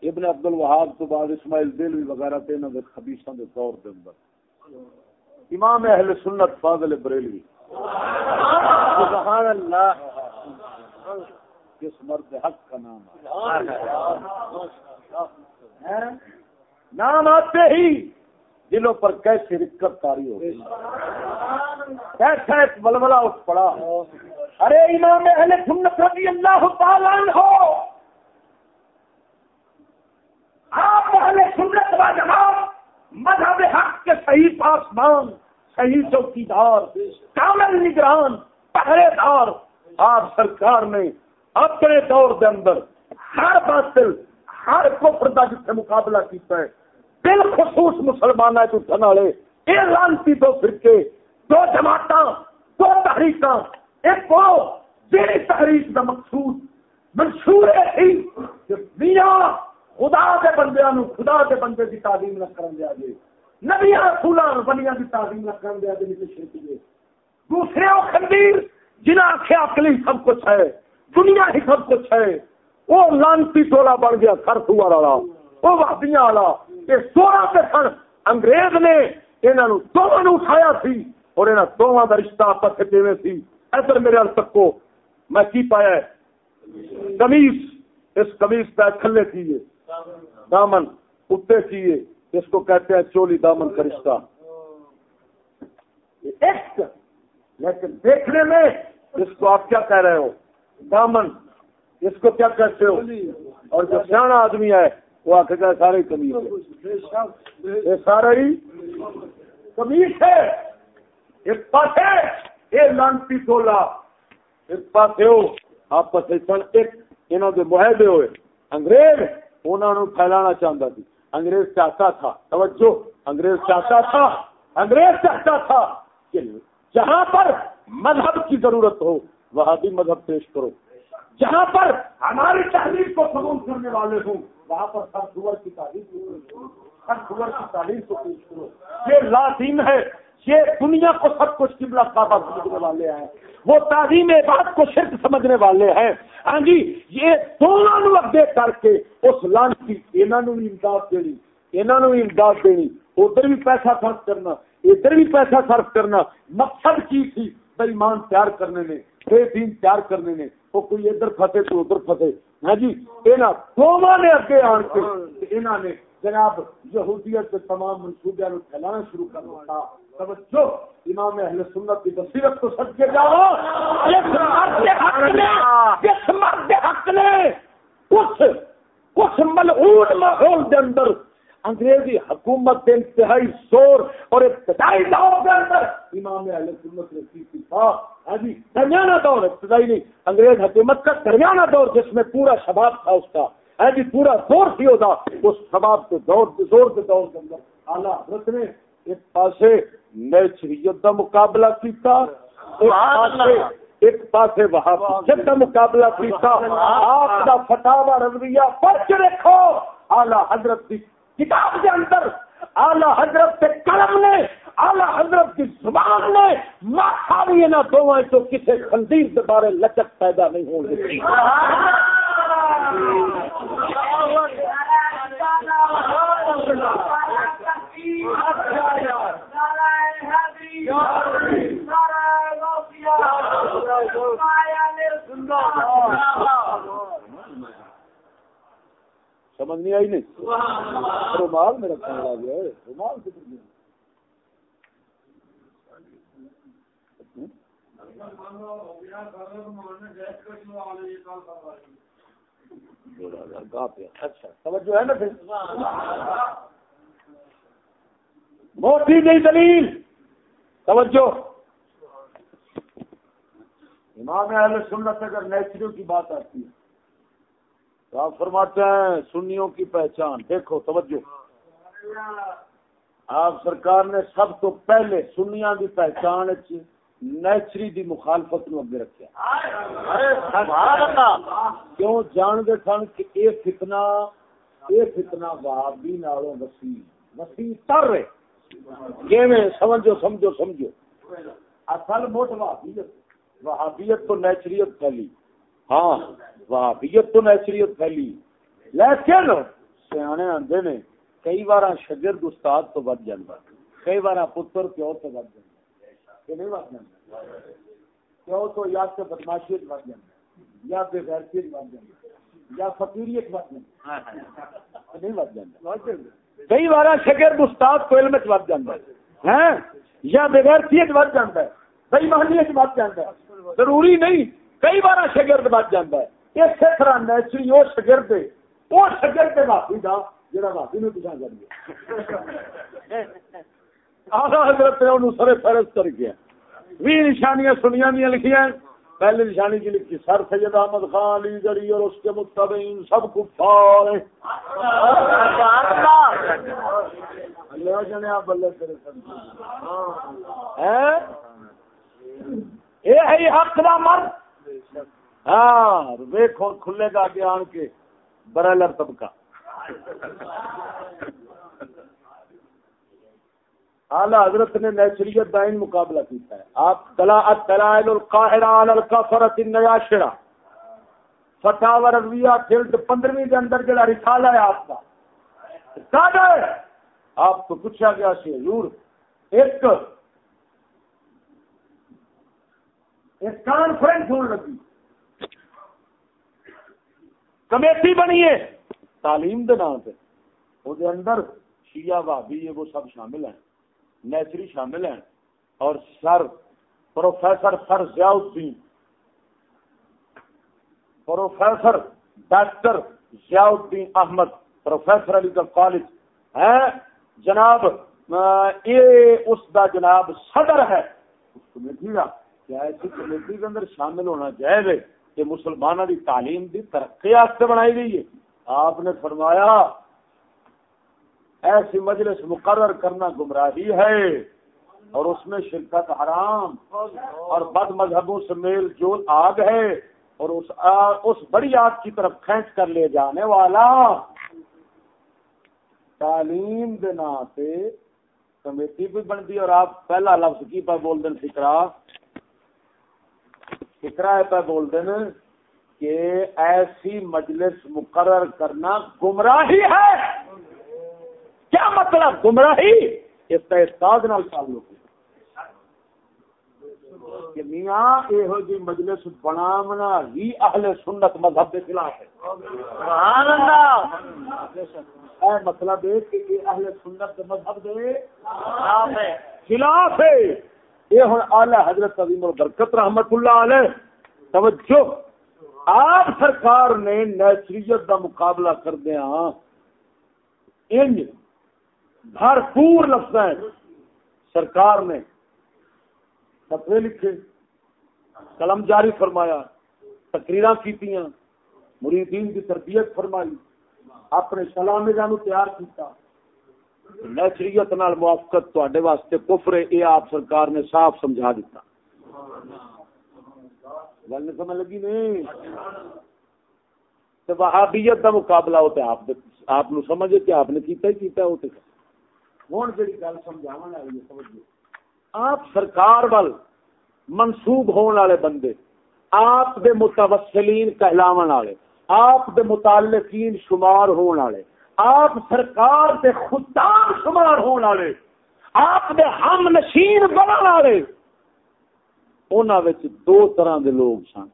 ابن عبد الوہاب تو بعد اسماعیل دلوی وغیرہ تے انہاں دے خبیثاں دے دور دے اندر۔ امام اہل سنت فاضل بریلوی۔ سبحان اللہ۔ کس مرد حق کا نام ہے۔ نام آتے ہی دلوں پر کیسے رکت تاری ہو کیسا ایک ململہ اٹھ پڑا۔ ارے امام اہل سنت رضی اللہ تعالیٰ ہو آپ اہل سنت و جماعت مذہب حق کے صحیح پاسمان صحیح چوکی دار کامل نگران پہرے دار آپ سرکار نے اپنے دور کے اندر ہر باطل، ہر کفر کا جتنے مقابلہ کیتا ہے، بالخصوص مسلمان ہے اٹھنے والے یہ لانتی دو فرقے، دو جماعت دو تحریک ایک وہ جی تحریک کا مقصود منشور ہے کہ میاں خدا کے بندے خدا کے بندے کی تعلیم نہ کر دیا جائے نبیا رسولہ بنیا کی تعلیم نہ کر دیا جائے دوسرے خندیر جنہیں آخیا اکلی سب کچھ ہے، دنیا ہی سب کچھ ہے۔ وہ لانتی ٹولا بن گیا سر سوار والا۔ وہ وادیاں والا۔ یہ سولہ کے سن انگریز نے انہوں دونوں اٹھایا سی اور انہوں دونوں کا رشتہ آپس سے سی۔ ادھر میرے ال تکو میں کی پایا کمیس اس کمیس پہ کھلے کیے دامن اتنے کیے اس کو کہتے ہیں چولی دامن کا رشتہ لیکن دیکھنے میں اس کو آپ کیا کہہ رہے ہو؟ دامن۔ اس کو کیا کہتے ہو؟ اور جو سیاح آدمی ہے، وہ آ کے سارے کمیز یہ سارا ہی کمیز ہے۔ ایک پاس ہے یہ لانتی ٹولا۔ ایک پاس ہو، آپس ایک انہوں کے معاہدے ہوئے۔ انگریز انہوں نے پھیلانا چاہتا تھی۔ انگریز چاہتا تھا۔ توجہ۔ انگریز چاہتا تھا۔ انگریز چاہتا تھا کہ جہاں پر مذہب کی ضرورت ہو، وہاں بھی مذہب پیش کرو۔ جہاں پر ہماری تحریر کو قبول کرنے والے ہوں، وہاں پر سر سور کی تعلیم سور کی تعلیم کو پیش کرو۔ یہ لازم ہے۔ یہ دنیا کو سب کچھ قبلہ کعبہ سمجھنے والے ہیں۔ وہ تعلیم بات کو شرک سمجھنے والے ہیں۔ ہاں جی یہ دونوں اگے کر کے اس لان کی انہوں بھی امداد دینی انہوں بھی امداد دینی۔ ادھر بھی پیسہ خرچ کرنا، ادھر بھی پیسہ خرچ کرنا۔ مقصد کی تھی؟ بےمان تیار کرنے میں بے دین تیار کرنے میں وہ کوئی ادھر پھسے تو ادھر پھسے ہاں جی انہوں دونوں نے اگے آن کے انہوں نے جناب یہودیت کے تمام منصوبے پھیلانا شروع کر دیا توجہ! امام اہل سنت کی بصیرت کو سچ کے جاؤ! جس مرد حق نے اس اس ملعون ماحول کے اندر انگریزی حکومت کے انتہائی زور اور ابتدائی دور کے اندر امام اہل سنت نے کی تھا ہاں،, ہاں جی درمیانہ دور، ابتدائی نہیں، انگریز حکومت کا درمیانہ دور جس میں پورا شباب تھا اس کا۔ ہاں جی پورا زور سی ہوتا اس شباب کے دور زور کے دور کے اندر اعلیٰ حضرت نے ایک پاسے نیچریت کا مقابلہ کیتا ایک پاس وہاں کا مقابلہ کیتا۔ آپ رویہ پڑھ کے دیکھو۔ آلہ حضرت کی کتاب کے اندر آلہ حضرت کے قلم نے آلہ حضرت کی زبان نے ماں بھی نہ تو کسی خندیر کے بارے لچک پیدا نہیں ہو گئی سمجھ نہیں آئی نہیں؟ رومال میرا کھانا آ گیا رومال اچھا توجہ ہے نا پھر؟ موٹی نہیں دلیل! توجہ۔ امام اہل سنت اگر نیچرل کی بات آتی ہے تو آپ فرماتے ہیں سنیوں کی پہچان۔ دیکھو توجہ۔ آپ سرکار نے سب تو پہلے سنیا کی پہچان نیچری دی مخالفت نو اگے رکھا کیوں؟ جان دے سن کہ اے فتنہ اے فتنہ وہابی نالوں وسیع وسیع تر رہے سمجھو سمجھو سمجھو۔ اصل موٹ وہابیت۔ وہابیت تو نیچریت پھیلی۔ ہاں وہابیت تو نیچریت پھیلی۔ لیکن سیانے آندے نے کئی بار شگرد استاد تو بد جانا کئی بار پتر پیو تو بد جانا کہ نہیں بد جانا پیو تو یا تو بدماشیت بد جانا یا بے غیرتیت بد جانا یا فقیریت بد جانا نہیں بد جانا کئی بار شگرد استاد کو علم بد جانا ہے ہاں؟ یا بے غیرتیت بد جانا ہے۔ بے محلیت بد جانا ہے۔ ضروری نہیں، کئی بار شگرد بچ جاتا ہے۔ اسی طرح نیچری وہ شگرد وہ شگرد واپی کا جڑا بھابی نے پچھا کر گیا۔ آگا حضرت نے انہوں سرے فہرست کر گیا بھی نشانیاں سنیا دیا لکھیاں۔ پہلی نشانی کی لکھی، سر سید احمد خان، علی گڑھی اور اس کے متبین سب کفار ہیں۔ ہاں۔ یہ ہے حق کا مرد۔ ہاں ویکو کھلے گا آگے آن کے برائلر طبقہ۔ اعلی حضرت نے نیچریت دائن مقابلہ کیتا ہے۔ آپ دلائل القاہرہ علی الکفرت النیاشرہ۔ فتاوی رویہ جلد 15ویں کے اندر جڑا رسالہ ہے آپ کا کہا آپ کو پوچھا گیا سی، حضور، ایک ایک کانفرنس ہونے لگی۔ کمیٹی بنی ہے۔ تعلیم دے نام پہ وہ اندر شیعہ بھابی وہ سب شامل ہیں۔ نیچری شامل ہیں اور سر پروفیسر سر ضیاء الدین پروفیسر ڈاکٹر ضیاء الدین احمد، پروفیسر علی گڑھ کالج ہے جناب یہ اس دا جناب صدر ہے۔ اس کمیٹی کا کیا ایسی کمیٹی کے اندر شامل ہونا چاہیے کہ مسلمانوں کی تعلیم کی ترقی بنائی گئی ہے۔ آپ نے فرمایا ایسی مجلس مقرر کرنا گمراہی ہے اور اس میں شرکت حرام اور بد مذہبوں سے میل جول آگ ہے اور اس اس بڑی آگ کی طرف کھینچ کر لے جانے والا تعلیم دینا سے کمیٹی بھی بنتی اور آپ پہلا لفظ کی پہ بول دیں فکرا فکرا پہ بول دیں کہ ایسی مجلس مقرر کرنا گمراہی ہے۔ کیا مطلب گمراہی؟ اس کا استاد نال تعلق کہ میاں یہ جی مجلس بنامنا ہی اہل سنت مذہب کے خلاف ہے۔ مطلب ہے کہ یہ اہل سنت مذہب دے خلاف ہے۔ یہ ہوں آلہ حضرت عظیم البرکت رحمت اللہ علیہ، توجہ! آپ سرکار نے نیچریت کا مقابلہ کردیا انج بھرپور لفظ سرکار نے فتوے لکھے، قلم جاری فرمایا تقریر کی مریدین کی تربیت فرمائی، اپنے سلام جانو تیار کیتا۔ نیچریت نال موافقت تے واسطے کفر یہ آپ سرکار نے صاف سمجھا دیتا گل نہیں سمجھ لگی نہیں وہابیت کا مقابلہ ہوتا آپ آپ سمجھے کہ آپ نے کیتا ہی کیتا ہے، وہ ہوں جی گل سمجھاو والی سمجھا آپ سرکار وال منسوب ہونے والے بندے، آپ دے متوسلین کہلاو والے، آپ دے متعلقین شمار ہونے والے، آپ سرکار دے خدام شمار ہونے والے، آپ دے ہم نشین بننے والے انہوں دو طرح دے لوگ سن۔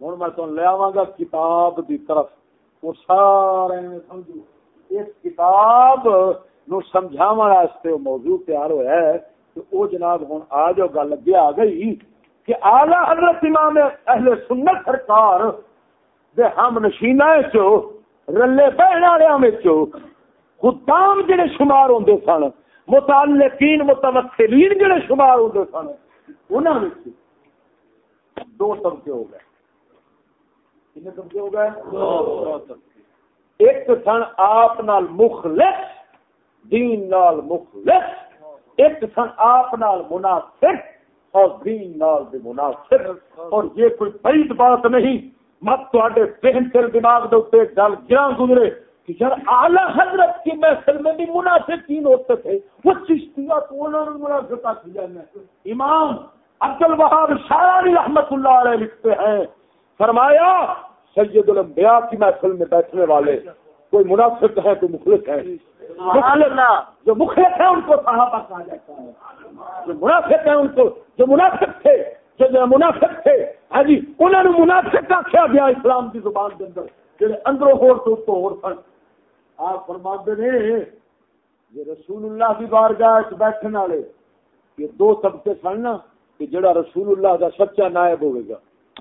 ہوں میں تم لیا گا کتاب دی طرف۔ وہ سارے سمجھو۔ اس کتاب نو واسطے موضوع تیار ہوا ہے کہ او جناب ہوں آ جو گل اگے آ گئی کہ آلہ حضرت امام اہل سنت سرکار دے ہم نشینا چو رلے بہن والوں خدام جڑے شمار ہوندے سن، متعلقین، متمثلین جڑے شمار ہوندے سن، انہاں وچ دو طبقے ہو گئے۔ کتنے طبقے ہو گئے؟ دو طبقے۔ ایک سن آپ نال مخلص، دین نال مخلص، ایک سن آپ نال منافق اور دین نال بھی منافق اور یہ کوئی بعید بات نہیں، مت تے ذہن تیرے دماغ دے اوپر گل گراں گزرے کہ یار اعلی حضرت کی محفل میں بھی منافقین ہوتے تھے، وہ چشتیہ تو انہوں نے منافقہ کیا امام عبد الوہاب شاعری رحمت اللہ علیہ لکھتے ہیں، فرمایا سید الانبیاء کی محفل میں بیٹھنے والے کوئی منافق ہے کوئی مخلص ہے جو مخلص ہے ان کو صحابہ کہا جاتا ہے۔ جو منافق ہے ان کو جو منافق تھے جو منافق تھے۔ ہاں جی انہوں نے منافق کیا گیا اسلام کی زبان کے اندر؟ جہاں اندروں ہو تو تو اور سن۔ آپ فرماتے نے یہ رسول اللہ کی بارگاہ بیٹھنے والے یہ دو طبقے سن نا کہ جڑا رسول اللہ کا سچا نائب ہوئے گا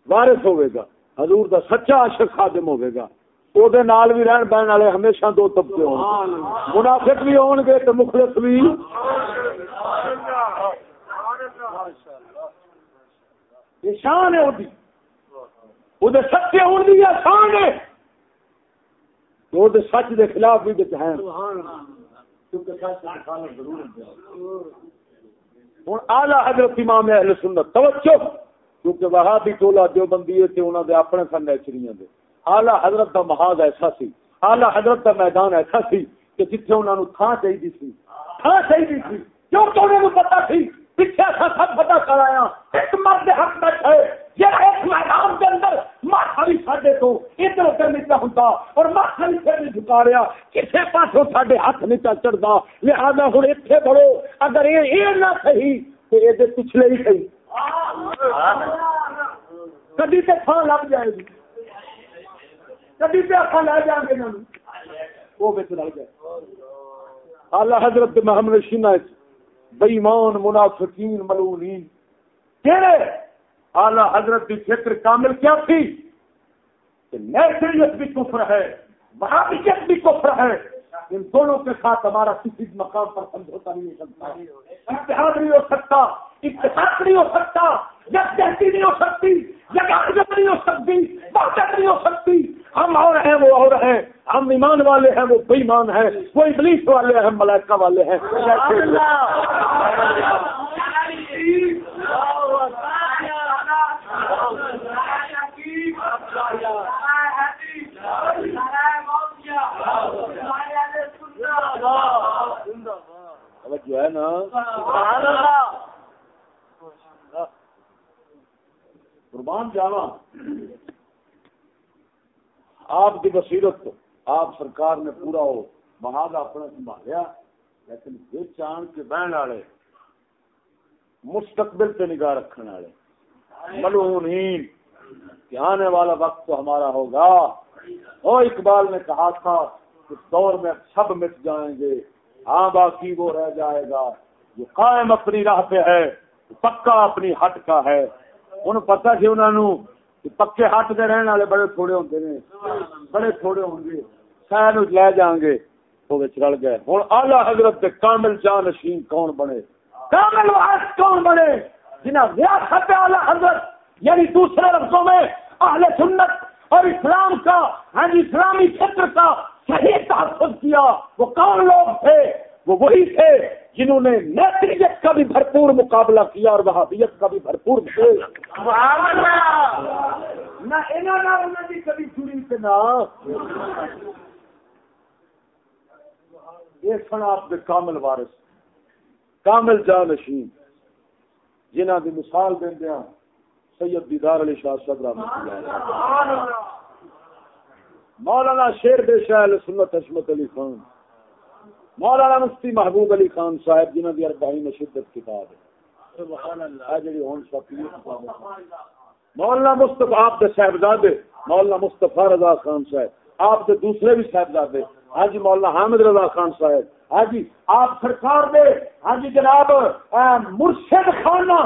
وارث ہوئے گا۔ حضور دا سچا عاشق خادم ہوئے گا۔ وہ بھی رہن بہن والے ہمیشہ دو طبقے ہو منافق بھی ہون گے تو مخلص بھی۔ شان ہے وہ سچے ہونے کی شان ہے۔ وہ سچ کے خلاف بھی ہیں ہوں آلہ حضرت امام اہل سنت، توجہ۔ کیونکہ وہاں بھی ٹولا جو بندی ہے انہوں نے اپنے سن نیچریاں دے۔ آلہ حضرت کا محاذ ایسا سی۔ آلہ حضرت کا میدان ایسا سی کہ جتنے انہوں نے تھان چاہیے سی۔ تھان چاہیے سی۔ کیوں تو انہوں نے پتا سی؟ پیچھے سب پتا کرایا ایک مرد حق تک ہے یہ ایک میدان کے اندر ماتھا بھی ساڈے تو ادھر ادھر نیچا ہوتا اور ماتھا بھی پھر نہیں جھکا رہا کسی پاسوں ساڈے ہاتھ نہیں نیچا چڑھتا لہٰذا ہوں اتنے بڑھو۔ اگر یہ نہ صحیح تو یہ پچھلے ہی صحیح۔ کدی تو تھان لگ جائے گی۔ کدی پہ اکا لے جائیں گے وہ رل گئے اللہ حضرت محمد شینا بےمان منافقین ملونین۔ کہڑے اعلی حضرت کی فکر کامل کیا تھی؟ کہ نیچریت بھی کفر ہے بہادیت بھی کفر ہے۔ ان دونوں کے ساتھ ہمارا کسی مقام پر سمجھوتا نہیں ہو سکتا۔ اتحاد نہیں ہو سکتا۔ اتحاد نہیں ہو سکتا یکجہتی نہیں ہو سکتی جگہ نہیں ہو سکتی بہت نہیں ہو سکتی۔ ہم اور ہیں وہ اور ہیں۔ ہم ایمان والے ہیں وہ بےمان ہیں۔ وہ ابلیس والے ہیں ملائکہ والے ہیں۔ جو ہے نا قربان جاوا آپ کی بصیرت آپ سرکار نے پورا وہ محاذ اپنا سنبھالیا، لیکن یہ چاند کے بہن والے مستقبل پہ نگاہ رکھنے والے۔ ملوہین کہ آنے والا وقت تو ہمارا ہوگا۔ وہ اقبال نے کہا تھا کہ دور میں سب مٹ جائیں گے ہاں باقی وہ رہ جائے گا۔ جو قائم اپنی راہ پہ ہے، پکا اپنی ہٹ کا ہے۔ ان پتا سی انہوں پکے ہٹ کے رہنے والے بڑے تھوڑے ہوتے ہیں بڑے تھوڑے ہوں گے شاید لے جان گے وہ رل گئے ہوں آلہ حضرت کامل جان نشین کون بنے کامل وارث کون بنے جنہیں ریاست آلہ حضرت یعنی دوسرے لفظوں میں اہل سنت اور اسلام کا ہاں اسلامی چھتر کا صحیح تحفظ کیا وہ کون لوگ تھے وہ وہی تھے جنہوں نے نیتریت کا بھی بھرپور مقابلہ کیا اور وہابیت کا بھی بھرپور یہ سن آپ کے کامل وارث کامل جانشین جنہ کی مثال دیا سید دیدار علی شاہ رحمۃ مولانا شیر بے شاہ سنت حشمت علی خان۔ مولانا مفتی محبوب علی خان صاحب جنہوں کی اربائی میں شدت کتاب ہے۔ مولانا مصطفیٰ آپ کے صاحبزادے مولانا مصطفیٰ رضا خان صاحب آپ کے دوسرے بھی صاحبزادے۔ ہاں جی مولانا حامد رضا خان صاحب۔ ہاں جی آپ سرکار دے۔ ہاں جی جناب مرشد خانہ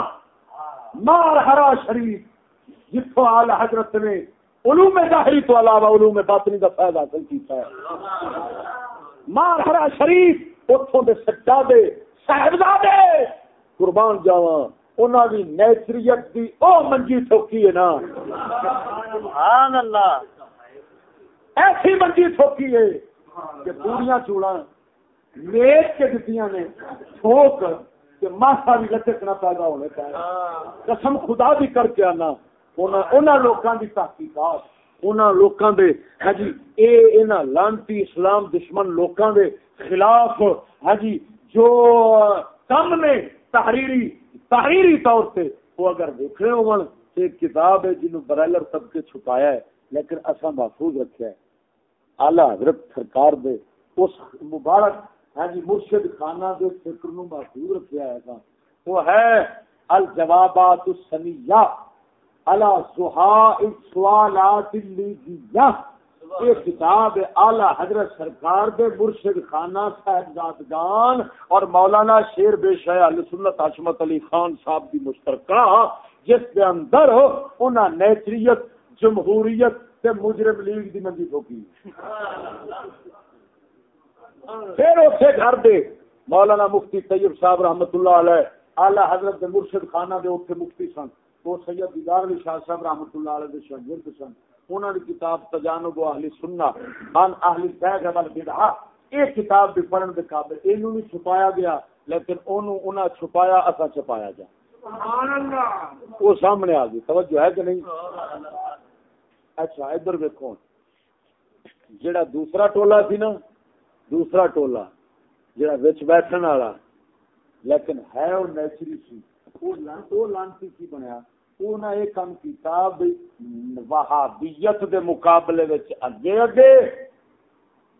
مار ہرا شریف جتوں آل حضرت نے علوم ظاہری تو علاوہ علوم باطنی کا فائدہ حاصل کیتا ہے۔ مار ہرا شریف اتوں کے سچا دے صاحبزادے قربان جاوا نیچریت کی او منجی ٹھوکی ہے نا۔ سبحان اللہ۔ ایسی منجی ٹھوکی ہے کہ پوریا چوڑا میچ کے دیتی نے ٹھوک کہ ماسا بھی لچکنا پیدا ہونے پائے۔ قسم خدا بھی کر کے آنا انہوں لوگوں کی تحقیقات۔ انہاں لوکاں دے ہاں جی اے انہاں لانتی اسلام دشمن لوکاں دے خلاف ہاں جی جو کم نے تحریری تحریری طور پہ وہ اگر دیکھ رہے ہو ایک کتاب ہے جنہوں برائلر سب کے چھپایا ہے، لیکن اصا محفوظ رکھا ہے آلہ حضرت سرکار دے اس مبارک ہاں جی مرشد خانہ دے فکر نو محفوظ رکھا ہے۔ وہ ہے الجوابات السنیہ۔ سوالات یہ کتاب اعلی حضرت سرکار دے مرشد خانہ صاحبزادگان اور مولانا شیر بے شہ علی سنت حشمت علی خان صاحب کی مشترکہ، جس کے اندر انہاں نیچریت، جمہوریت تے مجرم لیگ دی منگی ٹھوکی۔ پھر اتنے گھر دے مولانا مفتی طیب صاحب رحمت اللہ علیہ آلہ حضرت دے مرشد خانہ دے اتنے مفتی سن۔ وہ سید دیدار علی شاہ صاحب رحمت اللہ علیہ دے شاگرد سن۔ انہوں نے کتاب تجانب اہل سننا ان اہل سیغ بل بدعہ یہ کتاب بھی پڑھن دے قابل اینو نہیں چھپایا گیا لیکن اونوں انہاں چھپایا اسا چھپایا جا۔ سبحان اللہ وہ سامنے آ گئی توجہ ہے کہ نہیں؟ اچھا ادھر ویکھو۔ جڑا دوسرا ٹولا سی نا دوسرا ٹولا جڑا وچ بیٹھن والا لیکن ہے وہ نیچری سی۔ وہ لانتی کی بنیا۔ انہاں یہ کام کیتا وہابیت دے مقابلے وچ اگے اگے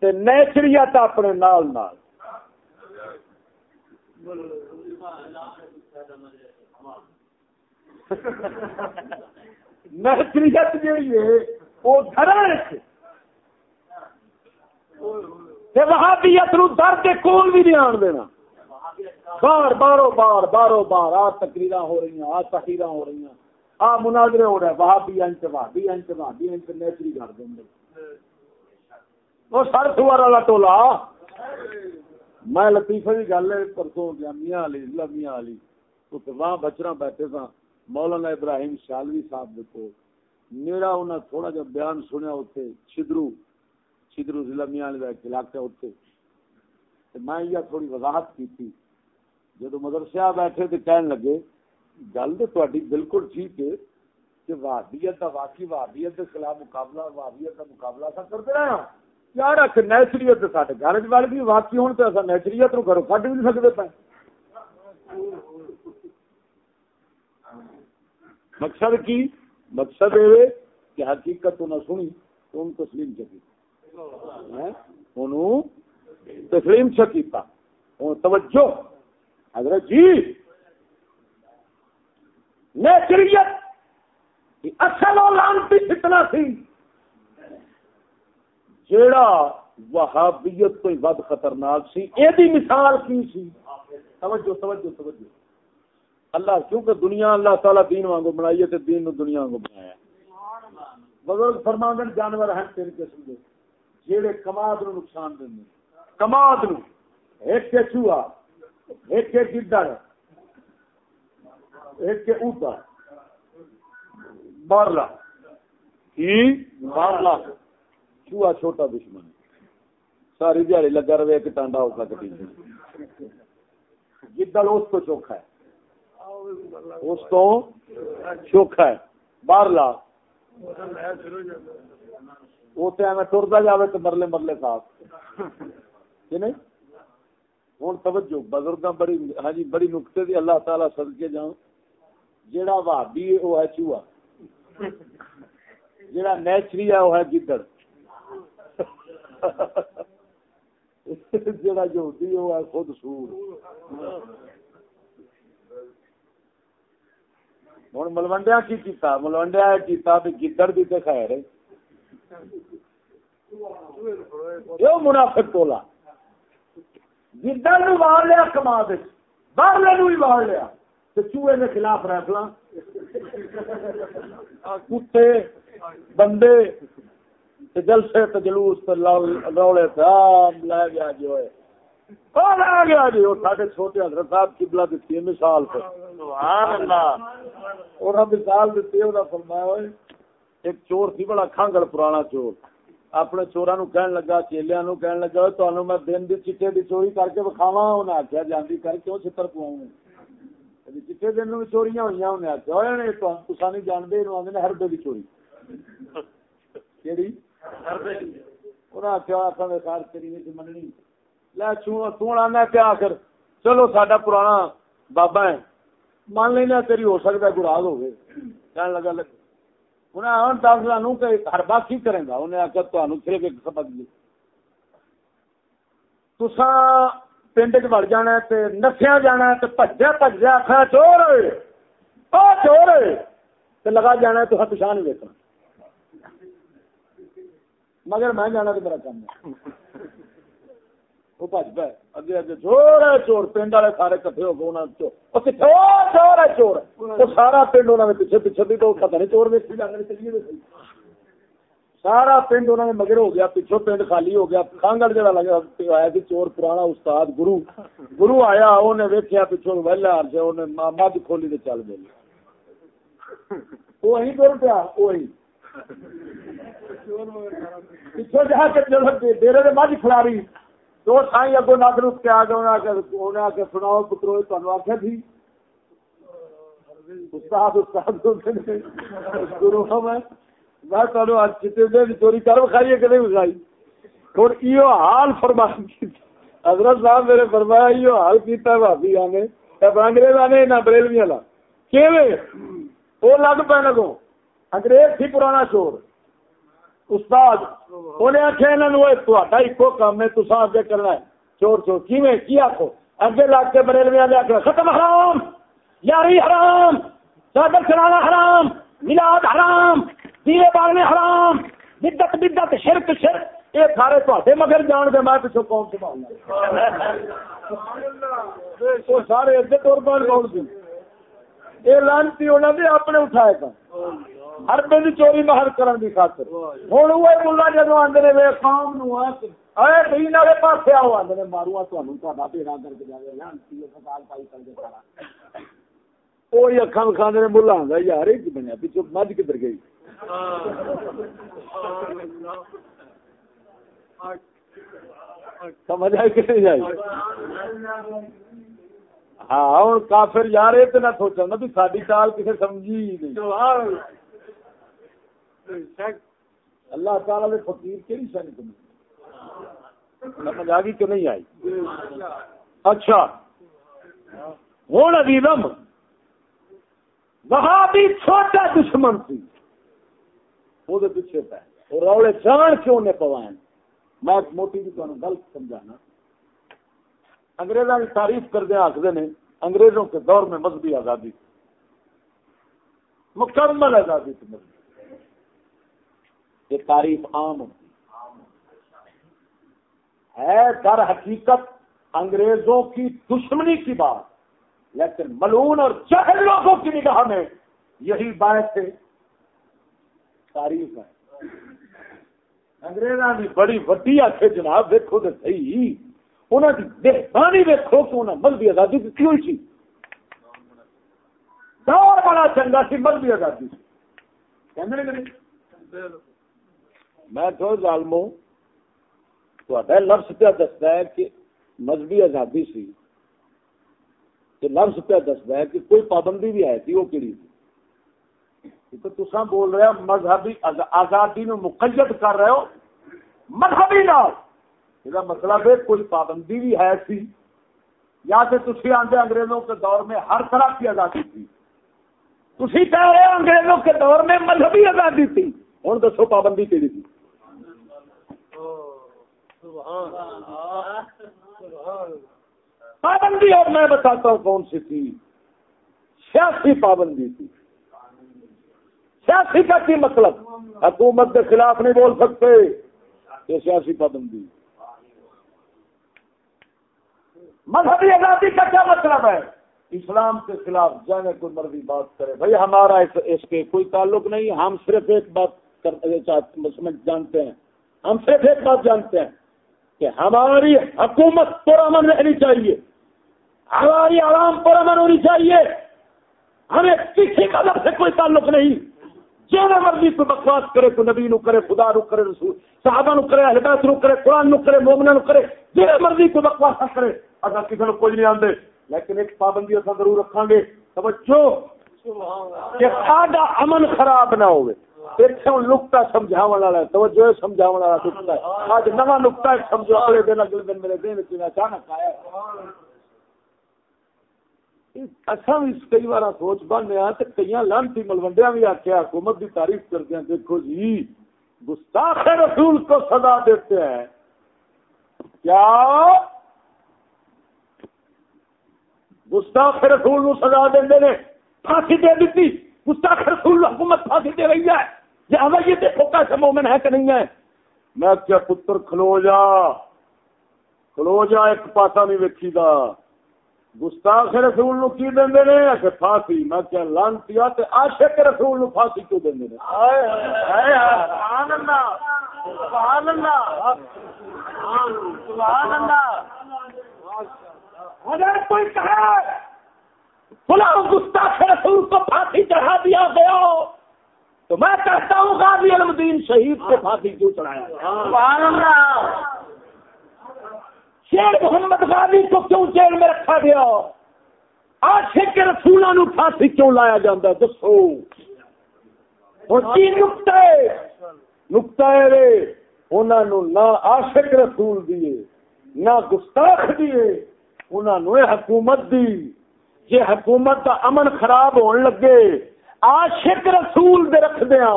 تے نیچریت اپنے نال نال۔ <laughs> نیچریت جی ہے، وہ گھر وہابیت نو درد کول بھی نہیں آن دینا۔ بار بارو بار بارو بار، آ تقریر ہو رہی ہیں، آ تقریر ہو رہی ہیں۔ آ، مناظرے ہو رہے وہابی انچ وہابی انچ وہابی انچ نیچری کر دیں گے وہ سر سوار والا ٹولا۔ میں لطیفے کی گل ہے، پرسوں گیا، میاں علی، ضلع میاں علی۔ تو وہاں بچنا بیٹھے تھا مولانا ابراہیم شالوی صاحب دیکھو میرا انہیں تھوڑا جا بیان سنیا اتنے چھدرو چھدرو ضلع میاں علی کا ایک علاقہ اتنے میں یہ تھوڑی وضاحت کی تھی جب مدرسے بیٹھے تو کہنے لگے گل تو بالکل ٹھیک ہے کہ وادیت کا واقعی وادیت کے خلاف مقابلہ وادیت کا مقابلہ سا کرتے رہے ہیں یار آخر نیچریت سارے گھر چل بھی واقعی ہونے تو اصل نیچریت نو گھروں کٹ بھی نہیں سکتے پہ مقصد کی؟ مقصد یہ کہ حقیقت تو نہ سنی تو ان تسلیم چکی ہاں؟ تسلیم چکیتا توجہ۔ حضرت جی! نیچریت اصل لانتی فتنا سی جیڑا وہابیت کوئی ود خطرناک سی یہ مثال کی سی؟ توجہ توجہ توجہ۔ اللہ، کیونکہ دنیا اللہ تعالیٰ دین وانگو بنائی ہے دین نو دنیا وانگو بنایا ہے۔ بزرگ فرماندن، جانور ہیں تیرے قسم کے جیڑے کماد نو نقصان دیں کماد نو، ایک کے چوہا، ایک کے گڈر ایک کے چوہا چھوٹا دشمن ساری دیہی لگا رہے ایک ٹانڈا کٹی گدڑ اس کو چوکھا ہے اس کو چوکھا ہے باہر لا وہ ٹرتا جائے تو مرلے مرلے صاحب کہ نہیں ہوں توجہ بزرگ بڑی ہاں جی بڑی نقطے دی اللہ تعالی سد کے جاؤ جہاں بھابی ہے وہ ہے چوہا۔ جہاں نیچری ہے وہ ہے گدڑ۔ جڑا جو ہوتی وہ ہے خود سور۔ ہوں ملوڈیا کی کیتا؟ ملوڈیا کیتا بھی گدڑ بھی تو خیر یہ منافق ٹولا گدڑ نو مار لیا، کما باہر بھی مار لیا۔ تو چوہے کے خلاف ریفل کتے بندے جلسے تو جلوس روڑے لے گیا جی لے گیا جی وہ سارے چھوٹے حضرت صاحب کبلا دیتی ہے مثال پہ مثال دیتی ہے فرمایا ہوئے ایک چور سی بڑا کھانگڑ پرانا چور۔ اپنے چورا نو کہن لگا چیلیا نو کہن لگا تمہیں میں دن دی چٹے دی چوری کر کے بکھاوا انہیں آخیا جاندی کر کیوں چھتر پواؤں چٹے دن چوریاں ہوئی انہیں آخیا تصا نہیں جانتے آدھے ہربے کی چوری۔ کہڑی چلو سڈا پرانا بابا ہے۔ مان لینا تیری ہو سکتا گراگ ہوگی کہنے لگا انہیں دس سانو کہ ہر بات کی کرے گا؟ انہیں صرف ایک سبق دی۔ پنڈ چ بڑ جانا نسیا جانا بجیا بجیا آخر چور چور لگا جانا تو پچھا نہیں دیکھنا مگر میں جانا تو میرا کام ہے وہ بج پہ اگے اگے چور ہے چور پنڈ والے سارے کٹھے ہو گئے چور ہے چور وہ سارا پنڈ انہوں نے پیچھے پیچھے بھی تو پتہ نہیں چور ویسی جانے چلیے سارا پنڈ انہوں نے مگر ہو گیا، پچھو پنڈ خالی ہو گیا کانگڑ جہاں لگا، آیا سی چور پرانا استاد گرو گرو آیا انہیں ویکیا پچھو ویلا سے انہیں مد کھولی تو چل گئی وہی تر پیا، وہی۔ پچھو جا کے چل ڈیرے سے مجھ کھلاری، دو سائی اگو نگ رک کے آ گئے انہیں آ کے سناؤ پترو تمہیں آخیا تھی؟ استاد استاد، گرو ہمیں میں چوری کر بکھائی کہ نہیں بکھائی ہوں یہ حال فرما حضرت صاحب میرے فرمایا یہ حال کیتا ہے بھابی آنے۔ انگریز آنے، نہ بریلوی والا وہ لگ پہ لگو انگریز تھی پرانا چور استاد، انہیں آخیا یہاں تا ایکو کام ہے تصا اگے کرنا ہے۔ چور چور کی کی آخو اگے لگ کے بریلوی والے آخر ختم حرام، یاری حرام، چادر چلانا حرام ملاد حرام۔ دیے بالنے حرام، بدت بدت، شرک شرک۔ یہ سارے تے مگر جان دے، میں پچھو کون سنبھالنا سارے ادھر طور پر کون سی یہ لانتی انہوں نے اپنے اٹھائے گا ہر بند چوری محل کرن دی خاطر۔ ہوں وہ ملا جدو آدھے نے قوم نو اے دین والے پاسے آؤ آدھے نے مارو تمہیں تا بیڑا کر کے جائے لانتی سکال پائی کر دے سارا۔ وہی اکھان کھانے ملا آدھا یار یہ بنیا پیچھے مجھ کدھر گئی؟ سمجھ آئی کہ نہیں جائے ہاں ہوں کافر یار، یہ تو نہ سوچا نا بھی ساری چال کسی سمجھی نہیں۔ اللہ تعالی نے فقیر کہڑی شانی تم سمجھ آ گئی کہ نہیں آئی؟ اچھا ہوں ابھی وہاں بھی چھوٹا دشمن تھی وہ پیچھے پہ روڑے جان کیوں نے پوائے میں ایک موٹی جی بھی تمہیں غلط سمجھانا۔ انگریزوں کی تعریف کر آخر نے، انگریزوں کے دور میں مذہبی آزادی۔ مکمل آزادی تھی مذہبی۔ یہ تعریف عام ہے در حقیقت انگریزوں کی دشمنی کی بات، لیکن ملون اور چہل لوگوں کی نگاہ میں یہی بات تھے تعریف ہے۔ انگریزاں دی بڑی وڈی آخے جناب دیکھو تو صحیح۔ انہوں کی بہتانی دیکھو کہ انہیں مذہبی آزادی دیتی ہوئی سی۔ دور بڑا چنگا سی مذہبی آزادی میں تو ظالمو تو لفظ پہ دستا ہے کہ مذہبی آزادی سی۔ لفظ پہ دستا ہے کہ کوئی پابندی بھی آئی تھی وہ کہڑی تھی؟ تو بول رہے ہو، مذہبی آزادی نو مقید کر رہے ہو، مذہبی نال۔ یہ مطلب ہے، کوئی پابندی بھی ہے سی۔ یا تو تھی آتے انگریزوں کے دور میں ہر طرح کی آزادی تھی۔ تھی کہہ رہے ہو انگریزوں کے دور میں مذہبی آزادی تھی۔ ہوں دسو پابندی کہڑی تھی۔ پابندی اور میں بتاتا ہوں کون سی تھی۔ سیاسی پابندی تھی۔ سیاسی کا کی مطلب؟ حکومت کے خلاف نہیں بول سکتے۔ یہ سیاسی پابندی۔ مذہبی آزادی کا کیا مطلب ہے؟ اسلام کے خلاف جانے کوئی مرضی بات کرے۔ بھائی ہمارا اس کے کوئی تعلق نہیں۔ ہم صرف ایک بات جانتے ہیں۔ ہم صرف ایک بات جانتے ہیں کہ ہماری حکومت پرامن رہنی چاہیے۔ ہماری عوام پرامن ہونی چاہیے۔ ہمیں کسی قدر سے کوئی تعلق نہیں۔ جہاں مرضی کوئی بکواس کرے، کوئی نبی نو کرے، خدا نو کرے، رسول، صحابہ نو کرے ہدایت نو کرے، قرآن نو کرے مومنا نو کرے جہاں مرضی کوئی بکواس کرے اگر کسی نے کوئی نہیں آتے لیکن ایک پابندی اصل ضرور رکھا گے۔ توجہ! کہ ساڈا امن خراب نہ ہوئے اتنے نکتا سمجھا والا توجہ سمجھا والا نکتا ہے۔ آج نواں نکتا سمجھو اگلے دن اگلے دن میرے دن اچانک آیا۔ کئی بار سوچ بننے ہاں تو کئی لانتی ملوڈیا بھی آخیا حکومت کی تعریف کرتے ہیں، دیکھو جی گستاخ رسول کو سزا دیتے ہیں۔ کیا؟ گستاخ رسول نو سزا دیں پھانسی دے دیتی گستاخ رسول حکومت پھانسی دے رہی ہے۔ لہٰذا یہ دیکھو کیسے مومن ہے کہ نہیں ہے میں کیا پتر کھلو جا۔ کھلو جا، ایک پاسا نہیں ویکھی گا گستاخ رسول نو کی دیں نے؟ کہ پھانسی۔ میں کیا لانتی تے عاشق رسول نو پھانسی کیوں دیں نے؟ سبحان اللہ سبحان اللہ سبحان اللہ۔ اگر کوئی کہے فلاں گستاخ رسول کو پھانسی چڑھا دیا گیا۔ تو میں کہتا ہوں غازی المدین شہید کو پھانسی کیوں چڑھایا؟ سبحان اللہ۔ شیر محمد غازی کو کیوں جیل میں رکھا گیا؟ آشق کے رسولوں نو پھانسی کیوں لایا جاتا دسو۔ نکتا جی نکتا ہے انہوں نہ عاشق رسول دیے نہ گستاخ دیے انہوں نے حکومت دی۔ جی حکومت کا امن خراب ہون لگے۔ عاشق رسول دے رکھ دیا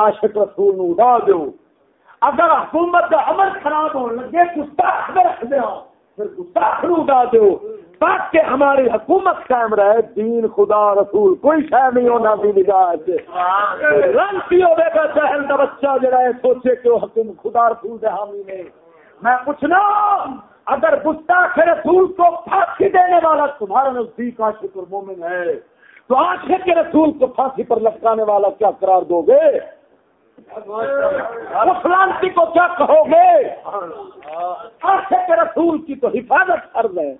عاشق رسول نو اڑا دو اگر حکومت کا عمل خراب ہونے لگے گستاخ میں رکھ دیا ہاں، پھر گستاخ نو دو تاکہ ہماری حکومت قائم رہے، دین، خدا، رسول، کوئی شہ نہیں ہونا بھی نگاہ رنگی ہوے گا چہل کا بچہ جڑا ہے، سوچے کہ وہ حکومت خدا رسول دے حامی نے۔ میں پوچھنا، اگر گستاخ رسول کو پھانسی دینے والا تمہارا نزدیک عاشق اور مومن ہے، تو عاشق کے رسول کو پھانسی پر لٹکانے والا کیا قرار دو گے؟ فلانسی کو کیا کہو گے؟ کے رسول کی تو حفاظت کر دیں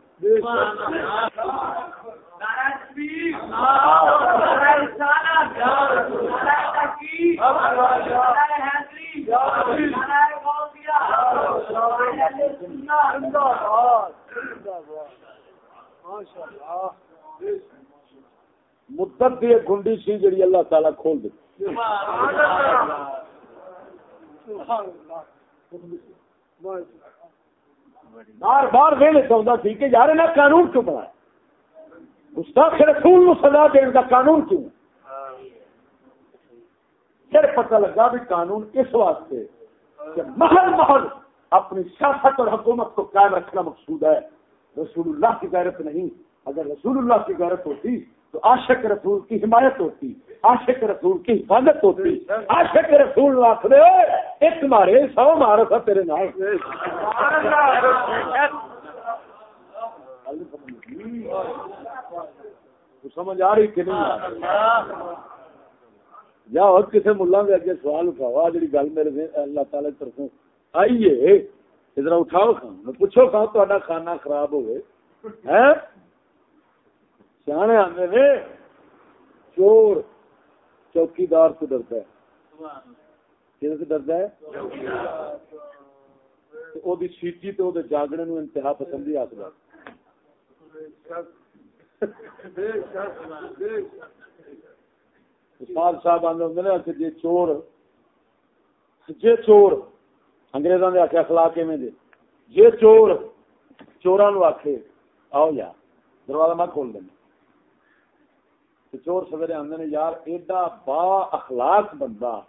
مدت کی ایک گنڈی سی جی اللہ تعالیٰ کھول دیتی۔ بار بار ویلے چاہتا سی کہ یار نہ قانون کیوں بنا گستاخ رسول نو سزا دین کا قانون کیوں؟ پھر پتہ لگا بھی قانون اس واسطے کہ محل محل اپنی سیاست اور حکومت کو قائم رکھنا مقصود ہے۔ رسول اللہ کی غیرت نہیں۔ اگر رسول اللہ کی غیرت ہوتی تو عاشق رسول کی حمایت ہوتی، عاشق رسول کی حفاظت ہوتی۔ عاشق رسول رکھ دے ایک مارے، سو مار تھا تیرے نام سمجھ آ رہی کہ نہیں؟ یا اور کسی ملا کے اگے سوال اٹھاؤ، آ جی گل میرے اللہ تعالی طرفوں آئیے ادھر اٹھاؤ خان پوچھو خان تا کھانا خراب ہوئے۔ ہاں؟ سیانے آدھے نے، چور چوکیدار سے ڈرتا ہے۔ سے ڈرتا ہے؟ سیٹی تو جاگنے نو انتہا پسندی آخر۔ استاد صاحب آدھے ہوں نا جی چور جی چور اگریزوں نے آخیا اخلاق میں دے۔ جی چور چوران آخے آؤ یا دروازہ میں کھول دینا چور سویرے آدھے یار ایڈا با اخلاق بندہ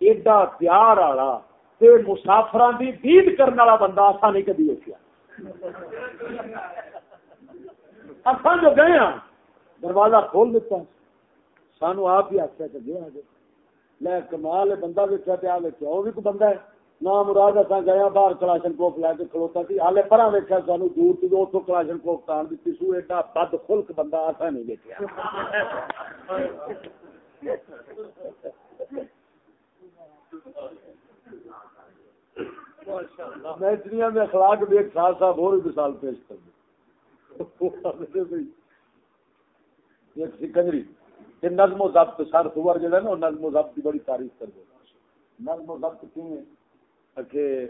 ایڈا پیار والا مسافر کی دید کرنے والا بندہ اصا نہیں کدی دیکھا اصل جو گئے ہاں دروازہ کھول دیتا سانو آپ ہی آخیا کہ گیا لے کمال بندہ دیکھا پیا دیکھا وہ بھی کوئی بندہ ہے نہ مراد اصا گیا باہر کلاشن کوف لے کے کھلوتا سی۔ ہالے پرا ویکیا سانو دور سی اتو کلاشن کوف تان دیتی سو ایڈا بد خلق بندہ ایسا نہیں دیکھا میں اتنی میں اخلاق دیکھ خاص صاحب اور مثال پیش کر دیں ایک سکنجری نظم و ضبط سر سور جہاں نا نظم و ضبط کی بڑی تعریف کر دے نظم و ضبط کیوں ہے کر.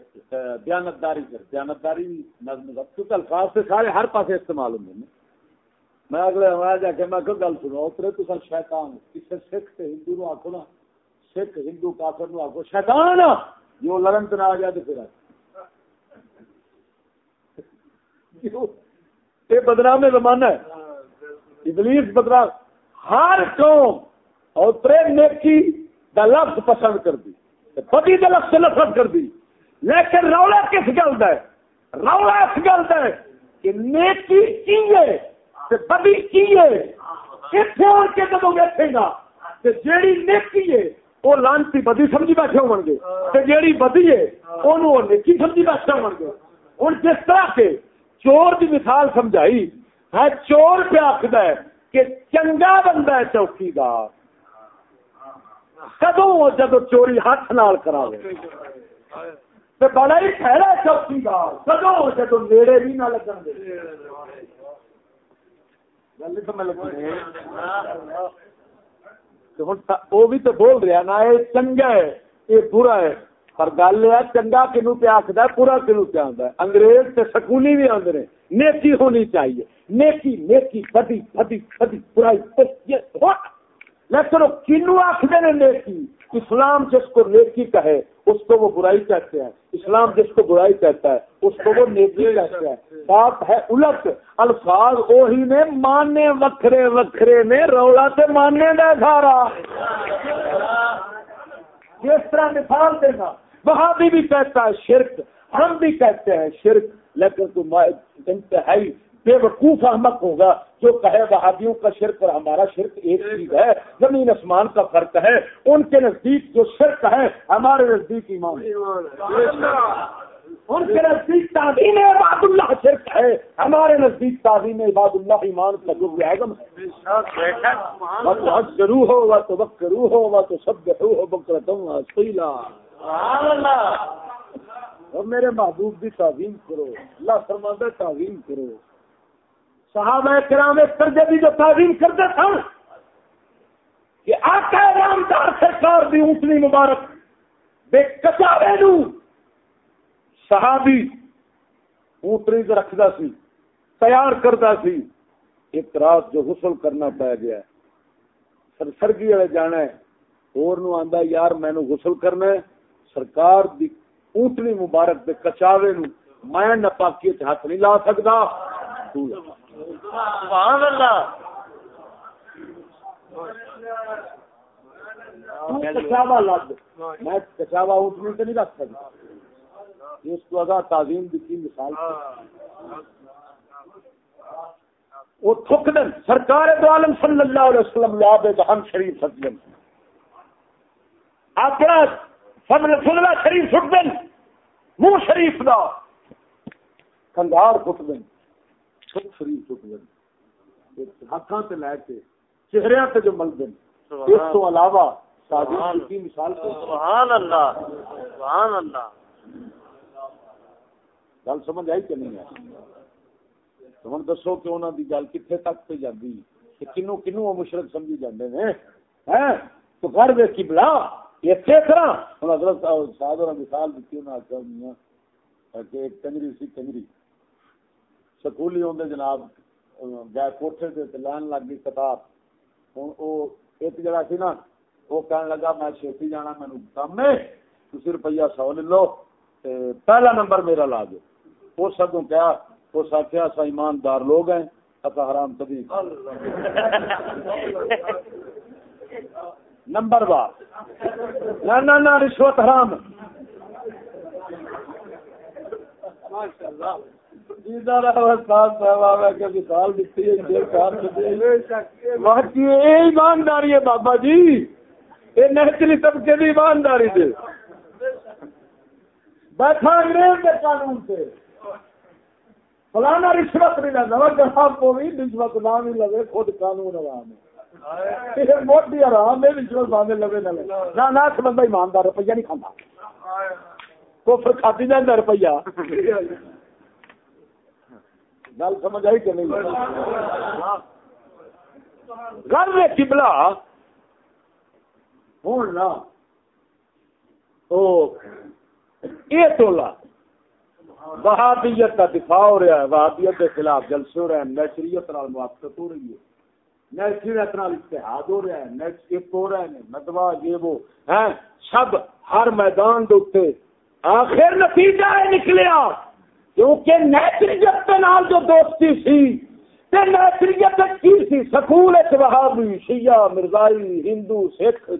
نظم ضبط. کیونکہ الفاظ سے سارے ہر استعمال ہوں میں اگلے ہمارا جا کے میں گل سنو. اترے تو سر شیطان. کسی سکھ سے ہندو نو آخو نا. سکھ ہندو کافر نو شیطان! جو لڑن تو نہ آ جائے تو پھر یہ بدنام زمانہ ہے. ابلیس بدنام. ہر قوم اور نیکی دا لفظ پسند کر دی. پتی دل سے نفرت کر دی. لیکن رولا کس گل ہے؟ رولا اس گل ہے کہ نیکی کی ہے تے بدی کی ہے اتنے آن کے جب بیٹھے گا؟ تے جیڑی نیکی ہے وہ لانتی بدی سمجھی بیٹھے ہو گے تے جیڑی بدی ہے، اونوں وہ نیکی سمجھی بیٹھے ہو گے ہوں جس طرح کے چور کی مثال سمجھائی، ہے چور پہ آخد ہے کہ چنگا بندہ ہے چوکیدار۔ کدو جب چوری ہاتھ نال کراوے؟ کرا بڑا ہی ٹھہرا چوکیدار کدو جب نیڑے بھی نہ لگن دے۔ وہ بھی تو بول رہا نا، یہ چنگا ہے، یہ برا ہے۔ پر گل یہ چنگا کنو پہ آخد پورا کنو پہ آتا ہے۔ انگریز تے سکولی بھی آدھے نیکی ہونی چاہیے۔ نیکی نیکی، فدی فدی فدی، برائی لیکن کنو آخر نے نیکی اسلام جس کو نیکی کہے اس کو وہ برائی کہتے ہیں۔ اسلام جس کو برائی کہتا ہے اس کو وہ نیکی کہتے ہیں۔ بات ہے الٹ الفاظ وہی نے ماننے وکھرے وکھرے نے رولا سے ماننے کا سارا جس طرح مثال دینا وہاں بھی کہتا ہے شرک ہم بھی کہتے ہیں شرک لیکن تم انتہائی بے وقوف احمد ہوگا جو کہے وہابیوں کا شرک اور ہمارا شرک ایک چیز ہے زمین آسمان کا فرق ہے ان کے نزدیک جو شرک ہے ہمارے نزدیک ایمان ان کے نزدیک تعظیم عباد اللہ شرک ہے ہمارے نزدیک تعظیم عباد اللہ ایمان کا جو بیگم ضرور ہوگا تو وقت کرو ہوگا تو سب ہو بکرتم اور میرے محبوب کی تعظیم کرو اللہ فرماندہ تعظیم کرو۔ صحابہ کرام ایک درجے بھی جو تعظیم کرتے تھے، کہ آقا رامدار سرکار بھی اونٹنی مبارک، بے کچا نو صحابی اونٹنی سے رکھتا سی، تیار کرتا سی، ایک رات جو غسل کرنا پی گیا۔ سر سرگی والے جانا ہے، اور نو آندا یار میں نو غسل کرنا ہے۔ سرکار دی اونٹنی مبارک دے کچاوے نو میں نپاکی ہاتھ نہیں لا سکتا۔ سبحان اللہ. کچاوا لگ، میں کچاوا اٹھنے سے نہیں رکھ سکتا۔ اس کو اگر تعظیم دیتی، مثال وہ تھک دن سرکار دو عالم صلی اللہ علیہ وسلم لاب دہن شریف سجن اپنا فضل فضلہ شریف سٹ دن منہ شریف دا۔ کندھار فٹ دن سب شریف ہاتھوں سے لے کے چہرے جو مل دن اس تو علاوہ مثال سبحان اللہ سبحان اللہ۔ گل سمجھ آئی کہ نہیں ہے دسو کہ گل کتنے تک پہ جاتی کنو کنو وہ مشرق سمجھی جاتے ہیں؟ تو گھر کی بلا اسی طرح حضرت صاحب مثال آخر کہ ایک کنجری سی کنجری۔ سکولی ہوں جناب گئے کوٹھے سے لائن لگ گئی کتاب۔ ہوں وہ ایک جگہ سی نا وہ کہنے لگا، میں چھتی جانا مینو کم ہے تھی روپیہ سو لے لو۔ تے پہلا نمبر میرا لا دو۔ اس اگوں کیا اس آخیا سا ایماندار لوگ ہیں اصا حرام کبھی نمبر بار نہ نہ نہ، رشوت حرام۔ ماشاء اللہ ایمانداری ہے بابا جی۔ یہ نیچری طبقے کی ایمانداری سے بیٹھا انگریز کے قانون سے فلانا رشوت نہیں لینا جناب کو بھی رشوت نہ بھی لگے، خود قانون آرام ہے۔ موٹی آرام ہے، رشوت باندھے لگے نہ لگے۔ نہ بندہ ایماندار روپیہ نہیں کھانا۔ کو پھر کھاتی جانا روپیہ۔ گل سمجھ آئی کہ نہیں؟ گل کبلا ہوں نا یہ ٹولا وہابیت کا دفاع ہو رہا ہے، وہابیت کے خلاف جلسے ہو رہے ہیں نیچریت موافقت ہو رہی ہے نیچریت اتحاد ہو رہا ہے نیچ ہو رہے ہیں ندوا یہ وہ ہیں، سب ہر میدان دے آخر نتیجہ نکلیا کیونکہ نیچریت کے نال جو دوستی سی نیچریت کی سی سکول وہابی، شیعہ، مرزائی، ہندو، سکھ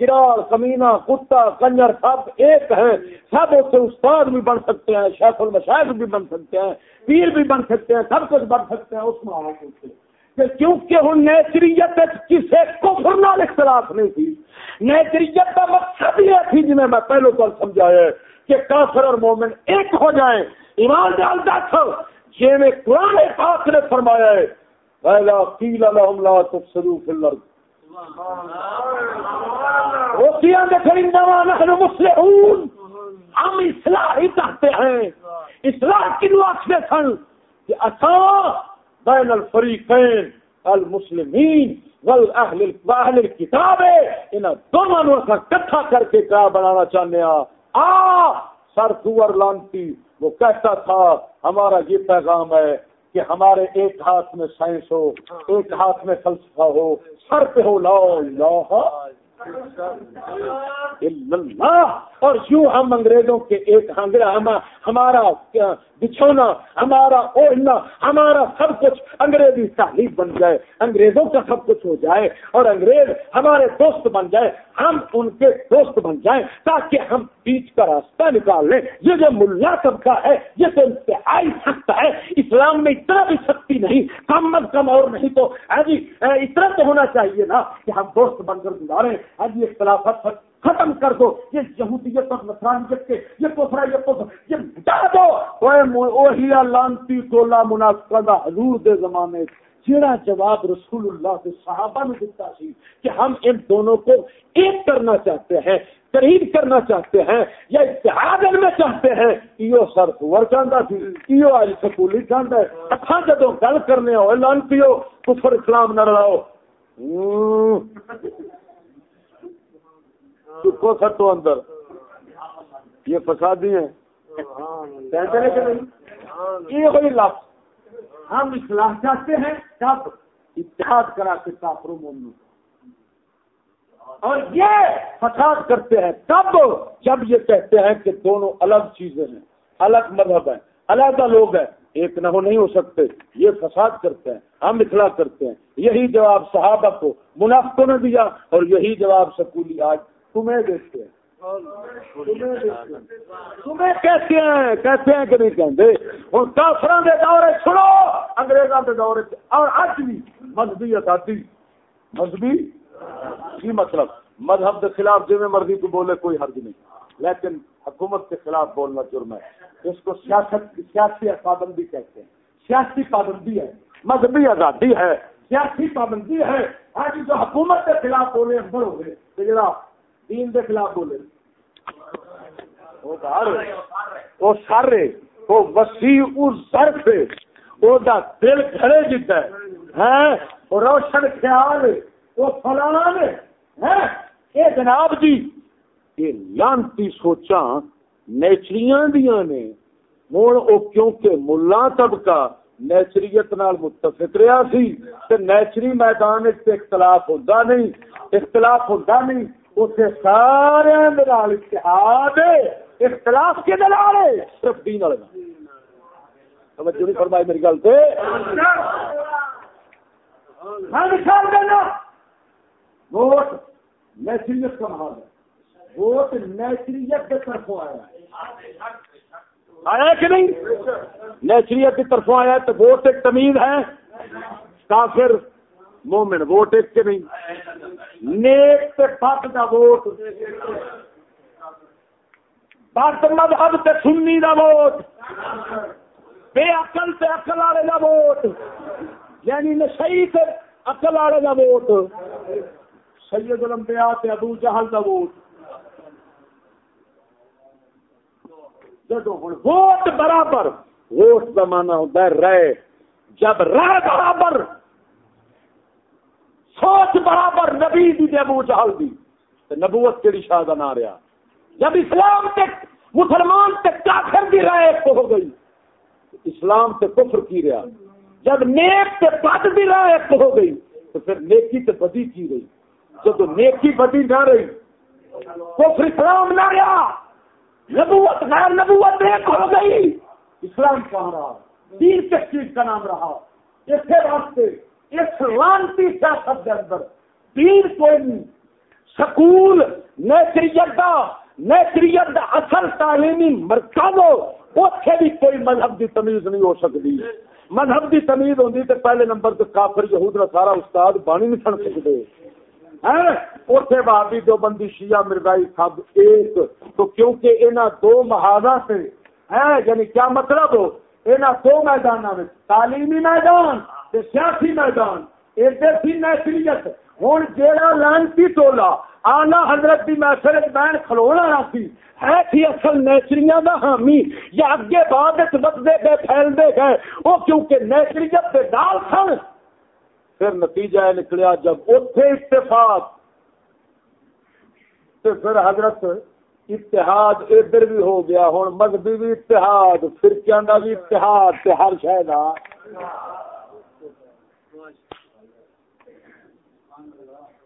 کرال کمینا کتا، کنجر، سب ایک ہیں۔ سب اسے استاد بھی بن سکتے ہیں، شیخ المشاہد بھی بن سکتے ہیں، پیر بھی بن سکتے ہیں، سب کچھ بن سکتے ہیں اس میں کیونکہ ہوں نیچریت کسی کفر نال اختلاف نہیں تھی۔ نیچریت کا مقصد یہ تھی جنہیں میں پہلو پر سمجھایا کہ کافر اور مومن ایک ہو جائیں۔ ایمان ڈال دس یہ میں قرآن پاک نے فرمایا ہے۔ پہلا قیل لهم لا تفسدوا في الارض وقیاں دے پھر انما نحن مسلمون ہم اصلاح ہی چاہتے ہیں۔ اصلاح کی واسطے سن؟ کہ اصا بین الفریقین، المسلمین والاہل اہل الکتاب۔ ان دونوں نو اسا کٹھا کر کے کیا بنانا چاہتے ہیں آ، سر سور لانتی۔ وہ کہتا تھا، ہمارا یہ پیغام ہے کہ ہمارے ایک ہاتھ میں سائنس ہو، ایک ہاتھ میں فلسفہ ہو، سر پہ ہو، لا اللہ۔ اور یوں ہم انگریزوں کے ایک ہمارا بچھونا، ہمارا اوڑھنا، ہمارا سب کچھ انگریزی تعلیم بن جائے، انگریزوں کا سب کچھ ہو جائے اور انگریز ہمارے دوست بن جائے، ہم ان کے دوست بن جائیں تاکہ ہم بیچ کا راستہ نکال لیں۔ یہ جو ملا طبقہ ہے، یہ تو انتہائی سخت ہے۔ اسلام میں اتنا بھی سختی نہیں، کم از کم اور نہیں تو اتنا تو ہونا چاہیے نا کہ ہم دوست بن کر گزارے ابھی اختلافت ختم کر دو۔ یہ یہودیت اور نسرانیت کے یہ کوسرا یہ کوسرا یہ مٹا دو۔ وہی لانتی ٹولا منافقہ حضور دے زمانے۔ جڑا جواب رسول اللہ کے صحابہ نے دیتا سی کہ ہم ان دونوں کو ایک کرنا چاہتے ہیں قریب کرنا چاہتے ہیں یا اتحاد میں چاہتے ہیں۔ ایو سر سور چاہتا سی، ایو آج سکولی چاہتا ہے۔ اچھا جدو گل کرنے ہو لانتی ہو کفر اسلام نہ لڑاؤ۔ چکو سٹو اندر۔ یہ فسادی ہیں۔ یہ کوئی لفظ۔ ہم اصلاح چاہتے ہیں کب اتحاد کرا کے کافروں مومنوں اور یہ فساد کرتے ہیں تب جب یہ کہتے ہیں کہ دونوں الگ چیزیں ہیں۔ الگ مذہب ہیں۔ علیحدہ لوگ ہیں۔ ایک نہ ہو، نہیں ہو سکتے۔ یہ فساد کرتے ہیں۔ ہم اخلاق کرتے ہیں۔ یہی جواب صحابہ کو، منافقوں نے دیا اور یہی جواب سکولی آج تمہیں دیکھتے ہیں۔ تمہیں کہتے ہیں کہتے ہیں کہ نہیں کہتے۔ ہوں کافر کے دورے سنو انگریزوں کے دورے اور آج بھی مذہبی آزادی، مذہبی کی مطلب مذہب کے خلاف جی مرضی کو بولے کوئی حرج نہیں۔ لیکن حکومت کے خلاف بولنا جرم ہے۔ اس کو سیاست، سیاسی پابندی کہتے ہیں۔ سیاسی پابندی ہے، مذہبی آزادی ہے، سیاسی پابندی ہے۔ آج جو حکومت کے خلاف بولے ہم ہو گئے۔ دین کے خلاف بولے۔ وہ سر وہ وسیع سرف وہ دل کھڑے جتا ہے۔ ہیں وہ روشن خیال وہ فلان ہے۔ ہاں؟ جناب جی یہ لانتی سوچا نیچریاں دیا نے۔ ہوں وہ کیونکہ ملا طبقہ نیچریت نال متفق رہا سی، تے نیچری میدان اختلاف ہوتا نہیں۔ اختلاف ہوتا نہیں۔ اسے سارے دلال اتحاد اختلاف کے دلال صرف دین والے توجہ نہیں فرمائی میری گل سے میں مثال دینا ووٹ نیچریت کا محال ہے۔ ووٹ نیچریت کے طرفوں آیا ہے۔ آیا کہ نہیں؟ نیچریت کی طرفوں آیا ہے تو ووٹ ایک تمیز ہے۔ کافر مومن ووٹ ایک کے نہیں۔ نیک تے پت کا ووٹ۔ بات مذہب تے سنی دا ووٹ۔ بے عقل تے عقل والے دا ووٹ۔ یعنی نشئی تے عقل والے دا ووٹ۔ سید الانبیاء تے ابو جہل دا ووٹ۔ جدو ووٹ برابر، ووٹ کا مانا ہوتا ہے رائے۔ جب رائے برابر سوچ برابر نبی دی دے ابو جہل دی۔ نبوت کیڑی شاہ کا نہ رہا جب اسلام تے مسلمان تے کافر دی رائے ایک ہو گئی اسلام تے کفر کی رہا جب نیک تے بد دی رائے ایک ہو گئی، تو پھر نیکی تے بدی کی رہی۔ جب نیکی بدی نہ رہی، کفر اسلام نہ رہا نبوت غیر نبوت ایک ہو گئی۔ اسلام کہاں رہا؟ دین کس چیز کا نام رہا۔ اسی واسطے اس لانتی سیاست کے اندر دین کوئی نہیں، سکول نیچریت کا نیچریت کا اصل تعلیمی مرکز ہو اتنے بھی کوئی مذہب کی تمیز نہیں ہو سکتی۔ مذہب کی تمیز ہوتی تو پہلے نمبر تو کافر، یہود کا سارا استاد بانی نہیں سن سکتے۔ ہاں، اتنے بابی جو بندی شیعہ، مرزائی سب ایک۔ تو کیونکہ انہوں دو محاذہ سے ہے یعنی کیا مطلب؟ ہو یہاں دو میدانوں میں تعلیمی میدان سیاسی میدان ادھر سی نیچریت ہوں جہاں لانتی ٹولا آنا حضرت کی محفل بین کھلونا رہا سی ہے تھی اصل نیچریاں دا حامی، یا اگے بعد بدتے گئے پھیلتے گئے۔ وہ کیونکہ نیچریت کے ڈال سن۔ پھر نتیجہ نکلیا جب اتے اتفاق۔ تو پھر حضرت اتحاد ادھر بھی ہو گیا، ہوں مذہبی بھی اتحاد، فرقیاں کا بھی اتحاد، تے ہر شہر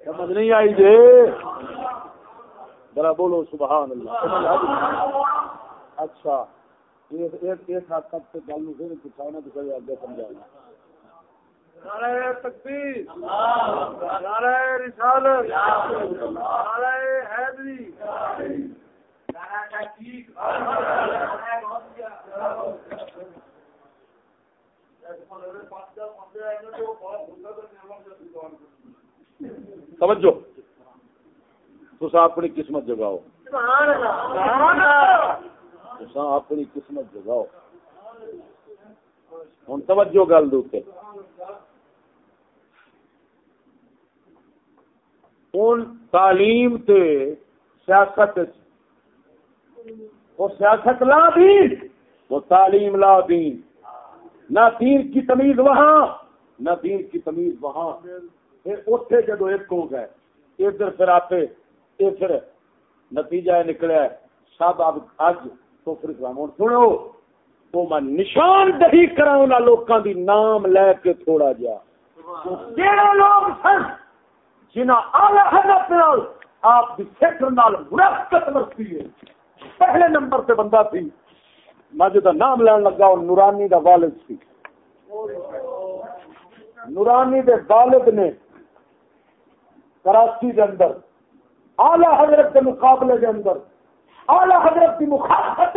سمجھ نہیں آئی جی؟ ذرا بولو، سبحان اللہ۔ اچھا ایک حد تک گل پھر تو سمجھانا۔ نعرہ تکبیر، نعرہ رسالت، نعرہ حیدری۔ توجہ تسا اپنی قسمت جگاؤ۔ تسا اپنی قسمت جگاؤ۔ ہوں توجہ گل دے ہوں تعلیم تے سیاست وہ سیاست لا دین، وہ تعلیم لا دین۔ نہ دین کی تمیز وہاں، نہ دین کی تمیز وہاں۔ پھر اتنے جدو ایک ہو گئے، ادھر پھر آپ پھر نتیجہ نکلیا سب اب اج تو پھر ہوں سنو، تو میں نشان دہی کرا لوگوں دی، نام لے کے تھوڑا جا۔ لوگ سن جنہ آلہ حضرت نال، آپ کی فکر نال مرکت مرتی ہے۔ پہلے نمبر سے بندہ سی میں جا نام لین لگا اور نورانی دا والد سی نورانی دے والد نے کراچی دے اندر آلہ حضرت کے مقابلے دے اندر آلہ حضرت کی مخالفت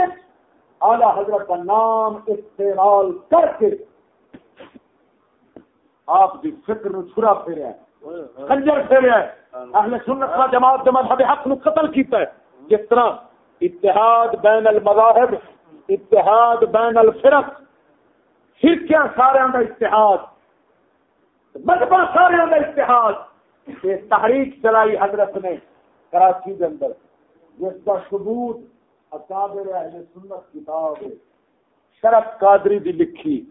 آلہ حضرت کا نام استعمال کر کے آپ کی فکر نو چھرا پھیرا ہے خنجر پھیرا ہے اہل سنت کا جماعت جماعت حق نو قتل کیتا ہے۔ جس طرح اتحاد بین المذاہب، اتحاد بین الفرق۔ فرقیاں سارے کا اتحاد؟ مذہب سارے کا اتحاد۔ یہ تحریک چلائی حضرت نے کراچی کے اندر۔ جس کا ثبوت اکابر اہل سنت کتاب شرف قادری دی لکھی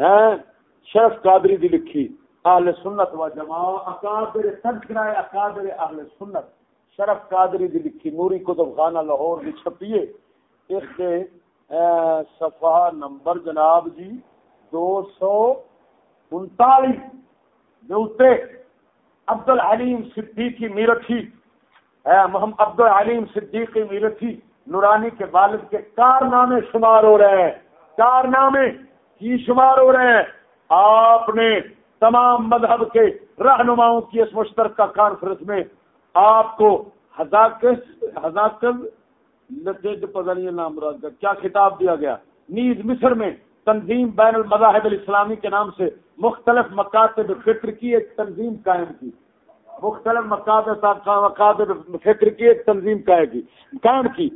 ہے شرف قادری دی لکھی۔ اہل سنت و جماع اکابر تذکرہ اکابر اہل سنت۔ شرف قادری دی لکھی، نوری کتب خانہ لاہور دی چھپیے۔ اس کے صفحہ نمبر جناب جی دو سو انتالیس عبد العلیم صدیقی میرٹھی محمد عبد العلیم صدیقی میرٹھی نورانی کے والد کے کارنامے شمار ہو رہے ہیں۔ کارنامے کی شمار ہو رہے ہیں۔ آپ نے تمام مذہب کے رہنماؤں کی اس مشترکہ کانفرنس میں آپ کو پتہ نہیں نام مراد کا، کیا خطاب دیا گیا؟ نیز مصر میں تنظیم بین المذاہب الاسلامی کے نام سے مختلف مکاتب فکر کی ایک تنظیم قائم کی۔ مختلف مکاتب فکر کی ایک تنظیم قائم کی قائم کی۔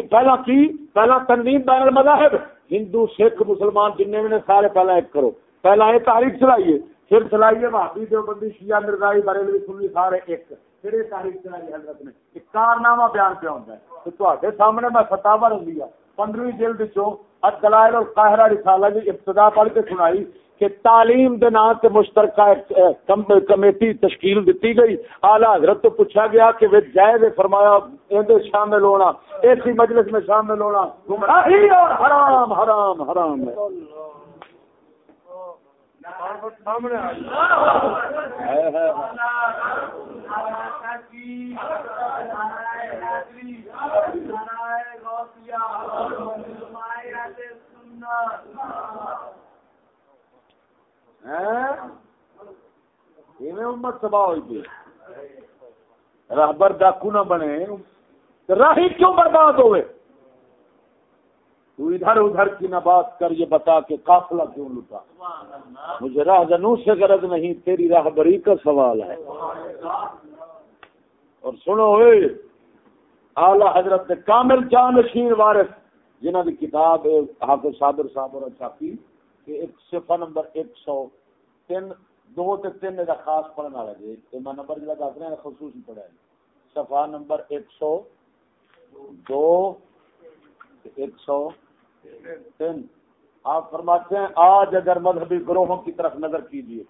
پہلا کی، پہلا تنظیم بین المذاہب۔ ہندو، سکھ، مسلمان جن میں سارے پہلا ایک کرو۔ پہلا یہ تاریخ چلائیے، پھر چلائیے بھابی دیوبندی، شیعہ، مرزائی، بریلوی، سنی، سارے ایک۔ پھر یہ تاریخ چلائی حضرت نے ایک کارنامہ بیان پہ ہوتا ہے تو تے سامنے میں فتاوا رکھ لیا پندرہویں جلد چو دلائل اور رسالہ کی ابتدا پڑھ کے سنائی کہ تعلیم دے نام سے مشترکہ کمیٹی تشکیل دیتی گئی اعلیٰ حضرت تو پوچھا گیا کہ وہ جائز فرمایا اندر شامل ہونا ایسی مجلس میں شامل ہونا گمراہی اور حرام حرام حرام ہے امت تباہ ہوئی پی رابر ڈاکو نہ بنے راہی کیوں برباد ہوئے؟ تو ادھر ادھر کی نہ بات کر یہ بتا کہ قافلہ کیوں لٹا؟ مجھے راہ جنو سے غرض نہیں، تیری راہ بری کا سوال ہے۔ اور سنو اے، اعلی حضرت کامل جان شیر وارث، جنہاں دی کتاب حافظ صابر صاحب اور چھاپی کہ ایک صفحہ نمبر 103 دو تے تین دا خاص پڑھن والا جی۔ تے میں نمبر جڑا دس رہا خصوصی پڑھا ہے۔ صفحہ نمبر 102 100 آپ فرماتے ہیں، آج اگر مذہبی گروہوں کی طرف نظر کیجیے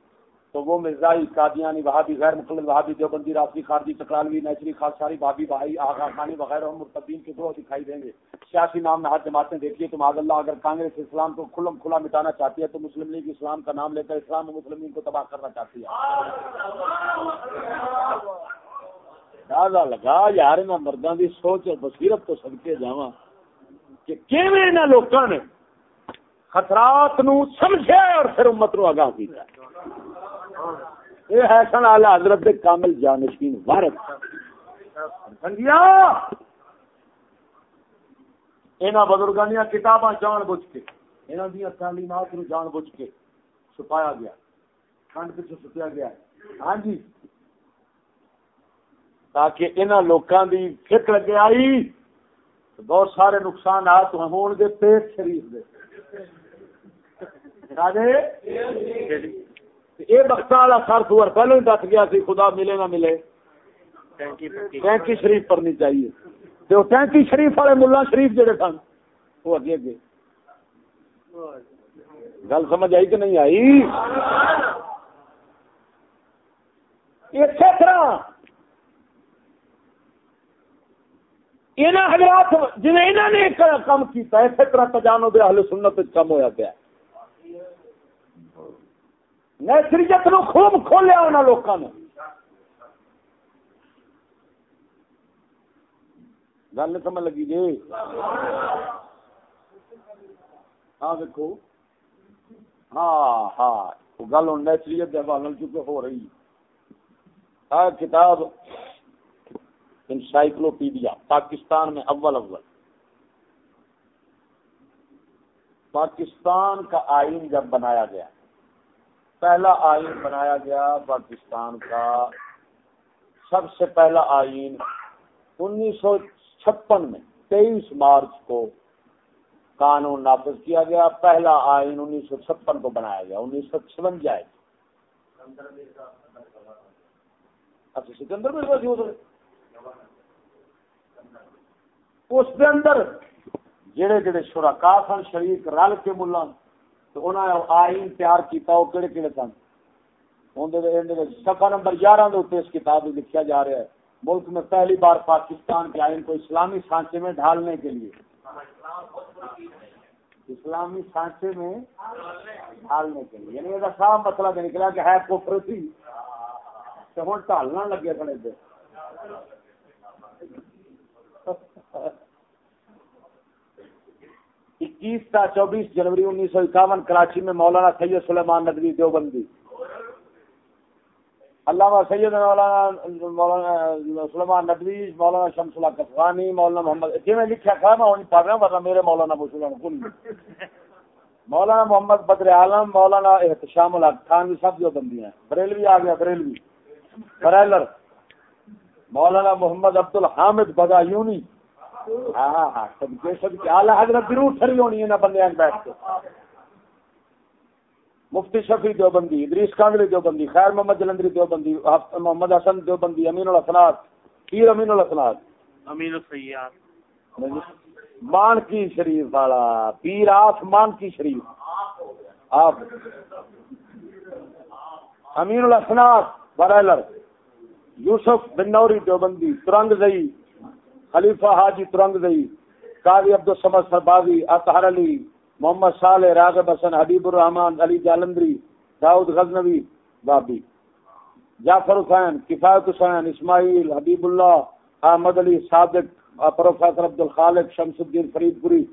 تو وہ مرزائی، قادیانی، وہابی، غیر مقلد، وہابی، دیوبندی رافی خارجی، چکرالوی، نیچری خاصاری بھابی بھائی، آغا، خانی وغیرہ مرتبین کے گروہ دکھائی دیں گے۔ سیاسی نام میں ہر جماعتیں دیکھیے تو معذ اللہ، اگر کانگریس اسلام کو کھلم کھلا مٹانا چاہتی ہے، تو مسلم لیگ اسلام کا نام لے کر اسلام و مسلمین کو تباہ کرنا چاہتی ہے۔ لگا یار مردوں کی سوچ اور بصیرت تو سدکے جا کہ لوگوں نے خطرات نو سمجھے اور پھر امت نو آگاہ کیا یہ ہے سن آلہ حضرت دے کامل جانشین وارد۔ سنگیا یہاں بزرگوں دیا کتاباں جان بوجھ کے یہاں دیا تعلیمات نو جان بوجھ کے چھپایا گیا۔ کھنڈ پیچھے چھپیا گیا۔ ہاں جی۔ تاکہ انہوں لوگوں کی فکر لگے آئی۔ بہت سارے نقصانات ہون گے پیٹ شریف دے۔ یہ بخت والا سر سور پہلے ہی دس گیا سی خدا ملے نہ ملے۔ ٹینکی شریف پڑنی چاہیے۔ تو ٹینکی شریف والے ملا شریف جڑے سن وہ اگے اگے گل سمجھ آئی کہ نہیں آئی؟ اسی طرح حضرات جی انہوں نے کام کیا اسی طرح تجانو دے اہل سنت کم ہوا پیا نیچریت نو خوب کھولیا انہوں لوگوں نے۔ گل نہیں سمجھ لگی جی؟ ہاں دیکھو ہاں ہاں گل ہوں نیچریت کے حوالے چونکہ ہو رہی۔ ہاں کتاب انسائکلوپیڈیا، پاکستان میں اول اول۔ پاکستان کا آئین جب بنایا گیا، پہلا آئین بنایا گیا پاکستان کا۔ سب سے پہلا آئین انیس سو چھپن میں، تیئیس مارچ کو قانون نافذ کیا گیا۔ پہلا آئین انیس سو چھپن کو بنایا گیا، انیس سو چھونجا اچھا سکندر میں اس کے اندر جڑے جڑے شرکا سن شریف رل کے ملا تو انہوں نے آئین تیار کیتا، وہ کہڑے کہڑے سن؟ سفا نمبر گیارہ اس کتاب میں لکھا جا رہا ہے، ملک میں پہلی بار پاکستان کے آئین کو اسلامی سانچے میں ڈھالنے کے لیے۔ اسلامی سانچے میں ڈھالنے کے لیے یعنی یہ صاف مطلب نکلا کہ ہے کوپریٹی ہوں ڈالنا لگے کھڑے پہ اکیس تا چوبیس جنوری انیس سو اکاون کراچی میں مولانا سید سلیمان ندوی دیوبندی۔ علامہ سید مولانا مولانا سلیمان ندوی، مولانا شمس اللہ کسوانی، مولانا محمد جی میں لکھا تھا، میں انہیں پڑھ رہا ہوں، ورنہ میرے مولانا مسلم کل مولانا محمد بدر عالم، مولانا احتشام الحق خان بھی سب جو بندی ہیں۔ بریلوی آ گیا، بریلوی۔ بریلر۔ مولانا محمد عبد الحامد بدا ہاں ہاں, ہاں، حضرت ضرور ٹھری ہونی ہے بندے بیٹھ کے۔ مفتی شفیع دیوبندی ادریس کانگڑی دیوبندی خیر محمد جلندری دیوبندی محمد حسن دیوبندی امین الاسناد پیر امین الاسناد۔ امین السیاد مان کی شریف والا پیر آف مان کی شریف۔ آپ۔ امین الاسناد برائلر یوسف بن نوری دیوبندی ترنگ زئی خلیفہ حاجی ترنگ دئی قاضی عبد السمد سربازی، اطہر علی، محمد صالح راغب حسن، حبیب الرحمان علی جالندری، داؤد غزنوی، بابی جعفر حسین، کفایت حسین، اسماعیل، حبیب اللہ، احمد علی صادق، پروفیسر عبد الخالق شمس الدین فرید پوری،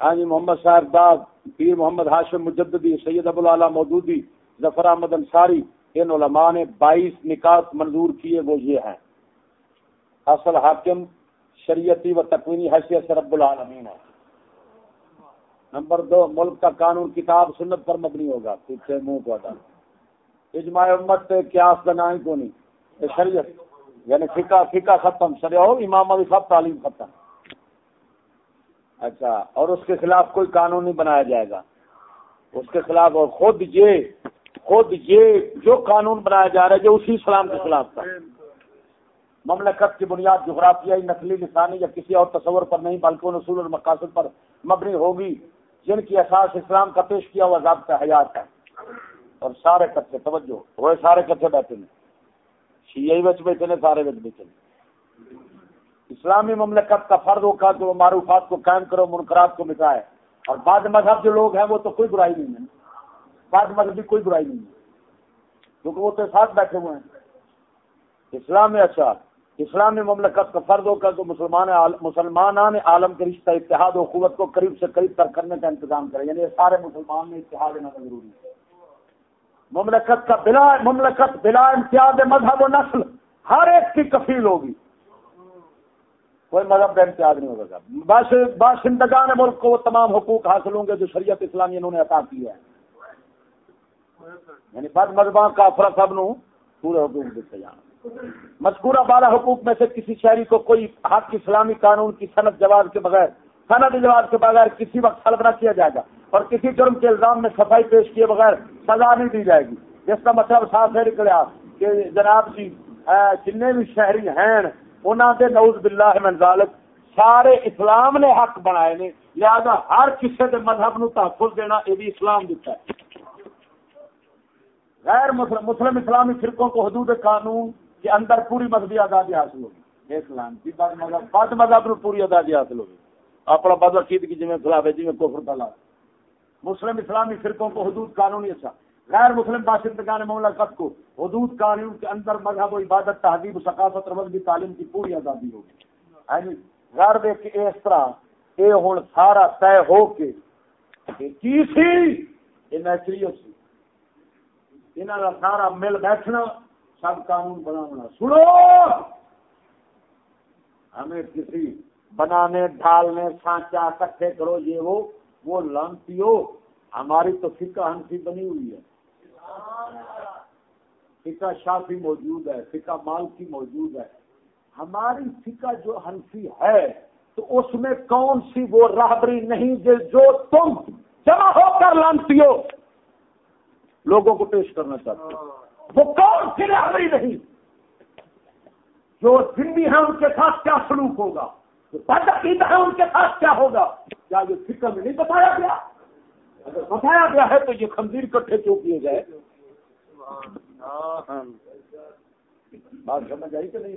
حاجی محمد صاحب داد پیر محمد ہاشم مجددی، سید ابو العلیٰ مودودی، ظفر احمد انصاری، ان علماء نے بائیس نکات منظور کیے، وہ یہ ہیں۔ اصل حاکم شریعتی و تکوینی حیثیت سے رب العالمین ہے۔ نمبر دو، ملک کا قانون کتاب سنت پر مبنی ہوگا۔ پیچھے منہ کو ہٹا۔ اجماع امت پہ قیاس بنائیں کو نہیں؟ شریعت یعنی فقہ فقہ ختم شریع ہو، امام ابھی سب تعلیم ختم۔ اچھا اور اس کے خلاف کوئی قانون نہیں بنایا جائے گا۔ اس کے خلاف اور خود یہ خود یہ جو قانون بنایا جا رہا ہے، جو اسی اسلام کے خلاف تھا۔ مملکت کی بنیاد جغرافیائی نقلی، لسانی یا کسی اور تصور پر نہیں، بلکہ ان اصول اور مقاصد پر مبنی ہوگی، جن کی احساس اسلام کا پیش کیا ہوا ضابطہ حیات ہے۔ اور سارے کچے توجہ، وہ سارے کچے بیٹھے ہیں۔ شیعی بچ بیٹھے نے سارے بچ بیٹھے اسلامی مملکت کا فرد کا جو معروفات کو قائم کرو منقرات کو مٹائے۔ اور بعض مذہب جو لوگ ہیں، وہ تو کوئی برائی نہیں ہے بعض مذہب بھی کوئی برائی نہیں ہے۔ کیونکہ وہ تو ساتھ بیٹھے ہوئے ہیں۔ اسلام اچھا۔ اسلامی مملکت کا فرد کا جو مسلمان مسلمان عالم کے رشتہ اتحاد و قوت کو قریب سے قریب تر کرنے کا انتظام کرے یعنی سارے مسلمان میں اتحاد ہونا ضروری ہے۔ مملکت کا بلا مملکت بلا امتیاز مذہب و نسل ہر ایک کی کفیل ہوگی۔ کوئی مذہب کا امتیاز نہیں ہوگا۔ باشندگان ملک کو وہ تمام حقوق حاصل ہوں گے جو شریعت اسلامی انہوں نے عطا کیا ہے۔ یعنی بد مذہبہ کا افرا سب نو پورے حقوق دیتے جانا۔ مذکورہ بارہ حقوق میں سے کسی شہری کو کوئی حق اسلامی قانون کی صنعت جواز کے بغیر، صنعت جواز کے بغیر کسی وقت طلب نہ کیا جائے گا اور کسی جرم کے الزام میں صفائی پیش کیے بغیر سزا نہیں دی جائے گی۔ جس کا مطلب صاف ہے نکلیا کہ جناب جی جن بھی شہری ہیں انہوں نے نوز باللہ من ذالک سارے اسلام نے حق بنائے نے۔ لہذا ہر کسی کے مذہب نو تحفظ دینا، یہ بھی اسلام دیتا ہے غیر مسلم مسلم اسلامی فرقوں کو حدود قانون کے اندر پوری مذہبی آزادی حاصل ہوگی۔ اسلام کی بات مذہب بد مذہب نو پوری آزادی حاصل ہوگی۔ اپنا بد عقید کی جی خلاف ہے جی کفر پلا مسلم اسلامی فرقوں کو حدود قانونی اچھا۔ غیر مسلم باشندگان مملکت کو حدود قانون کے اندر مذہب و عبادت، تہذیب و ثقافت اور مذہبی تعلیم کی پوری آزادی ہوگی۔ یعنی غیر دیکھ کے اس طرح یہ ہوں سارا طے ہو کے کی سی؟ یہ نیچریت سی۔ انہوں کا سارا مل بیٹھنا۔ سب قانون بنا سنو! ہمیں کسی بنانے، ڈھالنے، سانچا کٹھے کرو، یہ وہ وہ لانتی ہو۔ ہماری تو فکا ہنسی بنی ہوئی ہے۔ فکا شافی موجود ہے فکا مال کی موجود ہے۔ ہماری فکا جو ہنسی ہے، تو اس میں کون سی وہ راہبری نہیں جو تم جمع ہو کر لانتی ہو؟ لوگوں کو پیش کرنا چاہتے ہو وہ کون سی راہبری نہیں؟ جو بھی ہیں ان کے ساتھ کیا سلوک ہوگا؟ جو عقیدہ ہے ان کے ساتھ کیا ہوگا؟ کیا یہ فکر میں نہیں بتایا گیا؟ اگر بتایا گیا ہے تو یہ خنزیر کٹھے کیوں کیے گئے؟ بات سمجھ آئی کہ نہیں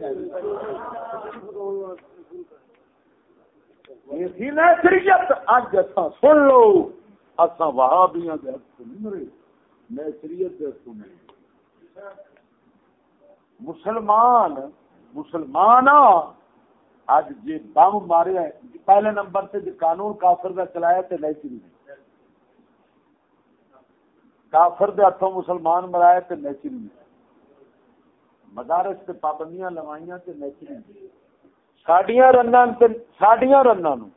نیچریت اج اصا سن لو اصا وہاں بھی نیچریت مسلمان مسلمان اج جی بم مارے جی پہلے نمبر سے جی قانون کافر کا چلایا تو نیچری کافر دے ہاتھوں مسلمان مرائے تے نیچری مدارس تے پابندیاں لوائیاں تے نیچری ساڈیاں رناں تے ساڈیاں رناں نو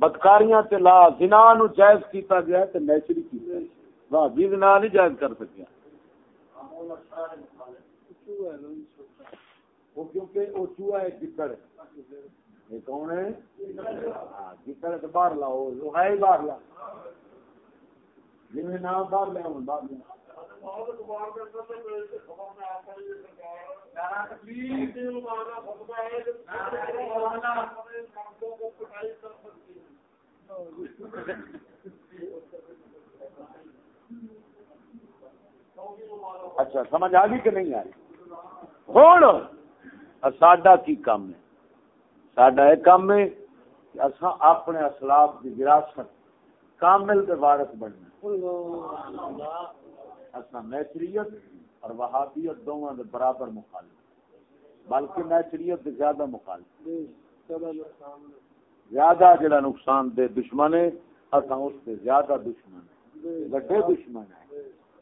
بدکاریاں تے لا، زنا نو جائز کیتا گیا تے نیچری کیتا واہ بھی زنا نہیں جائز کر سکیا۔ وہ کیونکہ وہ چوہا ہے ککڑ یہ کون ہے؟ ککڑ تو باہر لاؤ وہ ہے باہر لا جی نام باہر لیا ہوں باہر لیا <laughs> اچھا سمجھ آ گئی کہ نہیں آئی ہوں ساڈا کی کام ہے؟ ساڈا یہ کام ہے کہ اصا اپنے اسلاف کی وراثت کامل کے وارث بننا اصا نیچریت اور وہابیت دونوں کے برابر مخالف بلکہ نیچریت زیادہ مخالف زیادہ جڑا نقصان دے دشمن ہے اصا اس سے زیادہ دشمن وڈے دشمن ہے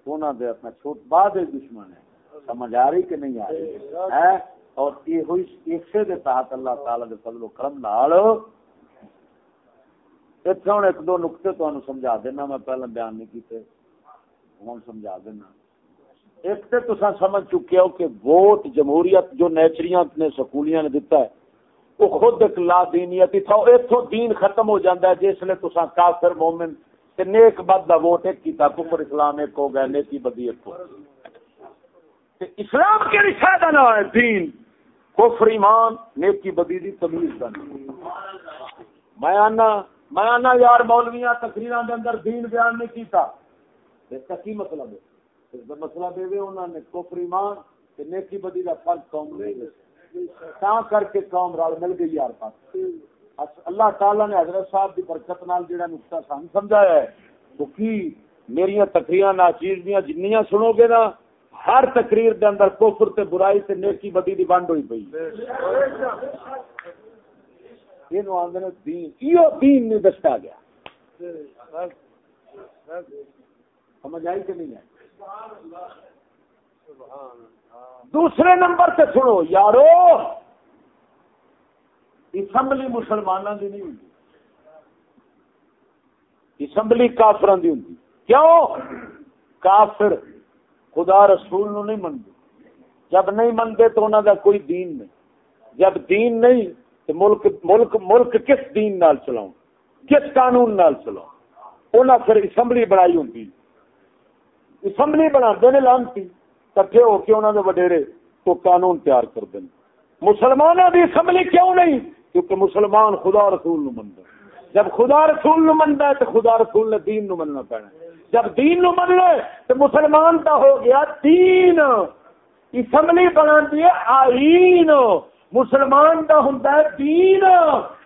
سونا دے اپنا چھوٹ بعد دشمن ہے۔ سمجھ آ رہی کہ نہیں آ رہی؟ ہے اور یہ ہوئی اسے دے تحت اللہ تعالی دے فضل و کرم نال۔ اتنے ہوں ایک دو نقطے تمہیں سمجھا دینا، میں پہلے بیان نہیں کیتے ہوں سمجھا دینا۔ ایک تو تصا سمجھ چکے ہو کہ ووٹ جمہوریت جو نیچریاں نے سکولیاں نے دیتا ہے، وہ خود ایک لا دینیت تھا اتو دین ختم ہو جاتا ہے، جس لیے تو کافر مومن تے نیک بد دا ووٹ ایک کیتا، کفر، اسلام، ایک ہو گیا، نیکی بدی ایک ہو۔ اسلام کے رشاہ دا نہ ہے دین۔ کفر، ایمان، نیکی بدی دی تمیز دا میں آنا میں آنا یار مولویاں تقریران دے اندر دین بیان نہیں کیتا۔ اس کا کی مطلب ہے؟ اس کا مطلب ہے انہوں نے کفر، ایمان تے نیکی بدی دا فرق قوم لے تا کر کے قوم رل مل گئی یار پاس۔ اللہ تعالی نے حضرت صاحب کی برکت نال جڑا نقطہ سان سمجھایا ہے وہ کی میری تقریر ناچیز دیا جنیاں سنو گے نا، ہر تقریر دے اندر کفر تے برائی تے نیکی بدی دی بنڈ ہوئی پئی۔ یہ آدھے دین یہ دین نہیں دستا گیا۔ سمجھ آئی کہ نہیں ہے دوسرے نمبر سے سنو، یارو اسمبلی مسلمانوں کی نہیں ہوتی اسمبلی کافر کی ہوں کیوں؟ کافر خدا رسول نو نہیں منتے جب نہیں منتے تو انہوں کا کوئی دین نہیں۔ جب دین نہیں تو ملک ملک ملک کس دین نال چلاؤ کس قانون نال چلاؤ انہیں پھر اسمبلی بنائی ہوں اسمبلی بنا لانتی، کٹھے ہو کے انہوں نے وڈیرے تو قانون تیار کر دیں مسلمانوں کی اسمبلی کیوں نہیں؟ کیونکہ مسلمان خدا رسول نو منتا جب خدا رسول نو منتا ہے تو خدا رسول نے دین نو مننا پینا جب دین نو من لے تو مسلمان کا ہو گیا دین۔ اسمبلی بنا دی آئین۔ مسلمان کا ہوں دین۔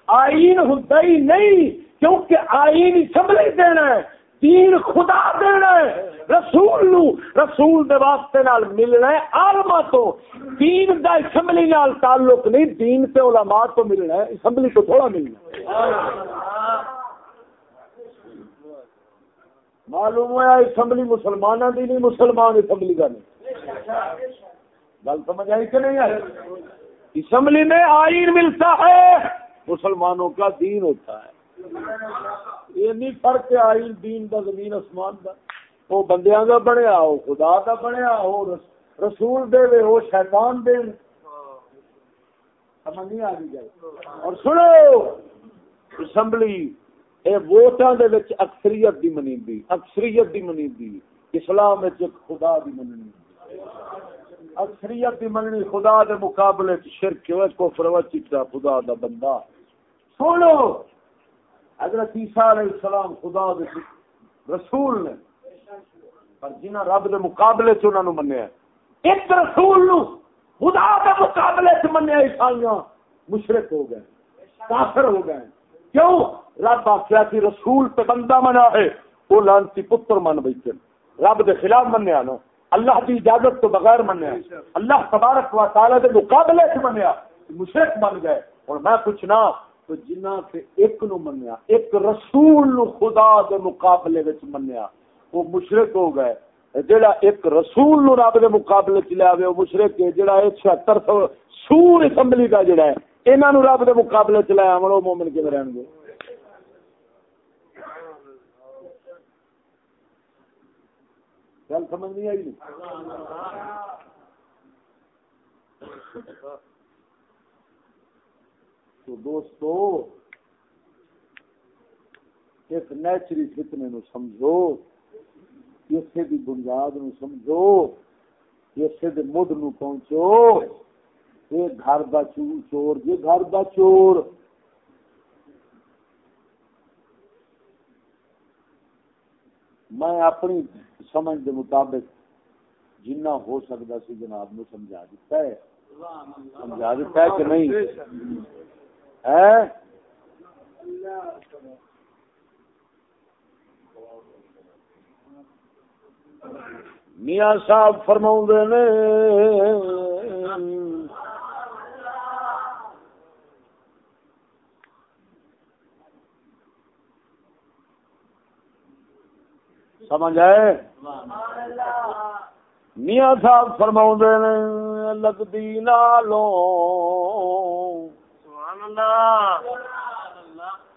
آئین ہوں ہی نہیں، کیونکہ آئین اسمبلی دینا ہے۔ دین خدا دینا ہے، رسول نو، رسول دے واسطے نال ملنا ہے عالما تو، دین دا اسمبلی نال تعلق نہیں، دین تے علماء تو ملنا ہے، اسمبلی تو تھوڑا ملنا ہے۔ معلوم ہوا اسمبلی مسلمانوں دی نہیں، مسلمان اسمبلی کا نہیں۔ گل سمجھ آئی کہ نہیں آئی؟ اسمبلی میں آئین ملتا ہے، مسلمانوں کا دین ہوتا ہے۔ یہ فرق آئی دین دا زمین آسمان دا۔ وہ بندیاں دا بنیا ہو خدا دا بنیا ہو رسول دے وے ہو شیطان دے۔ سمجھ نہیں آ گئی اور سنو، اسمبلی، اے ووٹاں دے وچ اکثریت دی منی دی اکثریت دی منی دی اسلام وچ خدا دی مننی۔ اکثریت دی مننی خدا دے مقابلے شرک ہوئے کفر وچ چٹا خدا دا بندہ۔ سنو حضرت عیسیٰ علیہ السلام خدا دے رسول نے، پر جنہ رب دے مقابلے چ انہاں نو منیا ایک رسول نو خدا دے مقابلے چ منیا عیسائیاں مشرک ہو گئے، کافر ہو گئے۔ کیوں؟ رب آخیا کہ رسول تے بندہ منا ہے وہ لانتی پتر من بیٹھے۔ رب دے خلاف منیا نا۔ اللہ دی اجازت تو بغیر منیا۔ اللہ تبارک و تعالی دے مقابلے چ منیا مشرک بن گئے۔ اور میں پوچھنا تو جنہ سے ایک نو منیا، ایک رسول نو خدا دے مقابلے وچ منیا، وہ مشرک ہو گئے۔ جڑا ایک رسول نو رب دے مقابلے چ لے لیا وہ مشرک ہے۔ جڑا 76 سور اسمبلی دا جڑا ہے، انہاں نو رب دے مقابلے چ لایا وہ مومن کیویں رہن گے؟ گل سمجھ نہیں آئی؟ نہیں تو دوستو اس نیچری فتنے نو سمجھو اسے دی بنیاد نو سمجھو اسے دے مد نو پہنچو یہ گھر دا چور یہ گھر دا چور۔ میں اپنی سمجھ دے مطابق جنہ ہو سکتا سی جناب نو سمجھا دیتا ہے۔ سمجھا دیتا ہے کہ نہیں؟ میاں صاحب فرما نے سمجھ آئے؟ میاں صاحب فرما نے لگتی نالوں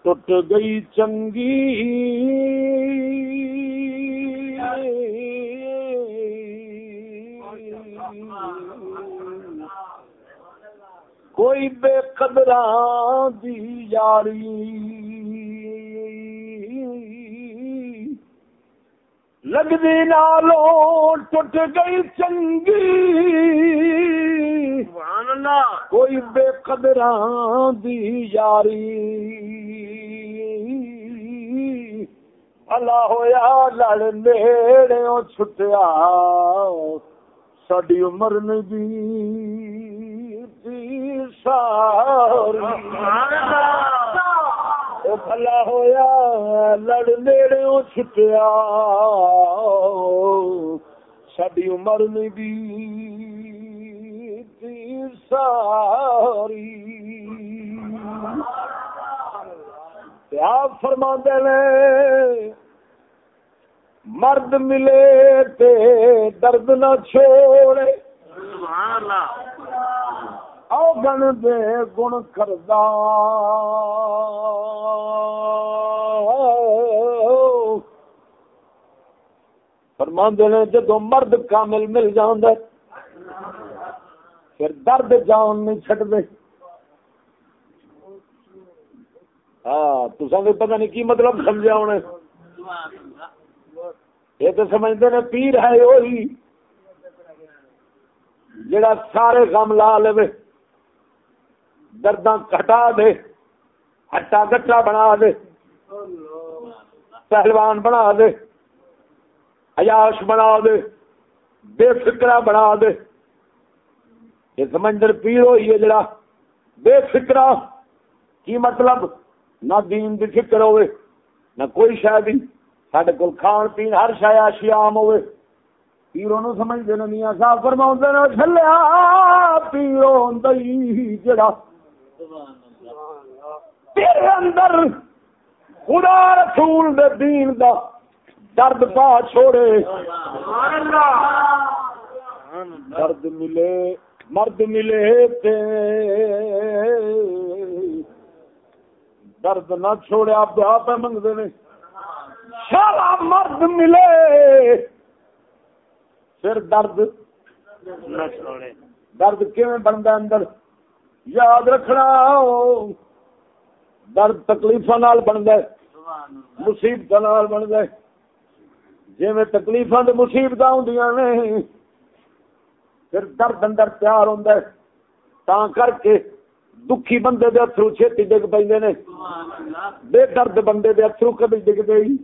ٹوٹ گئی چنگی۔ کوئی بے قدراں دی یاری۔ لگدی نالوں ٹوٹ گئی چنگی۔ کوئی بے قدراں دی یاری۔ اللہ ہویا لڑ نیڑے چھٹیا۔ ساری عمر نبی ساری۔ بھلا ہویا لڑ نیڑے چھٹیا ساری عمر نبی ساری آپ فرما دے مرد ملے تے درد نہ چھوڑے او گن دے گن کردا فرماندے نے جدو مرد کامل مل جاندے پھر درد جان نہیں چھٹ دے۔ ہاں تو پتہ نہیں کی مطلب سمجھا ہونے یہ تو سمجھتے ہیں پیر ہے وہی جڑا سارے غم لا لے درد کٹا دے، ہٹا گٹا بنا دے، پہلوان بنا دے، عیاش بنا دے، بے فکرا بنا دے۔ یہ سمندر پیر ہوئی ہے جڑا بے فکرا کی مطلب؟ نہ دین دی فکر ہوئے، نہ کوئی شاید سڈے کو کھان پین ہر شایا شیام ہوئے۔ پیرو نو سمجھتے میاں صاحب فرما چلیا پیرو جڑا تیرے اندر خدا رسول دے دین دا درد پا چھوڑے۔ درد ملے، مرد ملے تے۔ درد نہ چھوڑے آپ دعا پہ منگتے نے سارا مرد ملے۔ پھر درد نہ چھوڑے۔ درد کیون بنتا اندر؟ یاد رکھنا درد تکلیف بنتا ہے مصیبت بنتا ہے۔ جی میں تکلیف مصیبت ہوں نے، پھر درد اندر تیار ہوں تا کر کے دکھی بندے دے اترو چھتی ڈگ پہ بے درد بندے دے اترو کبھی ڈگتے ہی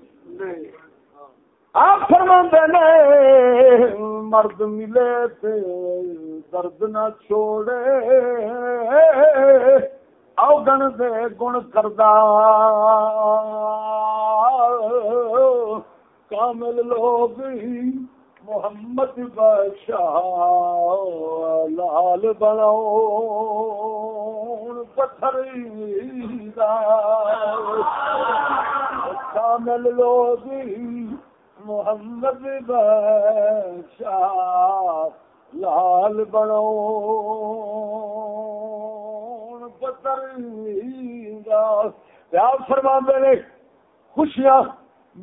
آپ فرما نے، مرد ملے تے درد نہ چھوڑے۔ او گن دے گن کردا کامل لوگ محمد بادشاہ لال بناؤ پتھر کامل لوگ محمد بادشاہ لال بناؤ پتھر فرما نے، خوشیاں،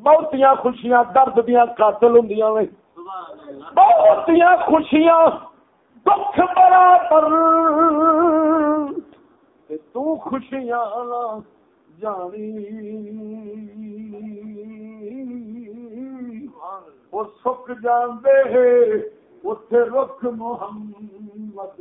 بہتیاں خوشیاں، درد دیا قاتل ہوں بہت خوشیاں، دکھ برابر۔ تو خوشیاں جانی۔ وہ سکھ جاندے اتے رخ محمد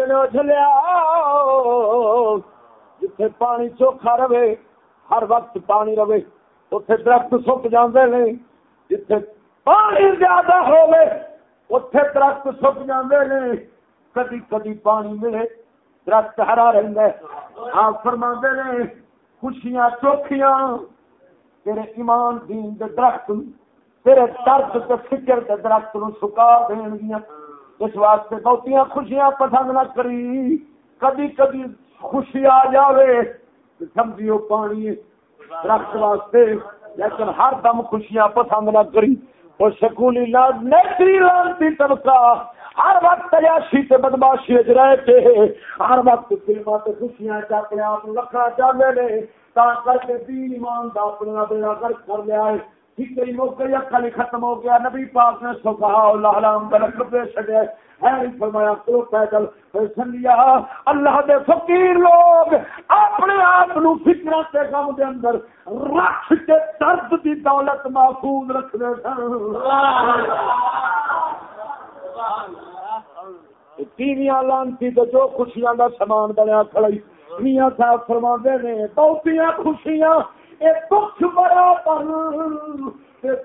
نے چلیا جتھے پانی چوکھا رہے ہر وقت پانی رہے اتے درخت سک جاندے نے جتھے پانی زیادہ ہوے اتے درخت سک جاندے نے کدی کدی پانی ملے۔ درخت ہرا رہتا ہے۔ آپ فرما نے، خوشیاں چوکھیاں، تیرے ایمان دین دے درخت، تیرے درد تے فکر دے درخت نو سکا دین گیا اس واسطے بہتیاں خوشیاں پسند نہ کری۔ کدی کدی خوشی آ جاوے، سمجھیو پانی۔ درخت واسطے لیکن ہر دم خوشیاں پسند نہ کری۔ اور سکولی لاز نیچری لانتی طبقہ۔ ہر وقت تیاشی تے بدماشی اچ رہ کے، ہر وقت فلماں تے خوشیاں چ اپنے آپ رکھنا چاہتے نے، تا کر کے دین ایمان دا اپنا بیڑا کر کر لیا ہے۔ فکر ہو گئی عقل ختم ہو گیا۔ نبی پاک نے سفا لالام بلک پہ چڑے فرمایا، تو پیدل سنیا اللہ دے فقیر لوگ اپنے آپ نو فکر کے کم دے اندر رکھ کے درد دی دولت محفوظ رکھ دے رکھنے تیویاں لانتی تو جو خوشیاں دا سامان بنیا کھڑائی میاں صاحب فرما نے بہتیاں خوشیاں، اے دکھ بڑا پر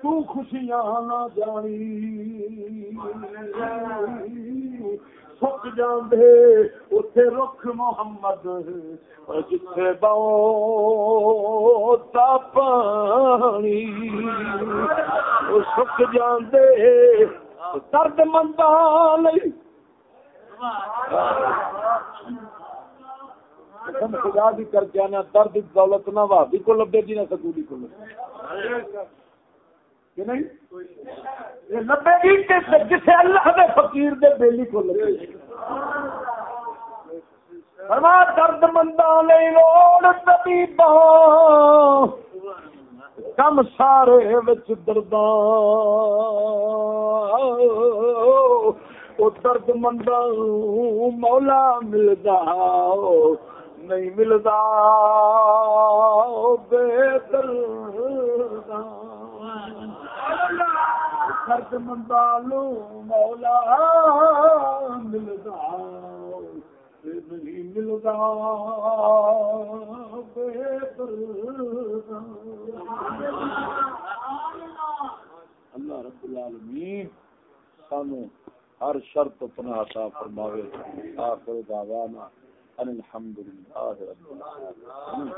تو خوشیاں نہ جانی۔ سک جاندے اتے رخ محمد جتھے بو پانی۔ سک جاندے درد مندان قسم خدا بھی کر کے آنا درد دولت نہ بھابی کو لبے گی نہ سکولی کو لبے۔ گی جی جسے اللہ دے فقیر دے بیلی کو لبے۔ فرما، درد مندہ لے لوڑ طبیباں کم سارے وچ درداں۔ او درد مندہ مولا ملدا نہیں ملدا ملتا بہتر خرچ مندالو مولا ملتا نہیں ملتا اللہ رب العالمین، سانو ہر شرط اپنا عطا فرماوے، آخر دعوانا الحمد لله رب العالمين